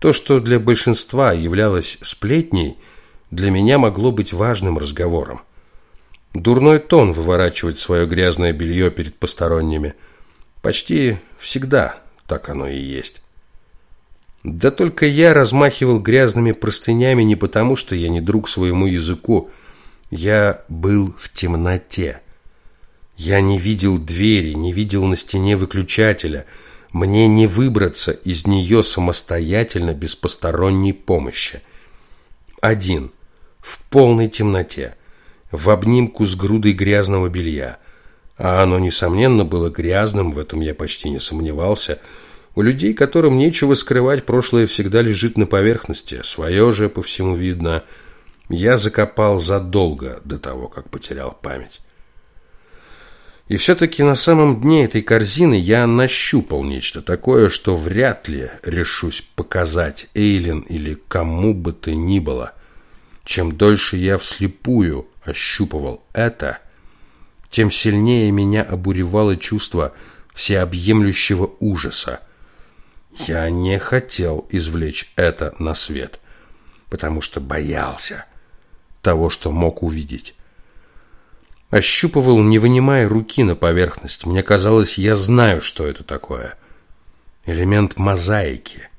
То, что для большинства являлось сплетней, для меня могло быть важным разговором. Дурной тон выворачивать свое грязное белье перед посторонними. Почти всегда так оно и есть. Да только я размахивал грязными простынями не потому, что я не друг своему языку. Я был в темноте. Я не видел двери, не видел на стене выключателя. Мне не выбраться из нее самостоятельно без посторонней помощи. Один. В полной темноте. В обнимку с грудой грязного белья. А оно, несомненно, было грязным, в этом я почти не сомневался. У людей, которым нечего скрывать, прошлое всегда лежит на поверхности. Свое же, по всему видно, я закопал задолго до того, как потерял память. И все-таки на самом дне этой корзины я нащупал нечто такое, что вряд ли решусь показать Эйлин или кому бы то ни было. Чем дольше я вслепую ощупывал это, тем сильнее меня обуревало чувство всеобъемлющего ужаса. Я не хотел извлечь это на свет, потому что боялся того, что мог увидеть. Ощупывал, не вынимая руки на поверхность. Мне казалось, я знаю, что это такое. Элемент мозаики.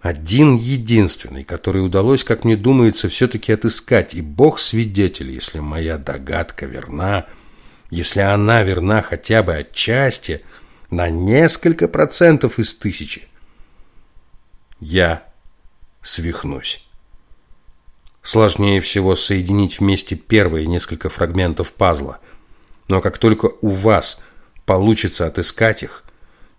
Один единственный, который удалось, как мне думается, все-таки отыскать. И Бог свидетель, если моя догадка верна, если она верна хотя бы отчасти, на несколько процентов из тысячи. Я свихнусь. Сложнее всего соединить вместе первые несколько фрагментов пазла. Но как только у вас получится отыскать их,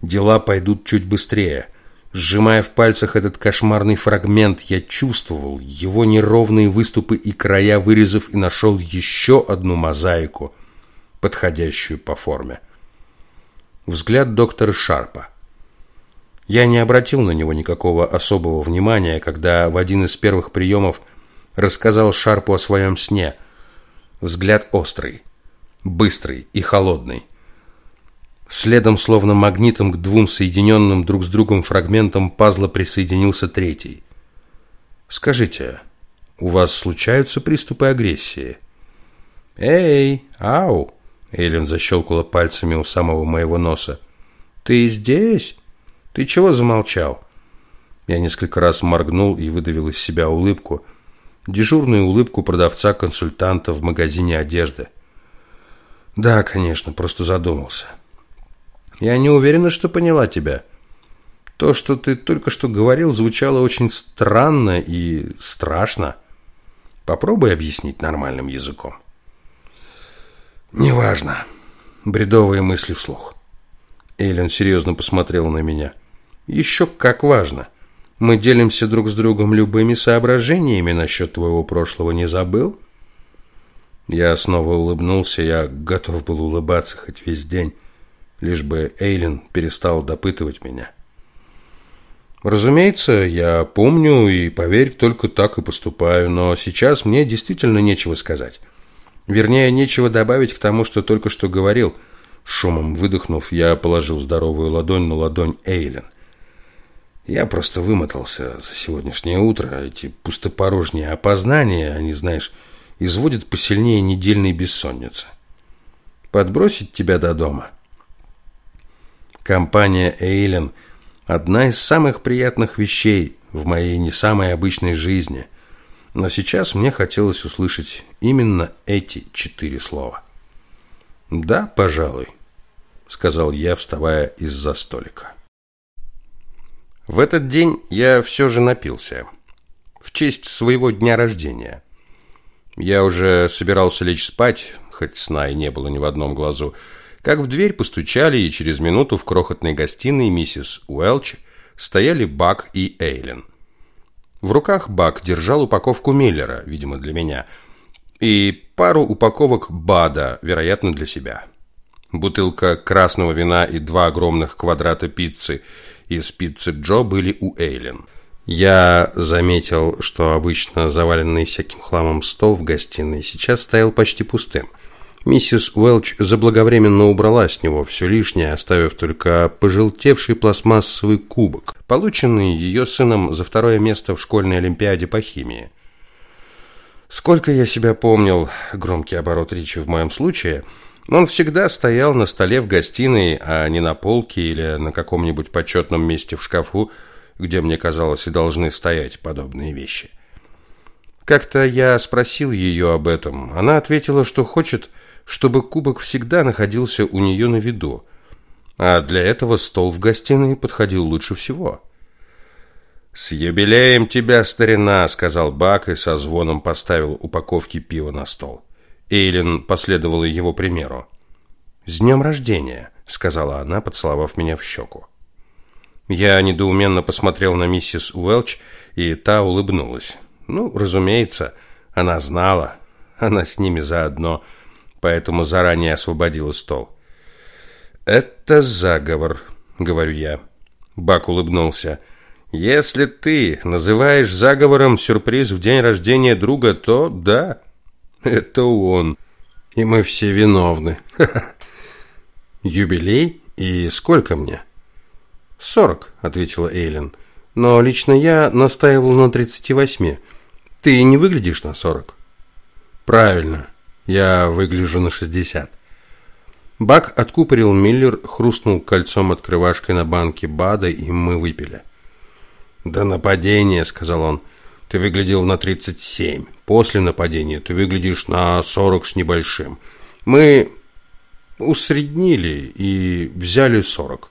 дела пойдут чуть быстрее. Сжимая в пальцах этот кошмарный фрагмент, я чувствовал его неровные выступы и края, вырезав и нашел еще одну мозаику, подходящую по форме. Взгляд доктора Шарпа. Я не обратил на него никакого особого внимания, когда в один из первых приемов рассказал Шарпу о своем сне. Взгляд острый, быстрый и холодный. Следом, словно магнитом к двум соединенным друг с другом фрагментам пазла присоединился третий. «Скажите, у вас случаются приступы агрессии?» «Эй, ау!» Эйлин защелкала пальцами у самого моего носа. «Ты здесь? Ты чего замолчал?» Я несколько раз моргнул и выдавил из себя улыбку. Дежурную улыбку продавца-консультанта в магазине одежды. «Да, конечно, просто задумался». Я не уверена, что поняла тебя. То, что ты только что говорил, звучало очень странно и страшно. Попробуй объяснить нормальным языком. Неважно. Бредовые мысли вслух. Эйлен серьезно посмотрела на меня. Еще как важно. Мы делимся друг с другом любыми соображениями насчет твоего прошлого. Не забыл? Я снова улыбнулся. Я готов был улыбаться хоть весь день лишь бы Эйлин перестал допытывать меня. Разумеется, я помню и, поверь, только так и поступаю, но сейчас мне действительно нечего сказать. Вернее, нечего добавить к тому, что только что говорил. Шумом выдохнув, я положил здоровую ладонь на ладонь Эйлин. Я просто вымотался за сегодняшнее утро. Эти пустопорожние опознания, они, знаешь, изводят посильнее недельной бессонницы. Подбросить тебя до дома – Компания Эйлен – одна из самых приятных вещей в моей не самой обычной жизни. Но сейчас мне хотелось услышать именно эти четыре слова. «Да, пожалуй», – сказал я, вставая из-за столика. В этот день я все же напился. В честь своего дня рождения. Я уже собирался лечь спать, хоть сна и не было ни в одном глазу, – как в дверь постучали, и через минуту в крохотной гостиной миссис Уэлч стояли Бак и Эйлен. В руках Бак держал упаковку Миллера, видимо, для меня, и пару упаковок Бада, вероятно, для себя. Бутылка красного вина и два огромных квадрата пиццы из пиццы Джо были у Эйлен. Я заметил, что обычно заваленный всяким хламом стол в гостиной сейчас стоял почти пустым. Миссис Уэлч заблаговременно убрала с него все лишнее, оставив только пожелтевший пластмассовый кубок, полученный ее сыном за второе место в школьной олимпиаде по химии. Сколько я себя помнил, громкий оборот речи в моем случае, он всегда стоял на столе в гостиной, а не на полке или на каком-нибудь почетном месте в шкафу, где, мне казалось, и должны стоять подобные вещи. Как-то я спросил ее об этом. Она ответила, что хочет чтобы кубок всегда находился у нее на виду, а для этого стол в гостиной подходил лучше всего. «С юбилеем тебя, старина!» — сказал Бак и со звоном поставил упаковки пива на стол. Эйлин последовала его примеру. «С днем рождения!» — сказала она, поцеловав меня в щеку. Я недоуменно посмотрел на миссис Уэлч, и та улыбнулась. Ну, разумеется, она знала, она с ними заодно — поэтому заранее освободила стол. «Это заговор», — говорю я. Бак улыбнулся. «Если ты называешь заговором сюрприз в день рождения друга, то да, это он. И мы все виновны. Юбилей? И сколько мне?» «Сорок», — ответила Эйлин. «Но лично я настаивал на тридцати восьми. Ты не выглядишь на сорок». «Правильно. Я выгляжу на 60. Бак откупорил Миллер, хрустнул кольцом открывашкой на банке БАДа, и мы выпили. «До нападения», — сказал он, — «ты выглядел на 37. После нападения ты выглядишь на 40 с небольшим. Мы усреднили и взяли 40.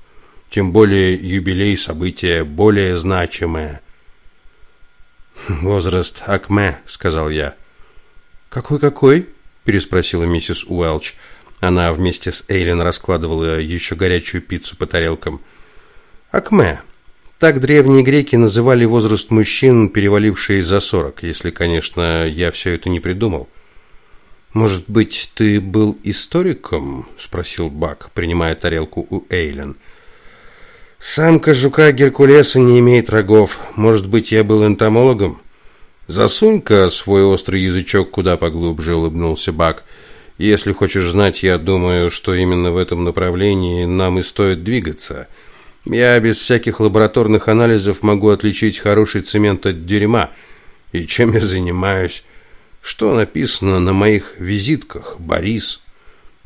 Тем более юбилей события более значимое». «Возраст Акме», — сказал я. «Какой-какой?» Переспросила миссис Уэлч. Она вместе с Эйлин раскладывала еще горячую пиццу по тарелкам. «Акме, Так древние греки называли возраст мужчин, перевалившие за сорок, если, конечно, я все это не придумал. «Может быть, ты был историком?» – спросил Бак, принимая тарелку у Эйлен. «Самка жука Геркулеса не имеет рогов. Может быть, я был энтомологом?» «Засунь-ка свой острый язычок куда поглубже», – улыбнулся Бак. «Если хочешь знать, я думаю, что именно в этом направлении нам и стоит двигаться». Я без всяких лабораторных анализов могу отличить хороший цемент от дерьма. И чем я занимаюсь? Что написано на моих визитках, Борис?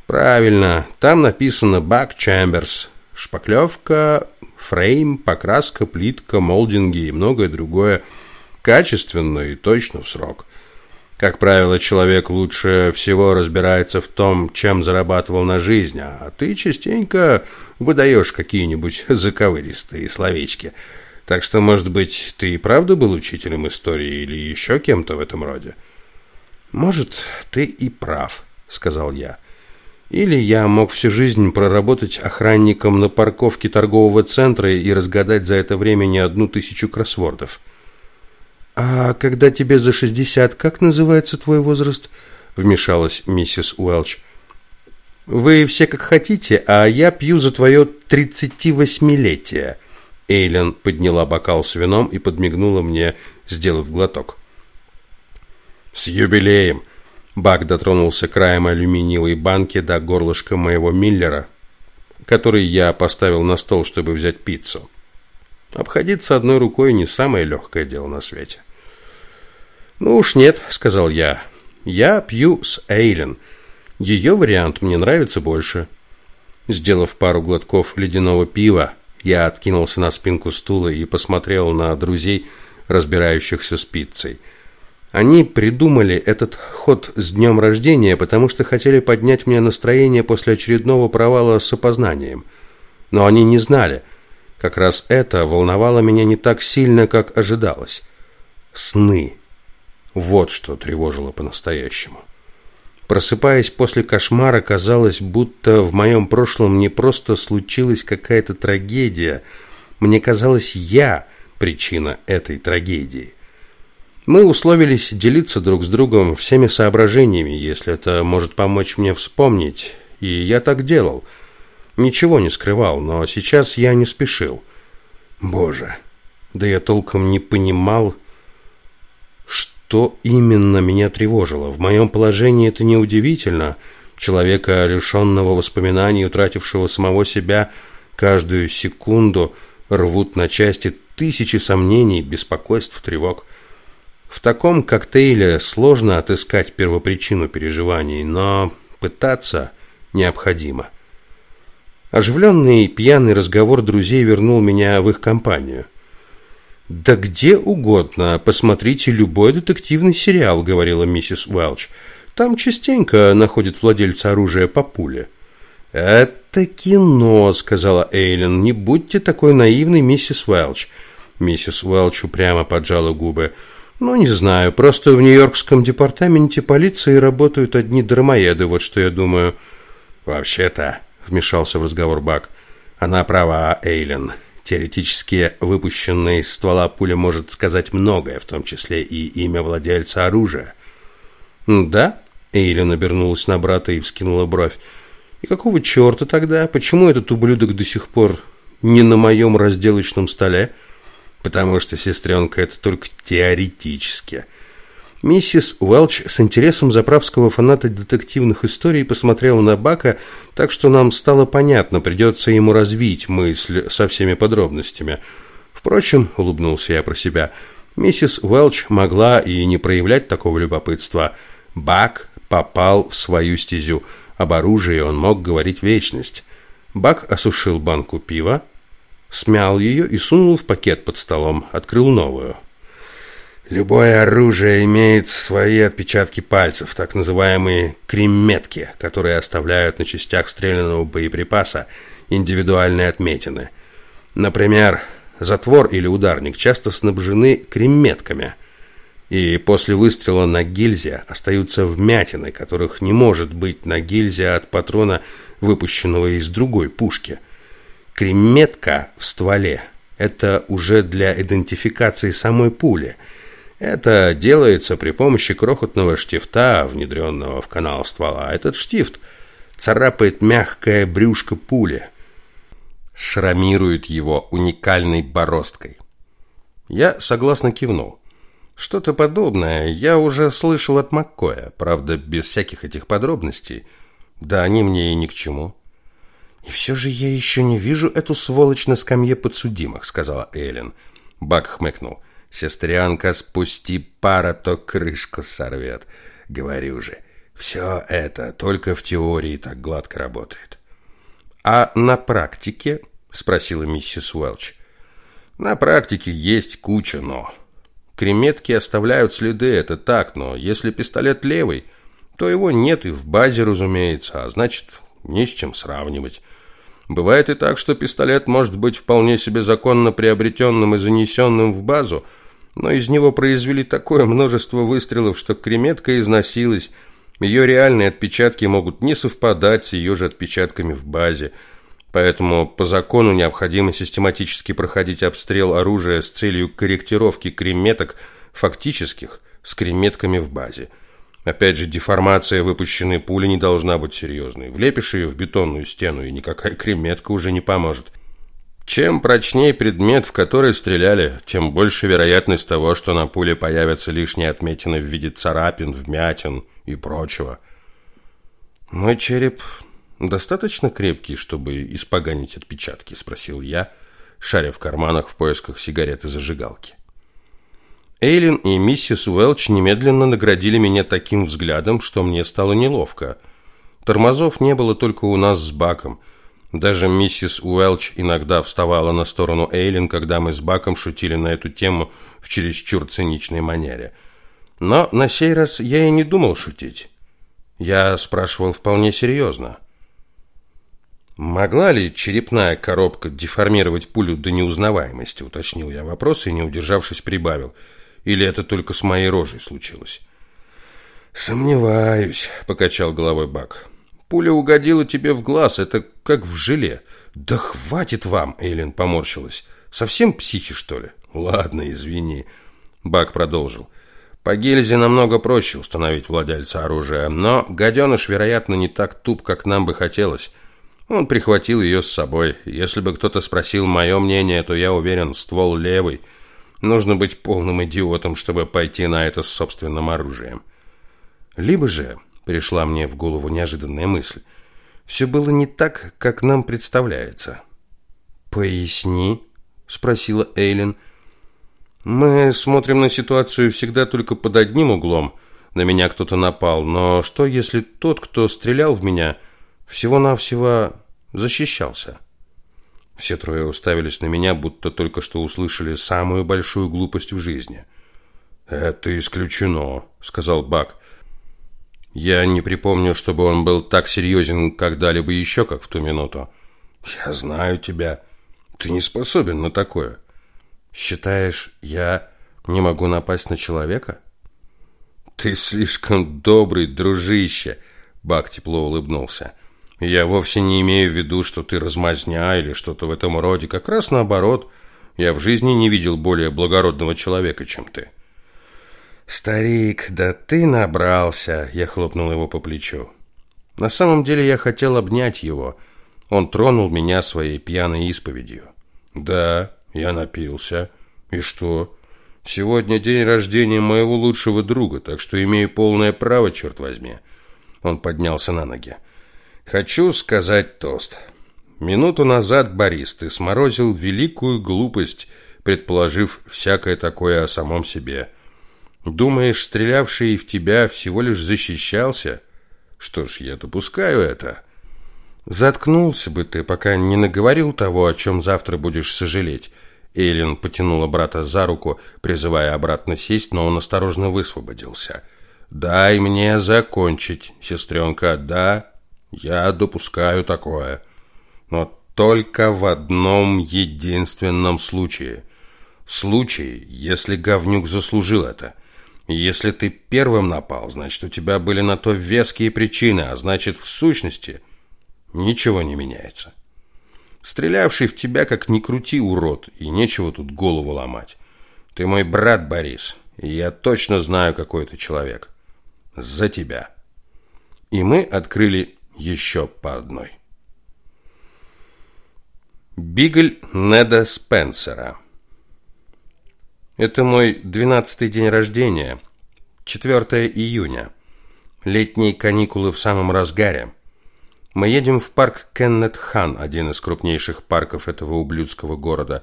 Правильно, там написано Бак Чамберс. Шпаклевка, фрейм, покраска, плитка, молдинги и многое другое. Качественно и точно в срок. Как правило, человек лучше всего разбирается в том, чем зарабатывал на жизнь, а ты частенько выдаешь какие-нибудь заковыристые словечки. Так что, может быть, ты и правда был учителем истории или еще кем-то в этом роде? Может, ты и прав, сказал я. Или я мог всю жизнь проработать охранником на парковке торгового центра и разгадать за это время не одну тысячу кроссвордов. А когда тебе за шестьдесят, как называется твой возраст? вмешалась миссис Уэлч. Вы все как хотите, а я пью за твое тридцативосьмилетие. Эйлен подняла бокал с вином и подмигнула мне, сделав глоток. С юбилеем. Бак дотронулся краем алюминиевой банки до горлышка моего Миллера, который я поставил на стол, чтобы взять пиццу. Обходиться одной рукой не самое легкое дело на свете. «Ну уж нет», — сказал я. «Я пью с Эйлен. Ее вариант мне нравится больше». Сделав пару глотков ледяного пива, я откинулся на спинку стула и посмотрел на друзей, разбирающихся с пиццей. Они придумали этот ход с днем рождения, потому что хотели поднять мне настроение после очередного провала с опознанием. Но они не знали, как раз это волновало меня не так сильно, как ожидалось. Сны. Вот что тревожило по-настоящему. Просыпаясь после кошмара, казалось, будто в моем прошлом не просто случилась какая-то трагедия. Мне казалось, я причина этой трагедии. Мы условились делиться друг с другом всеми соображениями, если это может помочь мне вспомнить. И я так делал – Ничего не скрывал, но сейчас я не спешил. Боже, да я толком не понимал, что именно меня тревожило. В моем положении это неудивительно. Человека, лишенного воспоминаний, утратившего самого себя, каждую секунду рвут на части тысячи сомнений, беспокойств, тревог. В таком коктейле сложно отыскать первопричину переживаний, но пытаться необходимо. Оживленный пьяный разговор друзей вернул меня в их компанию. «Да где угодно, посмотрите любой детективный сериал», — говорила миссис Уэлч. «Там частенько находят владельца оружия по пуле». «Это кино», — сказала Эйлин. «Не будьте такой наивной, миссис Уэлч». Миссис Уэлч упрямо поджала губы. «Ну, не знаю, просто в Нью-Йоркском департаменте полиции работают одни дармоеды, вот что я думаю». «Вообще-то», вмешался в разговор Бак. Она права, Эйлен. Теоретически выпущенная из ствола пуля может сказать многое, в том числе и имя владельца оружия. Да? Эйлен обернулась на брата и вскинула бровь. И какого черта тогда? Почему этот ублюдок до сих пор не на моем разделочном столе? Потому что, сестренка, это только теоретически. Миссис Уэлч с интересом заправского фаната детективных историй посмотрела на Бака, так что нам стало понятно, придется ему развить мысль со всеми подробностями. Впрочем, улыбнулся я про себя, миссис Уэлч могла и не проявлять такого любопытства. Бак попал в свою стезю. Об оружии он мог говорить вечность. Бак осушил банку пива, смял ее и сунул в пакет под столом, открыл новую. Любое оружие имеет свои отпечатки пальцев, так называемые кремметки, которые оставляют на частях стрелянного боеприпаса индивидуальные отметины. Например, затвор или ударник часто снабжены кремметками, и после выстрела на гильзе остаются вмятины, которых не может быть на гильзе от патрона, выпущенного из другой пушки. Кремметка в стволе – это уже для идентификации самой пули. Это делается при помощи крохотного штифта, внедренного в канал ствола. Этот штифт царапает мягкое брюшко пули, шрамирует его уникальной бороздкой. Я согласно кивнул. Что-то подобное я уже слышал от Маккоя, правда, без всяких этих подробностей. Да они мне и ни к чему. И все же я еще не вижу эту сволочь на скамье подсудимых, сказала Эллен. Бак хмыкнул. Сестренка, спусти пара, то крышку сорвет. Говорю же, все это только в теории так гладко работает. А на практике? Спросила миссис Уэлч. На практике есть куча «но». Креметки оставляют следы, это так, но если пистолет левый, то его нет и в базе, разумеется, а значит, не с чем сравнивать. Бывает и так, что пистолет может быть вполне себе законно приобретенным и занесенным в базу, но из него произвели такое множество выстрелов, что креметка износилась. Ее реальные отпечатки могут не совпадать с ее же отпечатками в базе. Поэтому по закону необходимо систематически проходить обстрел оружия с целью корректировки креметок фактических с креметками в базе. Опять же, деформация выпущенной пули не должна быть серьезной. Влепишь ее в бетонную стену, и никакая креметка уже не поможет. Чем прочнее предмет, в который стреляли, тем больше вероятность того, что на пуле появятся лишние отметины в виде царапин, вмятин и прочего. Мой череп достаточно крепкий, чтобы испоганить отпечатки, спросил я, шаря в карманах в поисках сигареты зажигалки. Эйлин и миссис Уэлч немедленно наградили меня таким взглядом, что мне стало неловко. Тормозов не было только у нас с Баком. Даже миссис Уэлч иногда вставала на сторону Эйлин, когда мы с Баком шутили на эту тему в чересчур циничной манере. Но на сей раз я и не думал шутить. Я спрашивал вполне серьезно. «Могла ли черепная коробка деформировать пулю до неузнаваемости?» уточнил я вопрос и, не удержавшись, прибавил – или это только с моей рожей случилось? Сомневаюсь, покачал головой Бак. Пуля угодила тебе в глаз, это как в желе. Да хватит вам, Эйлин поморщилась. Совсем психи, что ли? Ладно, извини. Бак продолжил. По гильзе намного проще установить владельца оружия, но гаденыш, вероятно, не так туп, как нам бы хотелось. Он прихватил ее с собой. Если бы кто-то спросил мое мнение, то я уверен, ствол левый – Нужно быть полным идиотом, чтобы пойти на это с собственным оружием. Либо же, пришла мне в голову неожиданная мысль, все было не так, как нам представляется. «Поясни», — спросила Эйлин. «Мы смотрим на ситуацию всегда только под одним углом. На меня кто-то напал, но что, если тот, кто стрелял в меня, всего-навсего защищался?» Все трое уставились на меня, будто только что услышали самую большую глупость в жизни. «Это исключено», — сказал Бак. «Я не припомню, чтобы он был так серьезен когда-либо еще, как в ту минуту. Я знаю тебя. Ты не способен на такое. Считаешь, я не могу напасть на человека?» «Ты слишком добрый, дружище», — Бак тепло улыбнулся. Я вовсе не имею в виду, что ты размазня или что-то в этом роде. Как раз наоборот. Я в жизни не видел более благородного человека, чем ты. Старик, да ты набрался, я хлопнул его по плечу. На самом деле я хотел обнять его. Он тронул меня своей пьяной исповедью. Да, я напился. И что? Сегодня день рождения моего лучшего друга, так что имею полное право, черт возьми. Он поднялся на ноги. Хочу сказать тост. Минуту назад, Борис, ты сморозил великую глупость, предположив всякое такое о самом себе. Думаешь, стрелявший в тебя всего лишь защищался? Что ж, я допускаю это. Заткнулся бы ты, пока не наговорил того, о чем завтра будешь сожалеть. Эйлин потянула брата за руку, призывая обратно сесть, но он осторожно высвободился. «Дай мне закончить, сестренка, да, я допускаю такое. Но только в одном единственном случае. В случае, если говнюк заслужил это. Если ты первым напал, значит, у тебя были на то веские причины, а значит, в сущности, ничего не меняется. Стрелявший в тебя, как ни крути, урод, и нечего тут голову ломать. Ты мой брат, Борис, и я точно знаю, какой ты человек. За тебя. И мы открыли еще по одной. Бигль Неда Спенсера Это мой двенадцатый день рождения, 4 июня. Летние каникулы в самом разгаре. Мы едем в парк Кеннет Хан, один из крупнейших парков этого ублюдского города.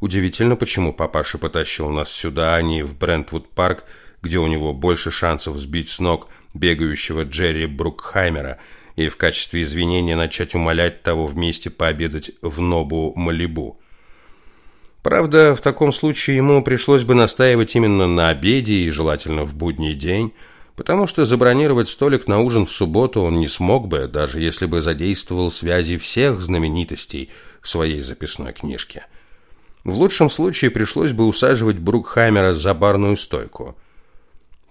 Удивительно, почему папаша потащил нас сюда, а не в Брентвуд парк, где у него больше шансов сбить с ног бегающего Джерри Брукхаймера и в качестве извинения начать умолять того вместе пообедать в Нобу Малибу. Правда, в таком случае ему пришлось бы настаивать именно на обеде и желательно в будний день – потому что забронировать столик на ужин в субботу он не смог бы, даже если бы задействовал связи всех знаменитостей в своей записной книжке. В лучшем случае пришлось бы усаживать Брукхаймера за барную стойку.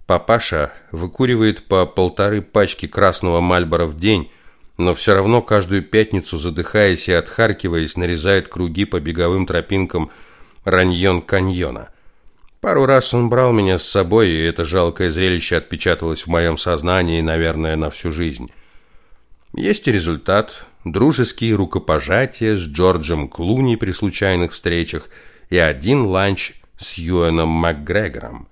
Папаша выкуривает по полторы пачки красного мальбора в день, но все равно каждую пятницу, задыхаясь и отхаркиваясь, нарезает круги по беговым тропинкам раньон-каньона – Пару раз он брал меня с собой, и это жалкое зрелище отпечаталось в моем сознании, наверное, на всю жизнь. Есть и результат. Дружеские рукопожатия с Джорджем Клуни при случайных встречах и один ланч с Юэном МакГрегором.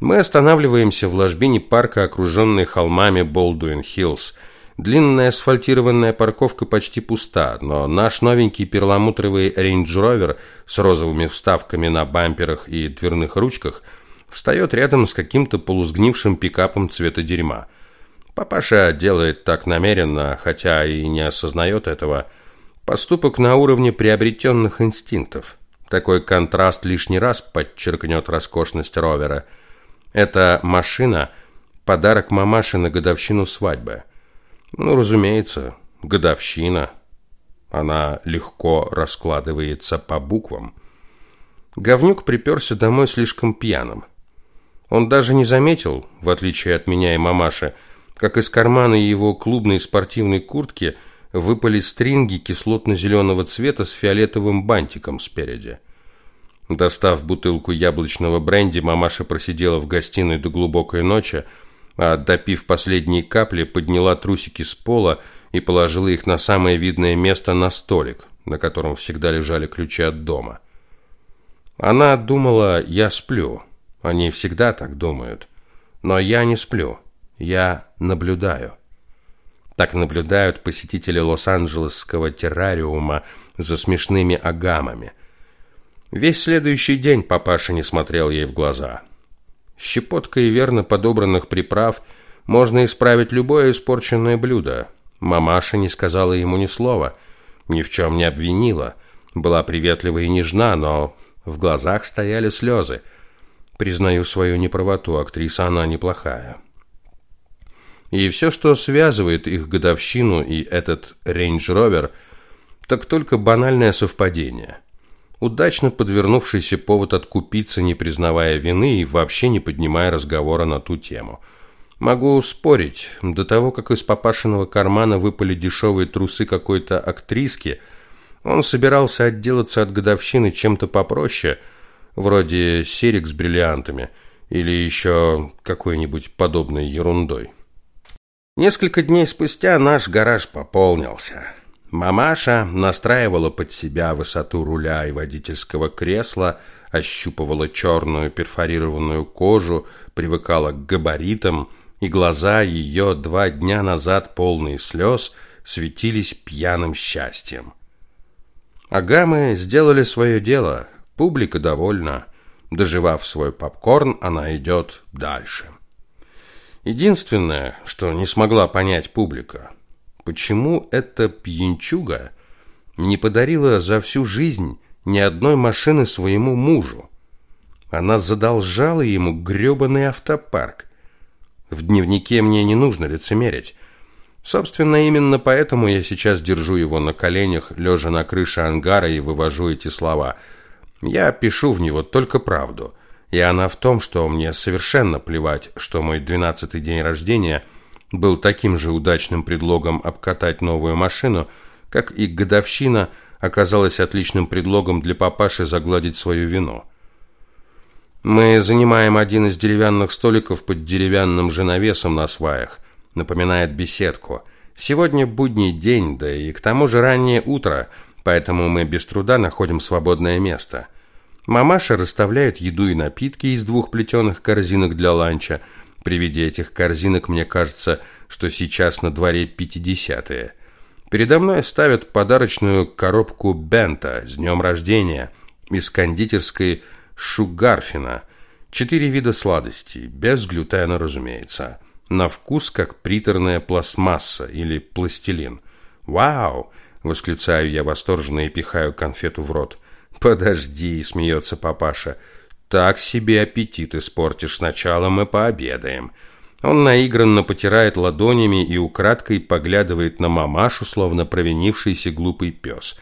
Мы останавливаемся в ложбине парка, окруженной холмами Болдуин-Хиллз – Длинная асфальтированная парковка почти пуста, но наш новенький перламутровый Range Rover с розовыми вставками на бамперах и дверных ручках встает рядом с каким-то полусгнившим пикапом цвета дерьма. Папаша делает так намеренно, хотя и не осознает этого. Поступок на уровне приобретенных инстинктов. Такой контраст лишний раз подчеркнет роскошность ровера. Эта машина – подарок мамаше на годовщину свадьбы – ну, разумеется, годовщина. Она легко раскладывается по буквам. Говнюк приперся домой слишком пьяным. Он даже не заметил, в отличие от меня и мамаши, как из кармана его клубной спортивной куртки выпали стринги кислотно-зеленого цвета с фиолетовым бантиком спереди. Достав бутылку яблочного бренди, мамаша просидела в гостиной до глубокой ночи, а допив последние капли, подняла трусики с пола и положила их на самое видное место на столик, на котором всегда лежали ключи от дома. Она думала, я сплю. Они всегда так думают. Но я не сплю. Я наблюдаю. Так наблюдают посетители Лос-Анджелесского террариума за смешными агамами. Весь следующий день папаша не смотрел ей в глаза – Щепоткой верно подобранных приправ можно исправить любое испорченное блюдо. Мамаша не сказала ему ни слова, ни в чем не обвинила, была приветлива и нежна, но в глазах стояли слезы. Признаю свою неправоту, актриса она неплохая. И все, что связывает их годовщину и этот рейндж-ровер, так только банальное совпадение – удачно подвернувшийся повод откупиться, не признавая вины и вообще не поднимая разговора на ту тему. Могу спорить, до того, как из папашиного кармана выпали дешевые трусы какой-то актриски, он собирался отделаться от годовщины чем-то попроще, вроде серик с бриллиантами или еще какой-нибудь подобной ерундой. Несколько дней спустя наш гараж пополнился. Мамаша настраивала под себя высоту руля и водительского кресла, ощупывала черную перфорированную кожу, привыкала к габаритам, и глаза ее два дня назад, полные слез, светились пьяным счастьем. Агамы сделали свое дело, публика довольна. Доживав свой попкорн, она идет дальше. Единственное, что не смогла понять публика, почему эта пьянчуга не подарила за всю жизнь ни одной машины своему мужу. Она задолжала ему грёбаный автопарк. В дневнике мне не нужно лицемерить. Собственно, именно поэтому я сейчас держу его на коленях, лежа на крыше ангара и вывожу эти слова. Я пишу в него только правду. И она в том, что мне совершенно плевать, что мой двенадцатый день рождения – был таким же удачным предлогом обкатать новую машину, как и годовщина оказалась отличным предлогом для папаши загладить свою вину. Мы занимаем один из деревянных столиков под деревянным же навесом на сваях, напоминает беседку. Сегодня будний день, да и к тому же раннее утро, поэтому мы без труда находим свободное место. Мамаша расставляет еду и напитки из двух плетеных корзинок для ланча. При виде этих корзинок мне кажется, что сейчас на дворе пятидесятые. Передо мной ставят подарочную коробку Бента с днем рождения из кондитерской Шугарфина. Четыре вида сладостей, без глютена, разумеется. На вкус как приторная пластмасса или пластилин. «Вау!» – восклицаю я восторженно и пихаю конфету в рот. «Подожди!» – смеется папаша. «Так себе аппетит испортишь. Сначала мы пообедаем». Он наигранно потирает ладонями и украдкой поглядывает на мамашу, словно провинившийся глупый пес.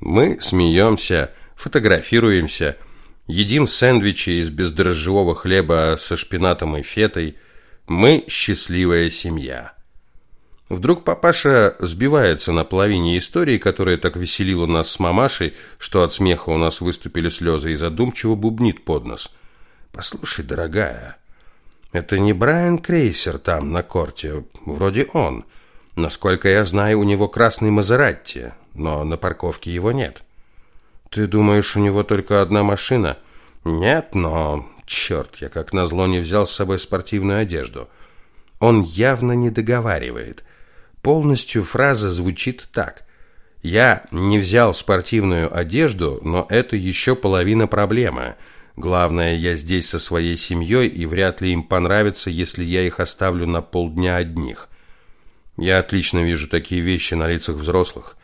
Мы смеемся, фотографируемся, едим сэндвичи из бездрожжевого хлеба со шпинатом и фетой. Мы счастливая семья. Вдруг папаша сбивается на половине истории, которая так веселила нас с мамашей, что от смеха у нас выступили слезы, и задумчиво бубнит под нос. «Послушай, дорогая, это не Брайан Крейсер там, на корте, вроде он. Насколько я знаю, у него красный Мазератти, но на парковке его нет». «Ты думаешь, у него только одна машина?» «Нет, но... Черт, я как назло не взял с собой спортивную одежду». Он явно не договаривает. Полностью фраза звучит так. «Я не взял спортивную одежду, но это еще половина проблемы. Главное, я здесь со своей семьей, и вряд ли им понравится, если я их оставлю на полдня одних. Я отлично вижу такие вещи на лицах взрослых.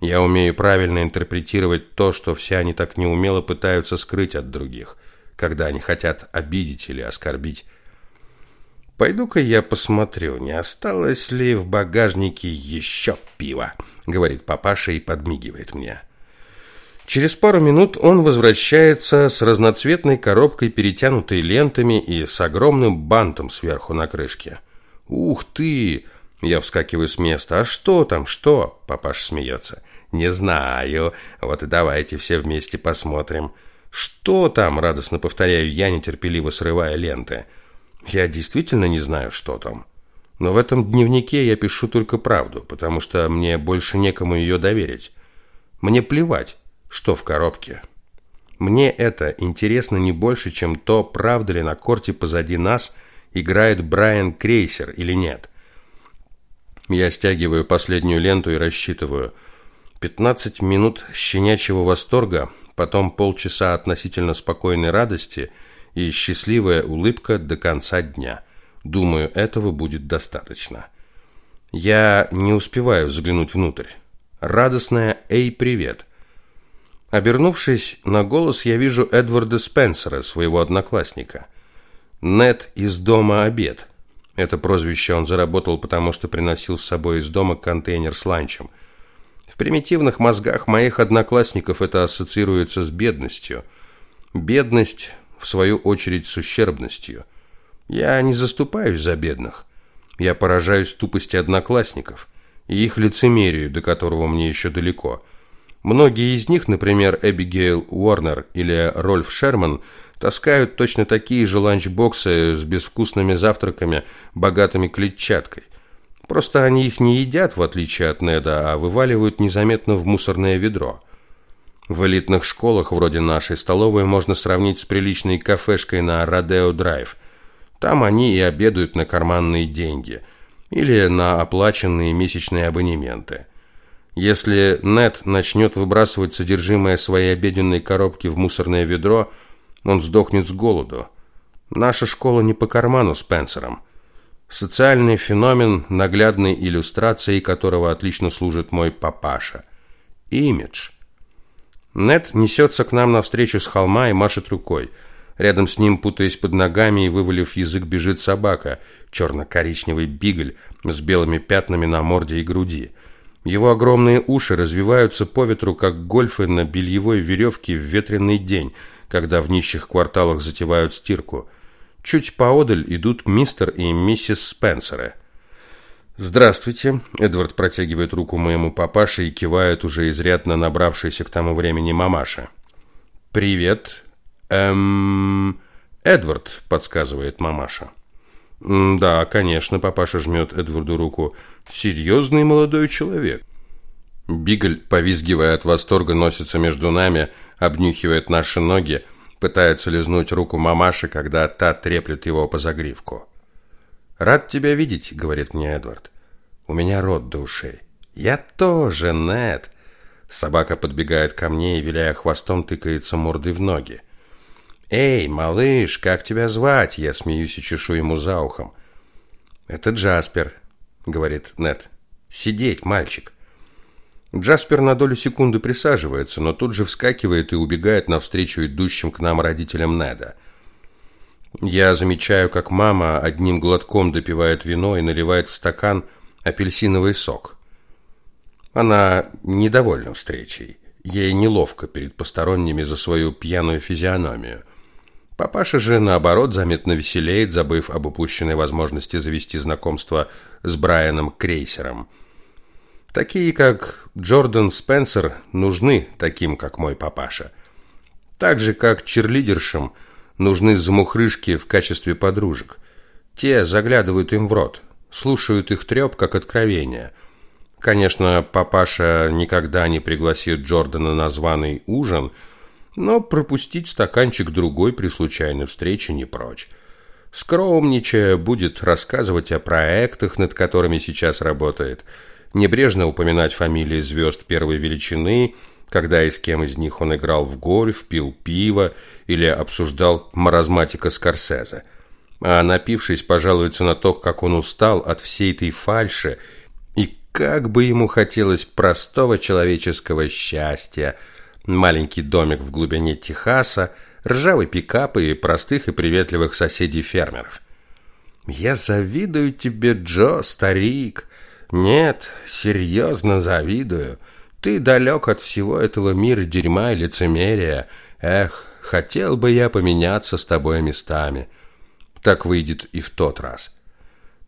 Я умею правильно интерпретировать то, что все они так неумело пытаются скрыть от других, когда они хотят обидеть или оскорбить. «Пойду-ка я посмотрю, не осталось ли в багажнике еще пива», — говорит папаша и подмигивает мне. Через пару минут он возвращается с разноцветной коробкой, перетянутой лентами и с огромным бантом сверху на крышке. «Ух ты!» Я вскакиваю с места. «А что там, что?» Папаша смеется. «Не знаю. Вот и давайте все вместе посмотрим». «Что там?» Радостно повторяю я, нетерпеливо срывая ленты. Я действительно не знаю, что там. Но в этом дневнике я пишу только правду, потому что мне больше некому ее доверить. Мне плевать, что в коробке. Мне это интересно не больше, чем то, правда ли на корте позади нас играет Брайан Крейсер или нет. Я стягиваю последнюю ленту и рассчитываю. 15 минут щенячьего восторга, потом полчаса относительно спокойной радости – и счастливая улыбка до конца дня. Думаю, этого будет достаточно. Я не успеваю взглянуть внутрь. Радостная «Эй, привет!» Обернувшись на голос, я вижу Эдварда Спенсера, своего одноклассника. «Нет из дома обед». Это прозвище он заработал, потому что приносил с собой из дома контейнер с ланчем. В примитивных мозгах моих одноклассников это ассоциируется с бедностью. Бедность в свою очередь с ущербностью. Я не заступаюсь за бедных. Я поражаюсь тупости одноклассников и их лицемерию, до которого мне еще далеко. Многие из них, например, Эбигейл Уорнер или Рольф Шерман, таскают точно такие же ланчбоксы с безвкусными завтраками, богатыми клетчаткой. Просто они их не едят, в отличие от Неда, а вываливают незаметно в мусорное ведро. В элитных школах вроде нашей столовой можно сравнить с приличной кафешкой на Родео-драйв. Там они и обедают на карманные деньги или на оплаченные месячные абонементы. Если Нет начнет выбрасывать содержимое своей обеденной коробки в мусорное ведро, он сдохнет с голоду. Наша школа не по карману Спенсерам. Социальный феномен, наглядной иллюстрацией которого отлично служит мой папаша. Имидж – нет несется к нам навстречу с холма и машет рукой. Рядом с ним, путаясь под ногами и вывалив язык, бежит собака, черно-коричневый бигль с белыми пятнами на морде и груди. Его огромные уши развиваются по ветру, как гольфы на бельевой веревке в ветреный день, когда в нищих кварталах затевают стирку. Чуть поодаль идут мистер и миссис Спенсеры. «Здравствуйте!» Эдвард протягивает руку моему папаше и кивает уже изрядно набравшейся к тому времени мамаше. «Привет!» «Эм...» «Эдвард», — подсказывает мамаша. «Да, конечно», — папаша жмет Эдварду руку. «Серьезный молодой человек». Бигль, повизгивая от восторга, носится между нами, обнюхивает наши ноги, пытается лизнуть руку мамаши, когда та треплет его по загривку. «Рад тебя видеть», — говорит мне Эдвард. «У меня рот до ушей». «Я тоже, Нед». Собака подбегает ко мне и, виляя хвостом, тыкается мордой в ноги. «Эй, малыш, как тебя звать?» Я смеюсь и чешу ему за ухом. «Это Джаспер», — говорит Нед. «Сидеть, мальчик». Джаспер на долю секунды присаживается, но тут же вскакивает и убегает навстречу идущим к нам родителям Неда. Я замечаю, как мама одним глотком допивает вино и наливает в стакан апельсиновый сок. Она недовольна встречей. Ей неловко перед посторонними за свою пьяную физиономию. Папаша же, наоборот, заметно веселеет, забыв об упущенной возможности завести знакомство с Брайаном Крейсером. Такие, как Джордан Спенсер, нужны таким, как мой папаша. Так же, как черлидершам нужны замухрышки в качестве подружек. Те заглядывают им в рот, слушают их треп, как откровение. Конечно, папаша никогда не пригласит Джордана на званый ужин – но пропустить стаканчик другой при случайной встрече не прочь. Скромничая, будет рассказывать о проектах, над которыми сейчас работает, небрежно упоминать фамилии звезд первой величины, когда и с кем из них он играл в гольф, пил пиво или обсуждал маразматика Скорсезе. А напившись, пожалуется на то, как он устал от всей этой фальши и как бы ему хотелось простого человеческого счастья – маленький домик в глубине Техаса, ржавый пикап и простых и приветливых соседей-фермеров. «Я завидую тебе, Джо, старик. Нет, серьезно завидую. Ты далек от всего этого мира дерьма и лицемерия. Эх, хотел бы я поменяться с тобой местами». Так выйдет и в тот раз.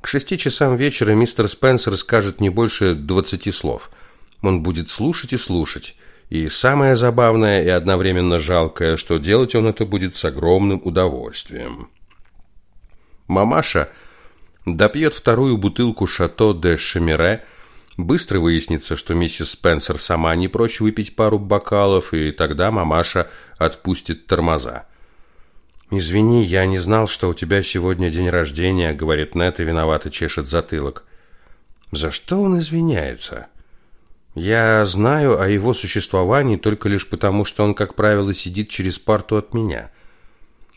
К шести часам вечера мистер Спенсер скажет не больше двадцати слов. Он будет слушать и слушать. И самое забавное и одновременно жалкое, что делать он это будет с огромным удовольствием. Мамаша допьет вторую бутылку «Шато де Шемере», Быстро выяснится, что миссис Спенсер сама не прочь выпить пару бокалов, и тогда мамаша отпустит тормоза. «Извини, я не знал, что у тебя сегодня день рождения», — говорит Нет и виновато чешет затылок. «За что он извиняется?» Я знаю о его существовании только лишь потому, что он, как правило, сидит через парту от меня.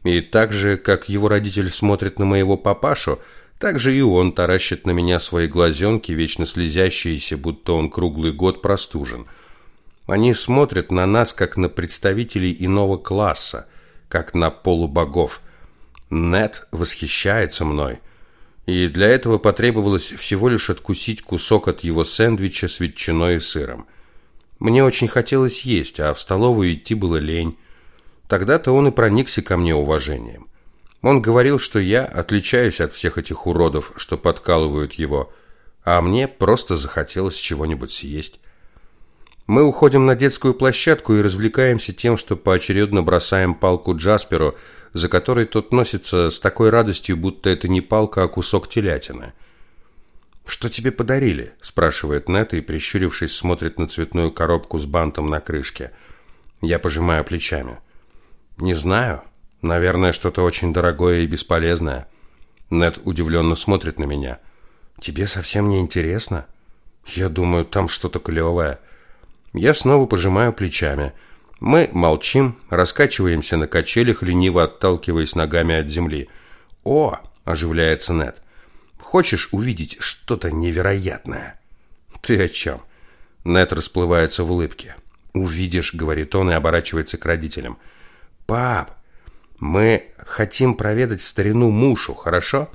И так же, как его родитель смотрит на моего папашу, так же и он таращит на меня свои глазенки, вечно слезящиеся, будто он круглый год простужен. Они смотрят на нас, как на представителей иного класса, как на полубогов. Нет восхищается мной – и для этого потребовалось всего лишь откусить кусок от его сэндвича с ветчиной и сыром. Мне очень хотелось есть, а в столовую идти было лень. Тогда-то он и проникся ко мне уважением. Он говорил, что я отличаюсь от всех этих уродов, что подкалывают его, а мне просто захотелось чего-нибудь съесть. Мы уходим на детскую площадку и развлекаемся тем, что поочередно бросаем палку Джасперу, за которой тот носится с такой радостью, будто это не палка, а кусок телятины. «Что тебе подарили?» – спрашивает Нет и, прищурившись, смотрит на цветную коробку с бантом на крышке. Я пожимаю плечами. «Не знаю. Наверное, что-то очень дорогое и бесполезное». Нет удивленно смотрит на меня. «Тебе совсем не интересно?» «Я думаю, там что-то клевое». Я снова пожимаю плечами – мы молчим, раскачиваемся на качелях, лениво отталкиваясь ногами от земли. «О!» – оживляется Нед. «Хочешь увидеть что-то невероятное?» «Ты о чем?» Нед расплывается в улыбке. «Увидишь», – говорит он и оборачивается к родителям. «Пап, мы хотим проведать старину Мушу, хорошо?»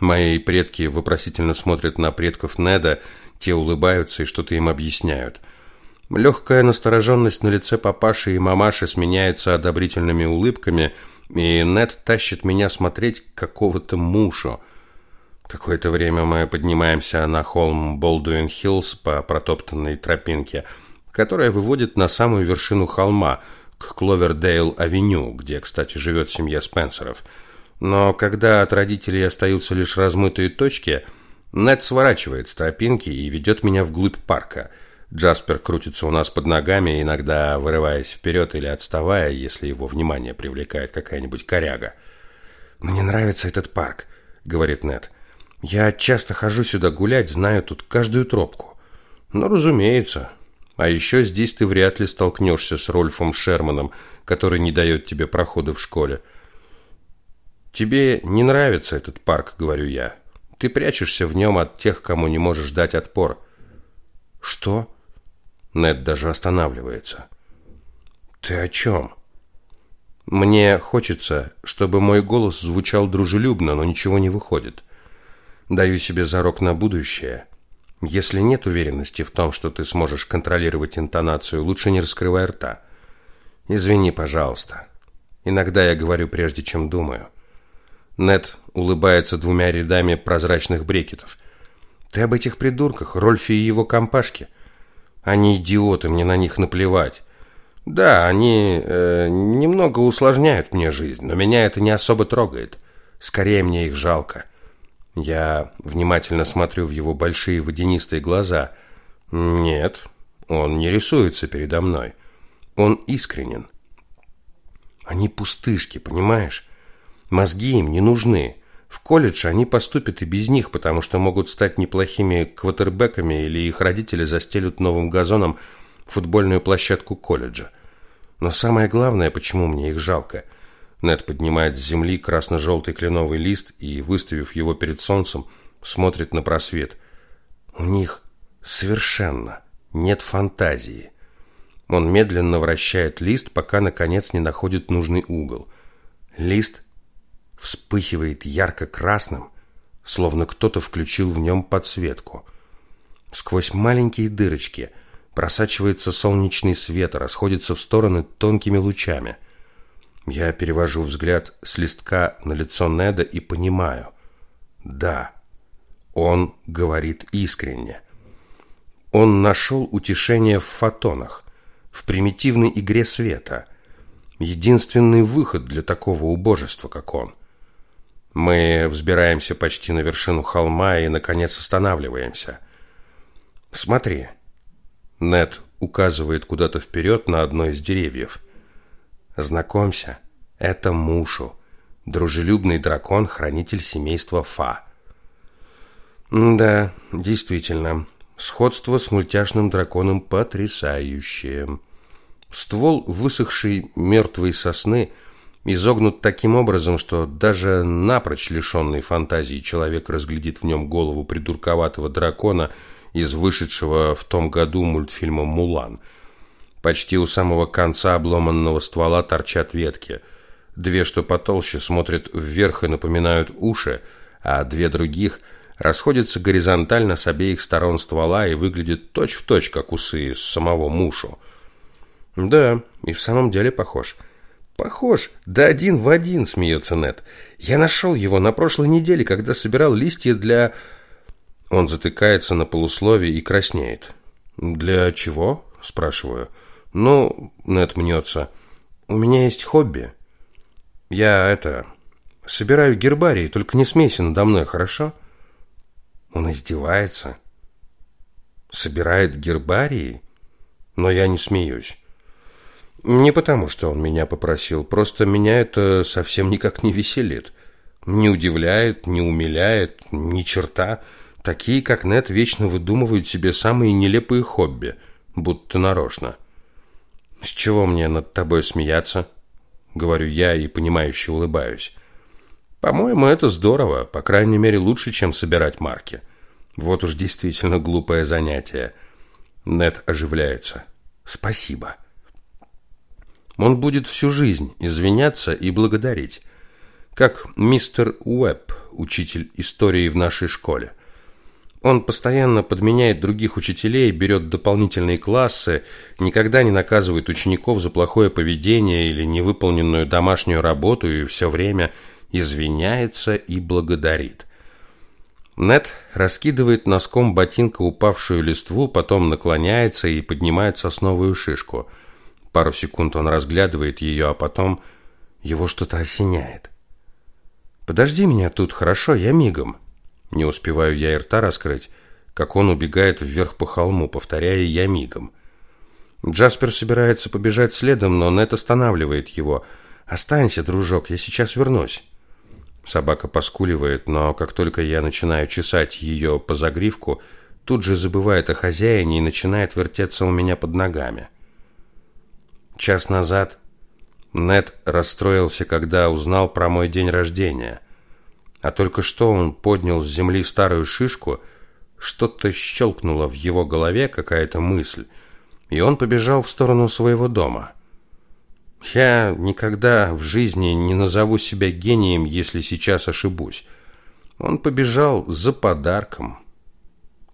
Мои предки вопросительно смотрят на предков Неда, те улыбаются и что-то им объясняют – Легкая настороженность на лице папаши и мамаши сменяется одобрительными улыбками, и Нед тащит меня смотреть какого-то мушу. Какое-то время мы поднимаемся на холм Болдуин-Хиллз по протоптанной тропинке, которая выводит на самую вершину холма, Кловердейл-авеню, где, кстати, живет семья Спенсеров. Но когда от родителей остаются лишь размытые точки, Нед сворачивает с тропинки и ведет меня вглубь парка. Джаспер крутится у нас под ногами, иногда вырываясь вперед или отставая, если его внимание привлекает какая-нибудь коряга. «Мне нравится этот парк», — говорит Нед. «Я часто хожу сюда гулять, знаю тут каждую тропку». «Ну, разумеется. А еще здесь ты вряд ли столкнешься с Рольфом Шерманом, который не дает тебе прохода в школе». «Тебе не нравится этот парк», — говорю я. «Ты прячешься в нем от тех, кому не можешь дать отпор». «Что?» Нед даже останавливается. «Ты о чем?» Мне хочется, чтобы мой голос звучал дружелюбно, но ничего не выходит. Даю себе зарок на будущее. Если нет уверенности в том, что ты сможешь контролировать интонацию, лучше не раскрывай рта. Извини, пожалуйста. Иногда я говорю прежде, чем думаю. Нет улыбается двумя рядами прозрачных брекетов. Ты об этих придурках, Рольфе и его компашке? Они идиоты, мне на них наплевать. Да, они э, немного усложняют мне жизнь, но меня это не особо трогает. Скорее мне их жалко. Я внимательно смотрю в его большие водянистые глаза. Нет, он не рисуется передо мной. Он искренен. Они пустышки, понимаешь? Мозги им не нужны. В колледж они поступят и без них, потому что могут стать неплохими квотербеками или их родители застелют новым газоном футбольную площадку колледжа. Но самое главное, почему мне их жалко. Нед поднимает с земли красно-желтый кленовый лист и, выставив его перед солнцем, смотрит на просвет. У них совершенно нет фантазии. Он медленно вращает лист, пока наконец не находит нужный угол. Лист вспыхивает ярко-красным, словно кто-то включил в нем подсветку. Сквозь маленькие дырочки – Просачивается солнечный свет, расходится в стороны тонкими лучами. Я перевожу взгляд с листка на лицо Неда и понимаю. Да, он говорит искренне. Он нашел утешение в фотонах, в примитивной игре света. Единственный выход для такого убожества, как он. Мы взбираемся почти на вершину холма и, наконец, останавливаемся. Смотри, Нед указывает куда-то вперед на одно из деревьев. Знакомься, это Мушу, дружелюбный дракон, хранитель семейства Фа. Да, действительно, сходство с мультяшным драконом потрясающее. Ствол высохшей мертвой сосны изогнут таким образом, что даже напрочь лишенный фантазии человек разглядит в нем голову придурковатого дракона – из вышедшего в том году мультфильма «Мулан». Почти у самого конца обломанного ствола торчат ветки. Две, что потолще, смотрят вверх и напоминают уши, а две других расходятся горизонтально с обеих сторон ствола и выглядят точь-в-точь, точь, как усы самого мушу. Да, и в самом деле похож. Похож, да один в один, смеется Нет. Я нашел его на прошлой неделе, когда собирал листья для он затыкается на полуслове и краснеет. «Для чего?» – спрашиваю. «Ну, Нед мнется. У меня есть хобби. Я это... Собираю гербарий, только не смейся надо мной, хорошо?» Он издевается. Собирает гербарии? Но я не смеюсь. Не потому, что он меня попросил, просто меня это совсем никак не веселит. Не удивляет, не умиляет, ни черта. Такие, как Нет, вечно выдумывают себе самые нелепые хобби, будто нарочно. С чего мне над тобой смеяться? Говорю я и понимающе улыбаюсь. По-моему, это здорово, по крайней мере, лучше, чем собирать марки. Вот уж действительно глупое занятие. Нет оживляется. Спасибо. Он будет всю жизнь извиняться и благодарить. Как мистер Уэбб, учитель истории в нашей школе. Он постоянно подменяет других учителей, берет дополнительные классы, никогда не наказывает учеников за плохое поведение или невыполненную домашнюю работу и все время извиняется и благодарит. Нет раскидывает носком ботинка упавшую листву, потом наклоняется и поднимает сосновую шишку. Пару секунд он разглядывает ее, а потом его что-то осеняет. «Подожди меня тут, хорошо? Я мигом». Не успеваю я и рта раскрыть, как он убегает вверх по холму, повторяя «я мигом». Джаспер собирается побежать следом, но Нет останавливает его. «Останься, дружок, я сейчас вернусь». Собака поскуливает, но как только я начинаю чесать ее по загривку, тут же забывает о хозяине и начинает вертеться у меня под ногами. Час назад Нет расстроился, когда узнал про мой день рождения. А только что он поднял с земли старую шишку, что-то щелкнуло в его голове, какая-то мысль, и он побежал в сторону своего дома. Я никогда в жизни не назову себя гением, если сейчас ошибусь. Он побежал за подарком.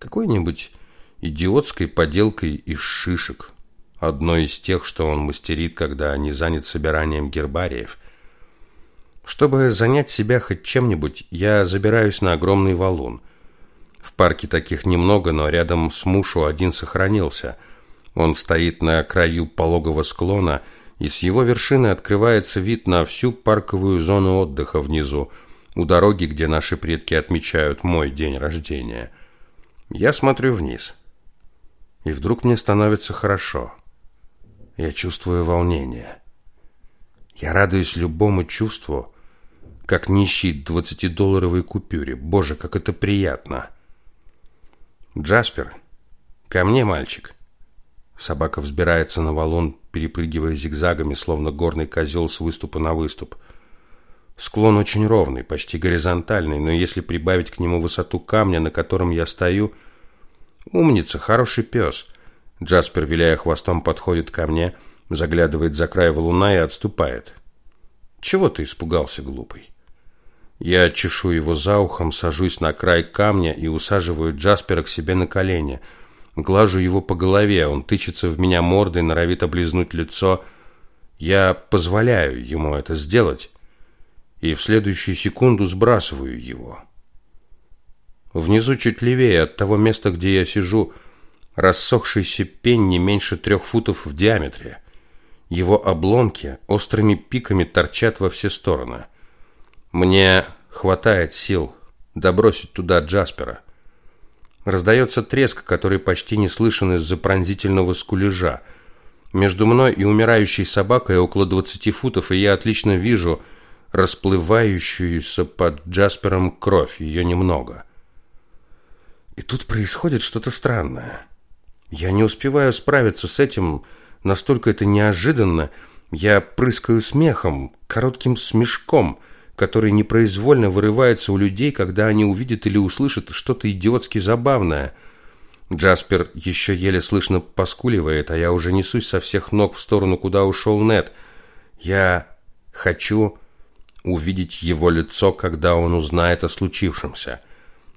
Какой-нибудь идиотской поделкой из шишек. Одной из тех, что он мастерит, когда не занят собиранием гербариев. Чтобы занять себя хоть чем-нибудь, я забираюсь на огромный валун. В парке таких немного, но рядом с Мушу один сохранился. Он стоит на краю пологого склона – и с его вершины открывается вид на всю парковую зону отдыха внизу, у дороги, где наши предки отмечают мой день рождения. Я смотрю вниз, и вдруг мне становится хорошо. Я чувствую волнение. Я радуюсь любому чувству, как нищий двадцатидолларовой купюре. Боже, как это приятно! Джаспер, ко мне, мальчик. Собака взбирается на валун, перепрыгивая зигзагами, словно горный козел с выступа на выступ. Склон очень ровный, почти горизонтальный, но если прибавить к нему высоту камня, на котором я стою... Умница, хороший пес. Джаспер, виляя хвостом, подходит ко мне, заглядывает за край валуна и отступает. Чего ты испугался, глупый? Я чешу его за ухом, сажусь на край камня и усаживаю Джаспера к себе на колени — Глажу его по голове, он тычется в меня мордой, норовит облизнуть лицо. Я позволяю ему это сделать, и в следующую секунду сбрасываю его. Внизу, чуть левее от того места, где я сижу, рассохшийся пень не меньше трех футов в диаметре. Его обломки острыми пиками торчат во все стороны. Мне хватает сил добросить туда Джаспера. Раздается треск, который почти не слышен из-за пронзительного скулежа. Между мной и умирающей собакой около 20 футов, и я отлично вижу расплывающуюся под Джаспером кровь, ее немного. И тут происходит что-то странное. Я не успеваю справиться с этим, настолько это неожиданно. Я прыскаю смехом, коротким смешком – который непроизвольно вырывается у людей, когда они увидят или услышат что-то идиотски забавное. Джаспер еще еле слышно поскуливает, а я уже несусь со всех ног в сторону, куда ушел Нед. Я хочу увидеть его лицо, когда он узнает о случившемся.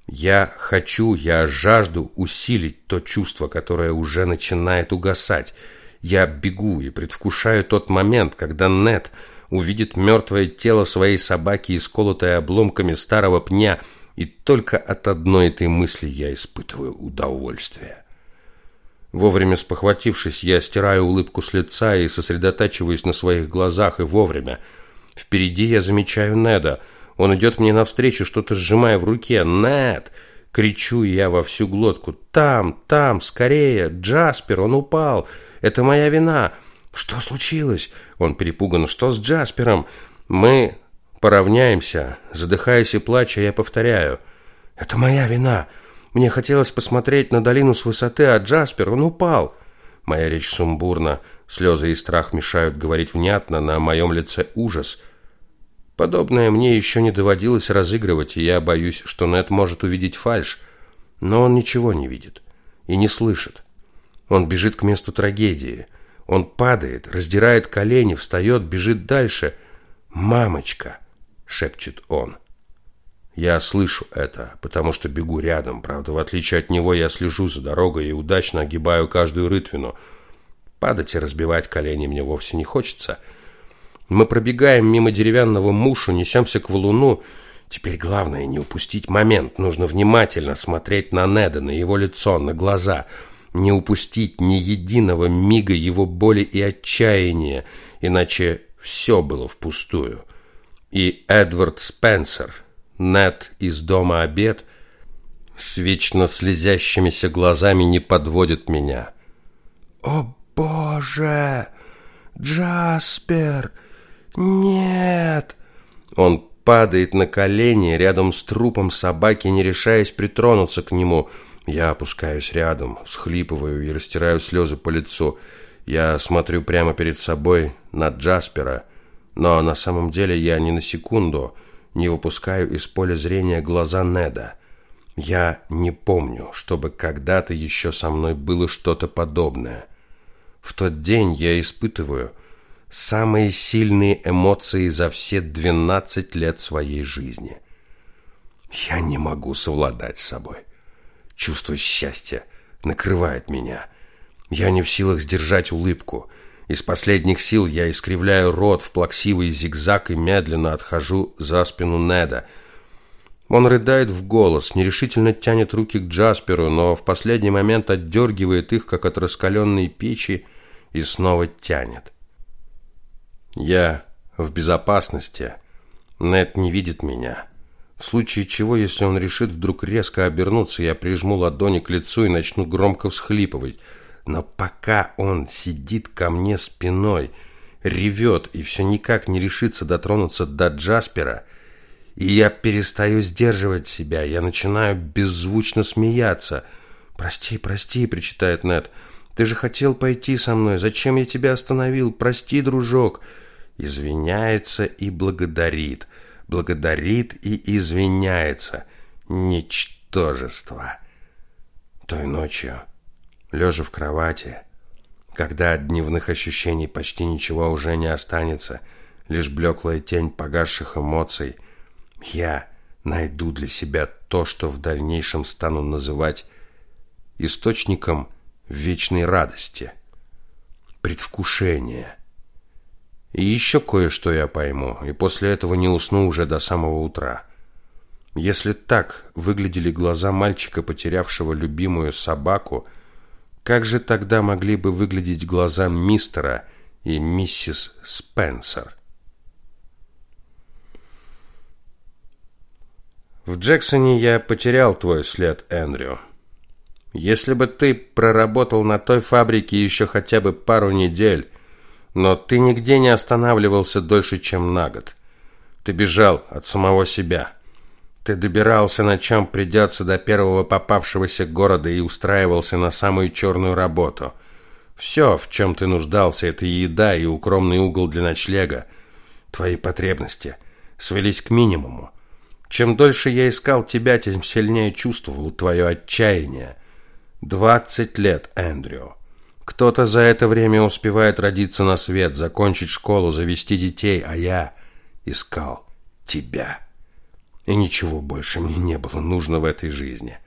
Я хочу, я жажду усилить то чувство, которое уже начинает угасать. Я бегу и предвкушаю тот момент, когда Нед увидит мертвое тело своей собаки, исколотое обломками старого пня, и только от одной этой мысли я испытываю удовольствие. Вовремя спохватившись, я стираю улыбку с лица и сосредотачиваюсь на своих глазах, и вовремя. Впереди я замечаю Неда. Он идет мне навстречу, что-то сжимая в руке. «Нед!» — кричу я во всю глотку. «Там, там, скорее! Джаспер, он упал! Это моя вина!» «Что случилось?» Он перепуган. «Что с Джаспером?» «Мы поравняемся». Задыхаясь и плача, я повторяю. «Это моя вина. Мне хотелось посмотреть на долину с высоты, а Джаспер, он упал». Моя речь сумбурна. Слезы и страх мешают говорить внятно. На моем лице ужас. Подобное мне еще не доводилось разыгрывать, и я боюсь, что Нед может увидеть фальшь. Но он ничего не видит и не слышит. Он бежит к месту трагедии. Он падает, раздирает колени, встает, бежит дальше. «Мамочка!» — шепчет он. Я слышу это, потому что бегу рядом. Правда, в отличие от него, я слежу за дорогой и удачно огибаю каждую рытвину. Падать и разбивать колени мне вовсе не хочется. Мы пробегаем мимо деревянного мушу, несемся к валуну. Теперь главное не упустить момент. Нужно внимательно смотреть на Неда, на его лицо, на глаза. Не упустить ни единого мига его боли и отчаяния, иначе все было впустую. И Эдвард Спенсер, Нед из дома обед, с вечно слезящимися глазами не подводит меня. «О, Боже! Джаспер! Нет!» Он падает на колени рядом с трупом собаки, не решаясь притронуться к нему. Я опускаюсь рядом, всхлипываю и растираю слезы по лицу. Я смотрю прямо перед собой на Джаспера, но на самом деле я ни на секунду не выпускаю из поля зрения глаза Неда. Я не помню, чтобы когда-то еще со мной было что-то подобное. В тот день я испытываю самые сильные эмоции за все 12 лет своей жизни. Я не могу совладать с собой. Чувство счастья накрывает меня. Я не в силах сдержать улыбку. Из последних сил я искривляю рот в плаксивый зигзаг и медленно отхожу за спину Неда. Он рыдает в голос, нерешительно тянет руки к Джасперу, но в последний момент отдергивает их, как от раскаленной печи, и снова тянет. Я в безопасности. Нет не видит меня. В случае чего, если он решит вдруг резко обернуться, я прижму ладони к лицу и начну громко всхлипывать. Но пока он сидит ко мне спиной, ревет и все никак не решится дотронуться до Джаспера, и я перестаю сдерживать себя, я начинаю беззвучно смеяться. «Прости, прости», — причитает Нет. «Ты же хотел пойти со мной. Зачем я тебя остановил? Прости, дружок» извиняется и благодарит, благодарит и извиняется. Ничтожество. Той ночью, лежа в кровати, когда от дневных ощущений почти ничего уже не останется, лишь блеклая тень погасших эмоций, я найду для себя то, что в дальнейшем стану называть источником вечной радости, предвкушения – и еще кое-что я пойму, и после этого не усну уже до самого утра. Если так выглядели глаза мальчика, потерявшего любимую собаку, как же тогда могли бы выглядеть глаза мистера и миссис Спенсер? В Джексоне я потерял твой след, Эндрю. Если бы ты проработал на той фабрике еще хотя бы пару недель, но ты нигде не останавливался дольше, чем на год. Ты бежал от самого себя. Ты добирался, на чем придется до первого попавшегося города и устраивался на самую черную работу. Все, в чем ты нуждался, это еда и укромный угол для ночлега. Твои потребности свелись к минимуму. Чем дольше я искал тебя, тем сильнее чувствовал твое отчаяние. Двадцать лет, Эндрю. Кто-то за это время успевает родиться на свет, закончить школу, завести детей, а я искал тебя. И ничего больше мне не было нужно в этой жизни.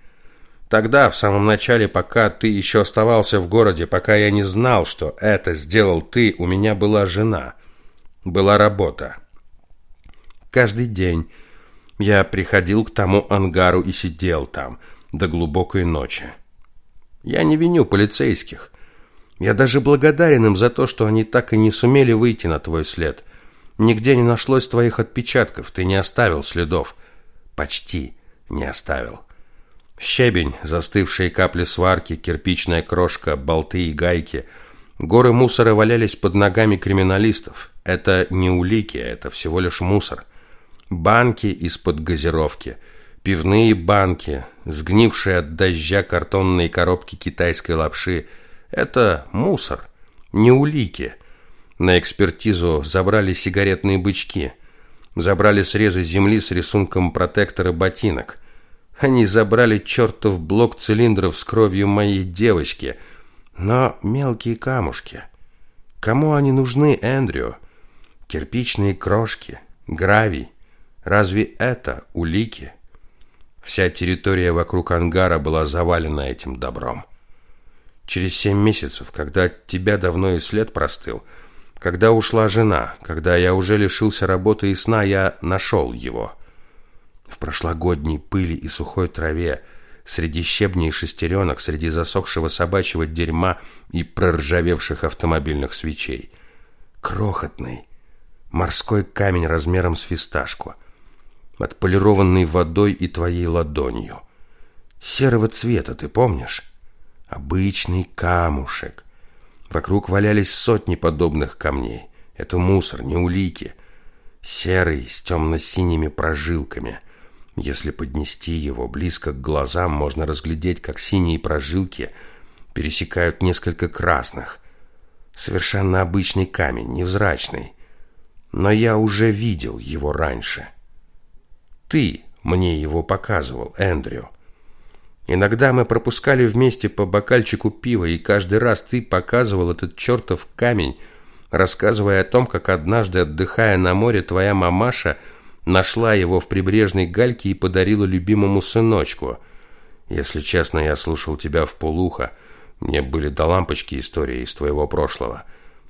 Тогда, в самом начале, пока ты еще оставался в городе, пока я не знал, что это сделал ты, у меня была жена, была работа. Каждый день я приходил к тому ангару и сидел там до глубокой ночи. Я не виню полицейских. Я даже благодарен им за то, что они так и не сумели выйти на твой след. Нигде не нашлось твоих отпечатков, ты не оставил следов. Почти не оставил. Щебень, застывшие капли сварки, кирпичная крошка, болты и гайки. Горы мусора валялись под ногами криминалистов. Это не улики, это всего лишь мусор. Банки из-под газировки, пивные банки, сгнившие от дождя картонные коробки китайской лапши – это мусор, не улики. На экспертизу забрали сигаретные бычки, забрали срезы земли с рисунком протектора ботинок. Они забрали чертов блок цилиндров с кровью моей девочки. Но мелкие камушки. Кому они нужны, Эндрю? Кирпичные крошки, гравий. Разве это улики? Вся территория вокруг ангара была завалена этим добром. Через семь месяцев, когда тебя давно и след простыл, когда ушла жена, когда я уже лишился работы и сна, я нашел его. В прошлогодней пыли и сухой траве, среди щебней и шестеренок, среди засохшего собачьего дерьма и проржавевших автомобильных свечей. Крохотный морской камень размером с фисташку, отполированный водой и твоей ладонью. Серого цвета, ты помнишь? Обычный камушек. Вокруг валялись сотни подобных камней. Это мусор, не улики. Серый, с темно-синими прожилками. Если поднести его близко к глазам, можно разглядеть, как синие прожилки пересекают несколько красных. Совершенно обычный камень, невзрачный. Но я уже видел его раньше. Ты мне его показывал, Эндрю. Иногда мы пропускали вместе по бокальчику пива, и каждый раз ты показывал этот чертов камень, рассказывая о том, как однажды, отдыхая на море, твоя мамаша нашла его в прибрежной гальке и подарила любимому сыночку. Если честно, я слушал тебя в полухо. Мне были до лампочки истории из твоего прошлого.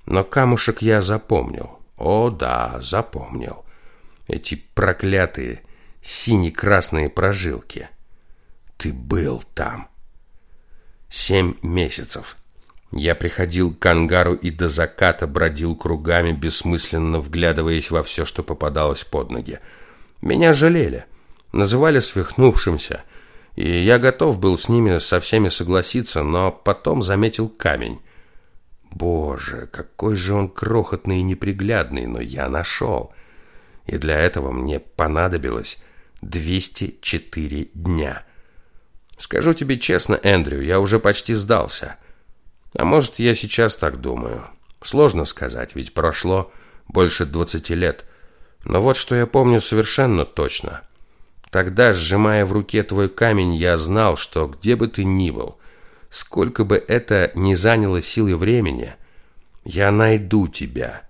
Но камушек я запомнил. О, да, запомнил. Эти проклятые сине-красные прожилки. Ты был там. Семь месяцев. Я приходил к ангару и до заката бродил кругами, бессмысленно вглядываясь во все, что попадалось под ноги. Меня жалели, называли свихнувшимся, и я готов был с ними со всеми согласиться, но потом заметил камень. Боже, какой же он крохотный и неприглядный, но я нашел. И для этого мне понадобилось 204 дня. Скажу тебе честно, Эндрю, я уже почти сдался. А может, я сейчас так думаю. Сложно сказать, ведь прошло больше 20 лет. Но вот что я помню совершенно точно. Тогда, сжимая в руке твой камень, я знал, что где бы ты ни был, сколько бы это ни заняло сил и времени, я найду тебя,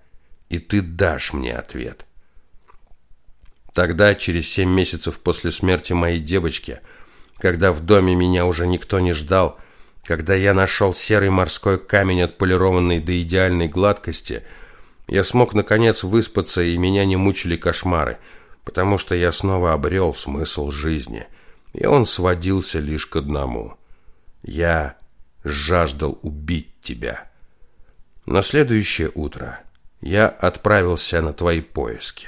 и ты дашь мне ответ. Тогда, через семь месяцев после смерти моей девочки, когда в доме меня уже никто не ждал, когда я нашел серый морской камень, отполированный до идеальной гладкости, я смог наконец выспаться, и меня не мучили кошмары, потому что я снова обрел смысл жизни, и он сводился лишь к одному. Я жаждал убить тебя. На следующее утро я отправился на твои поиски.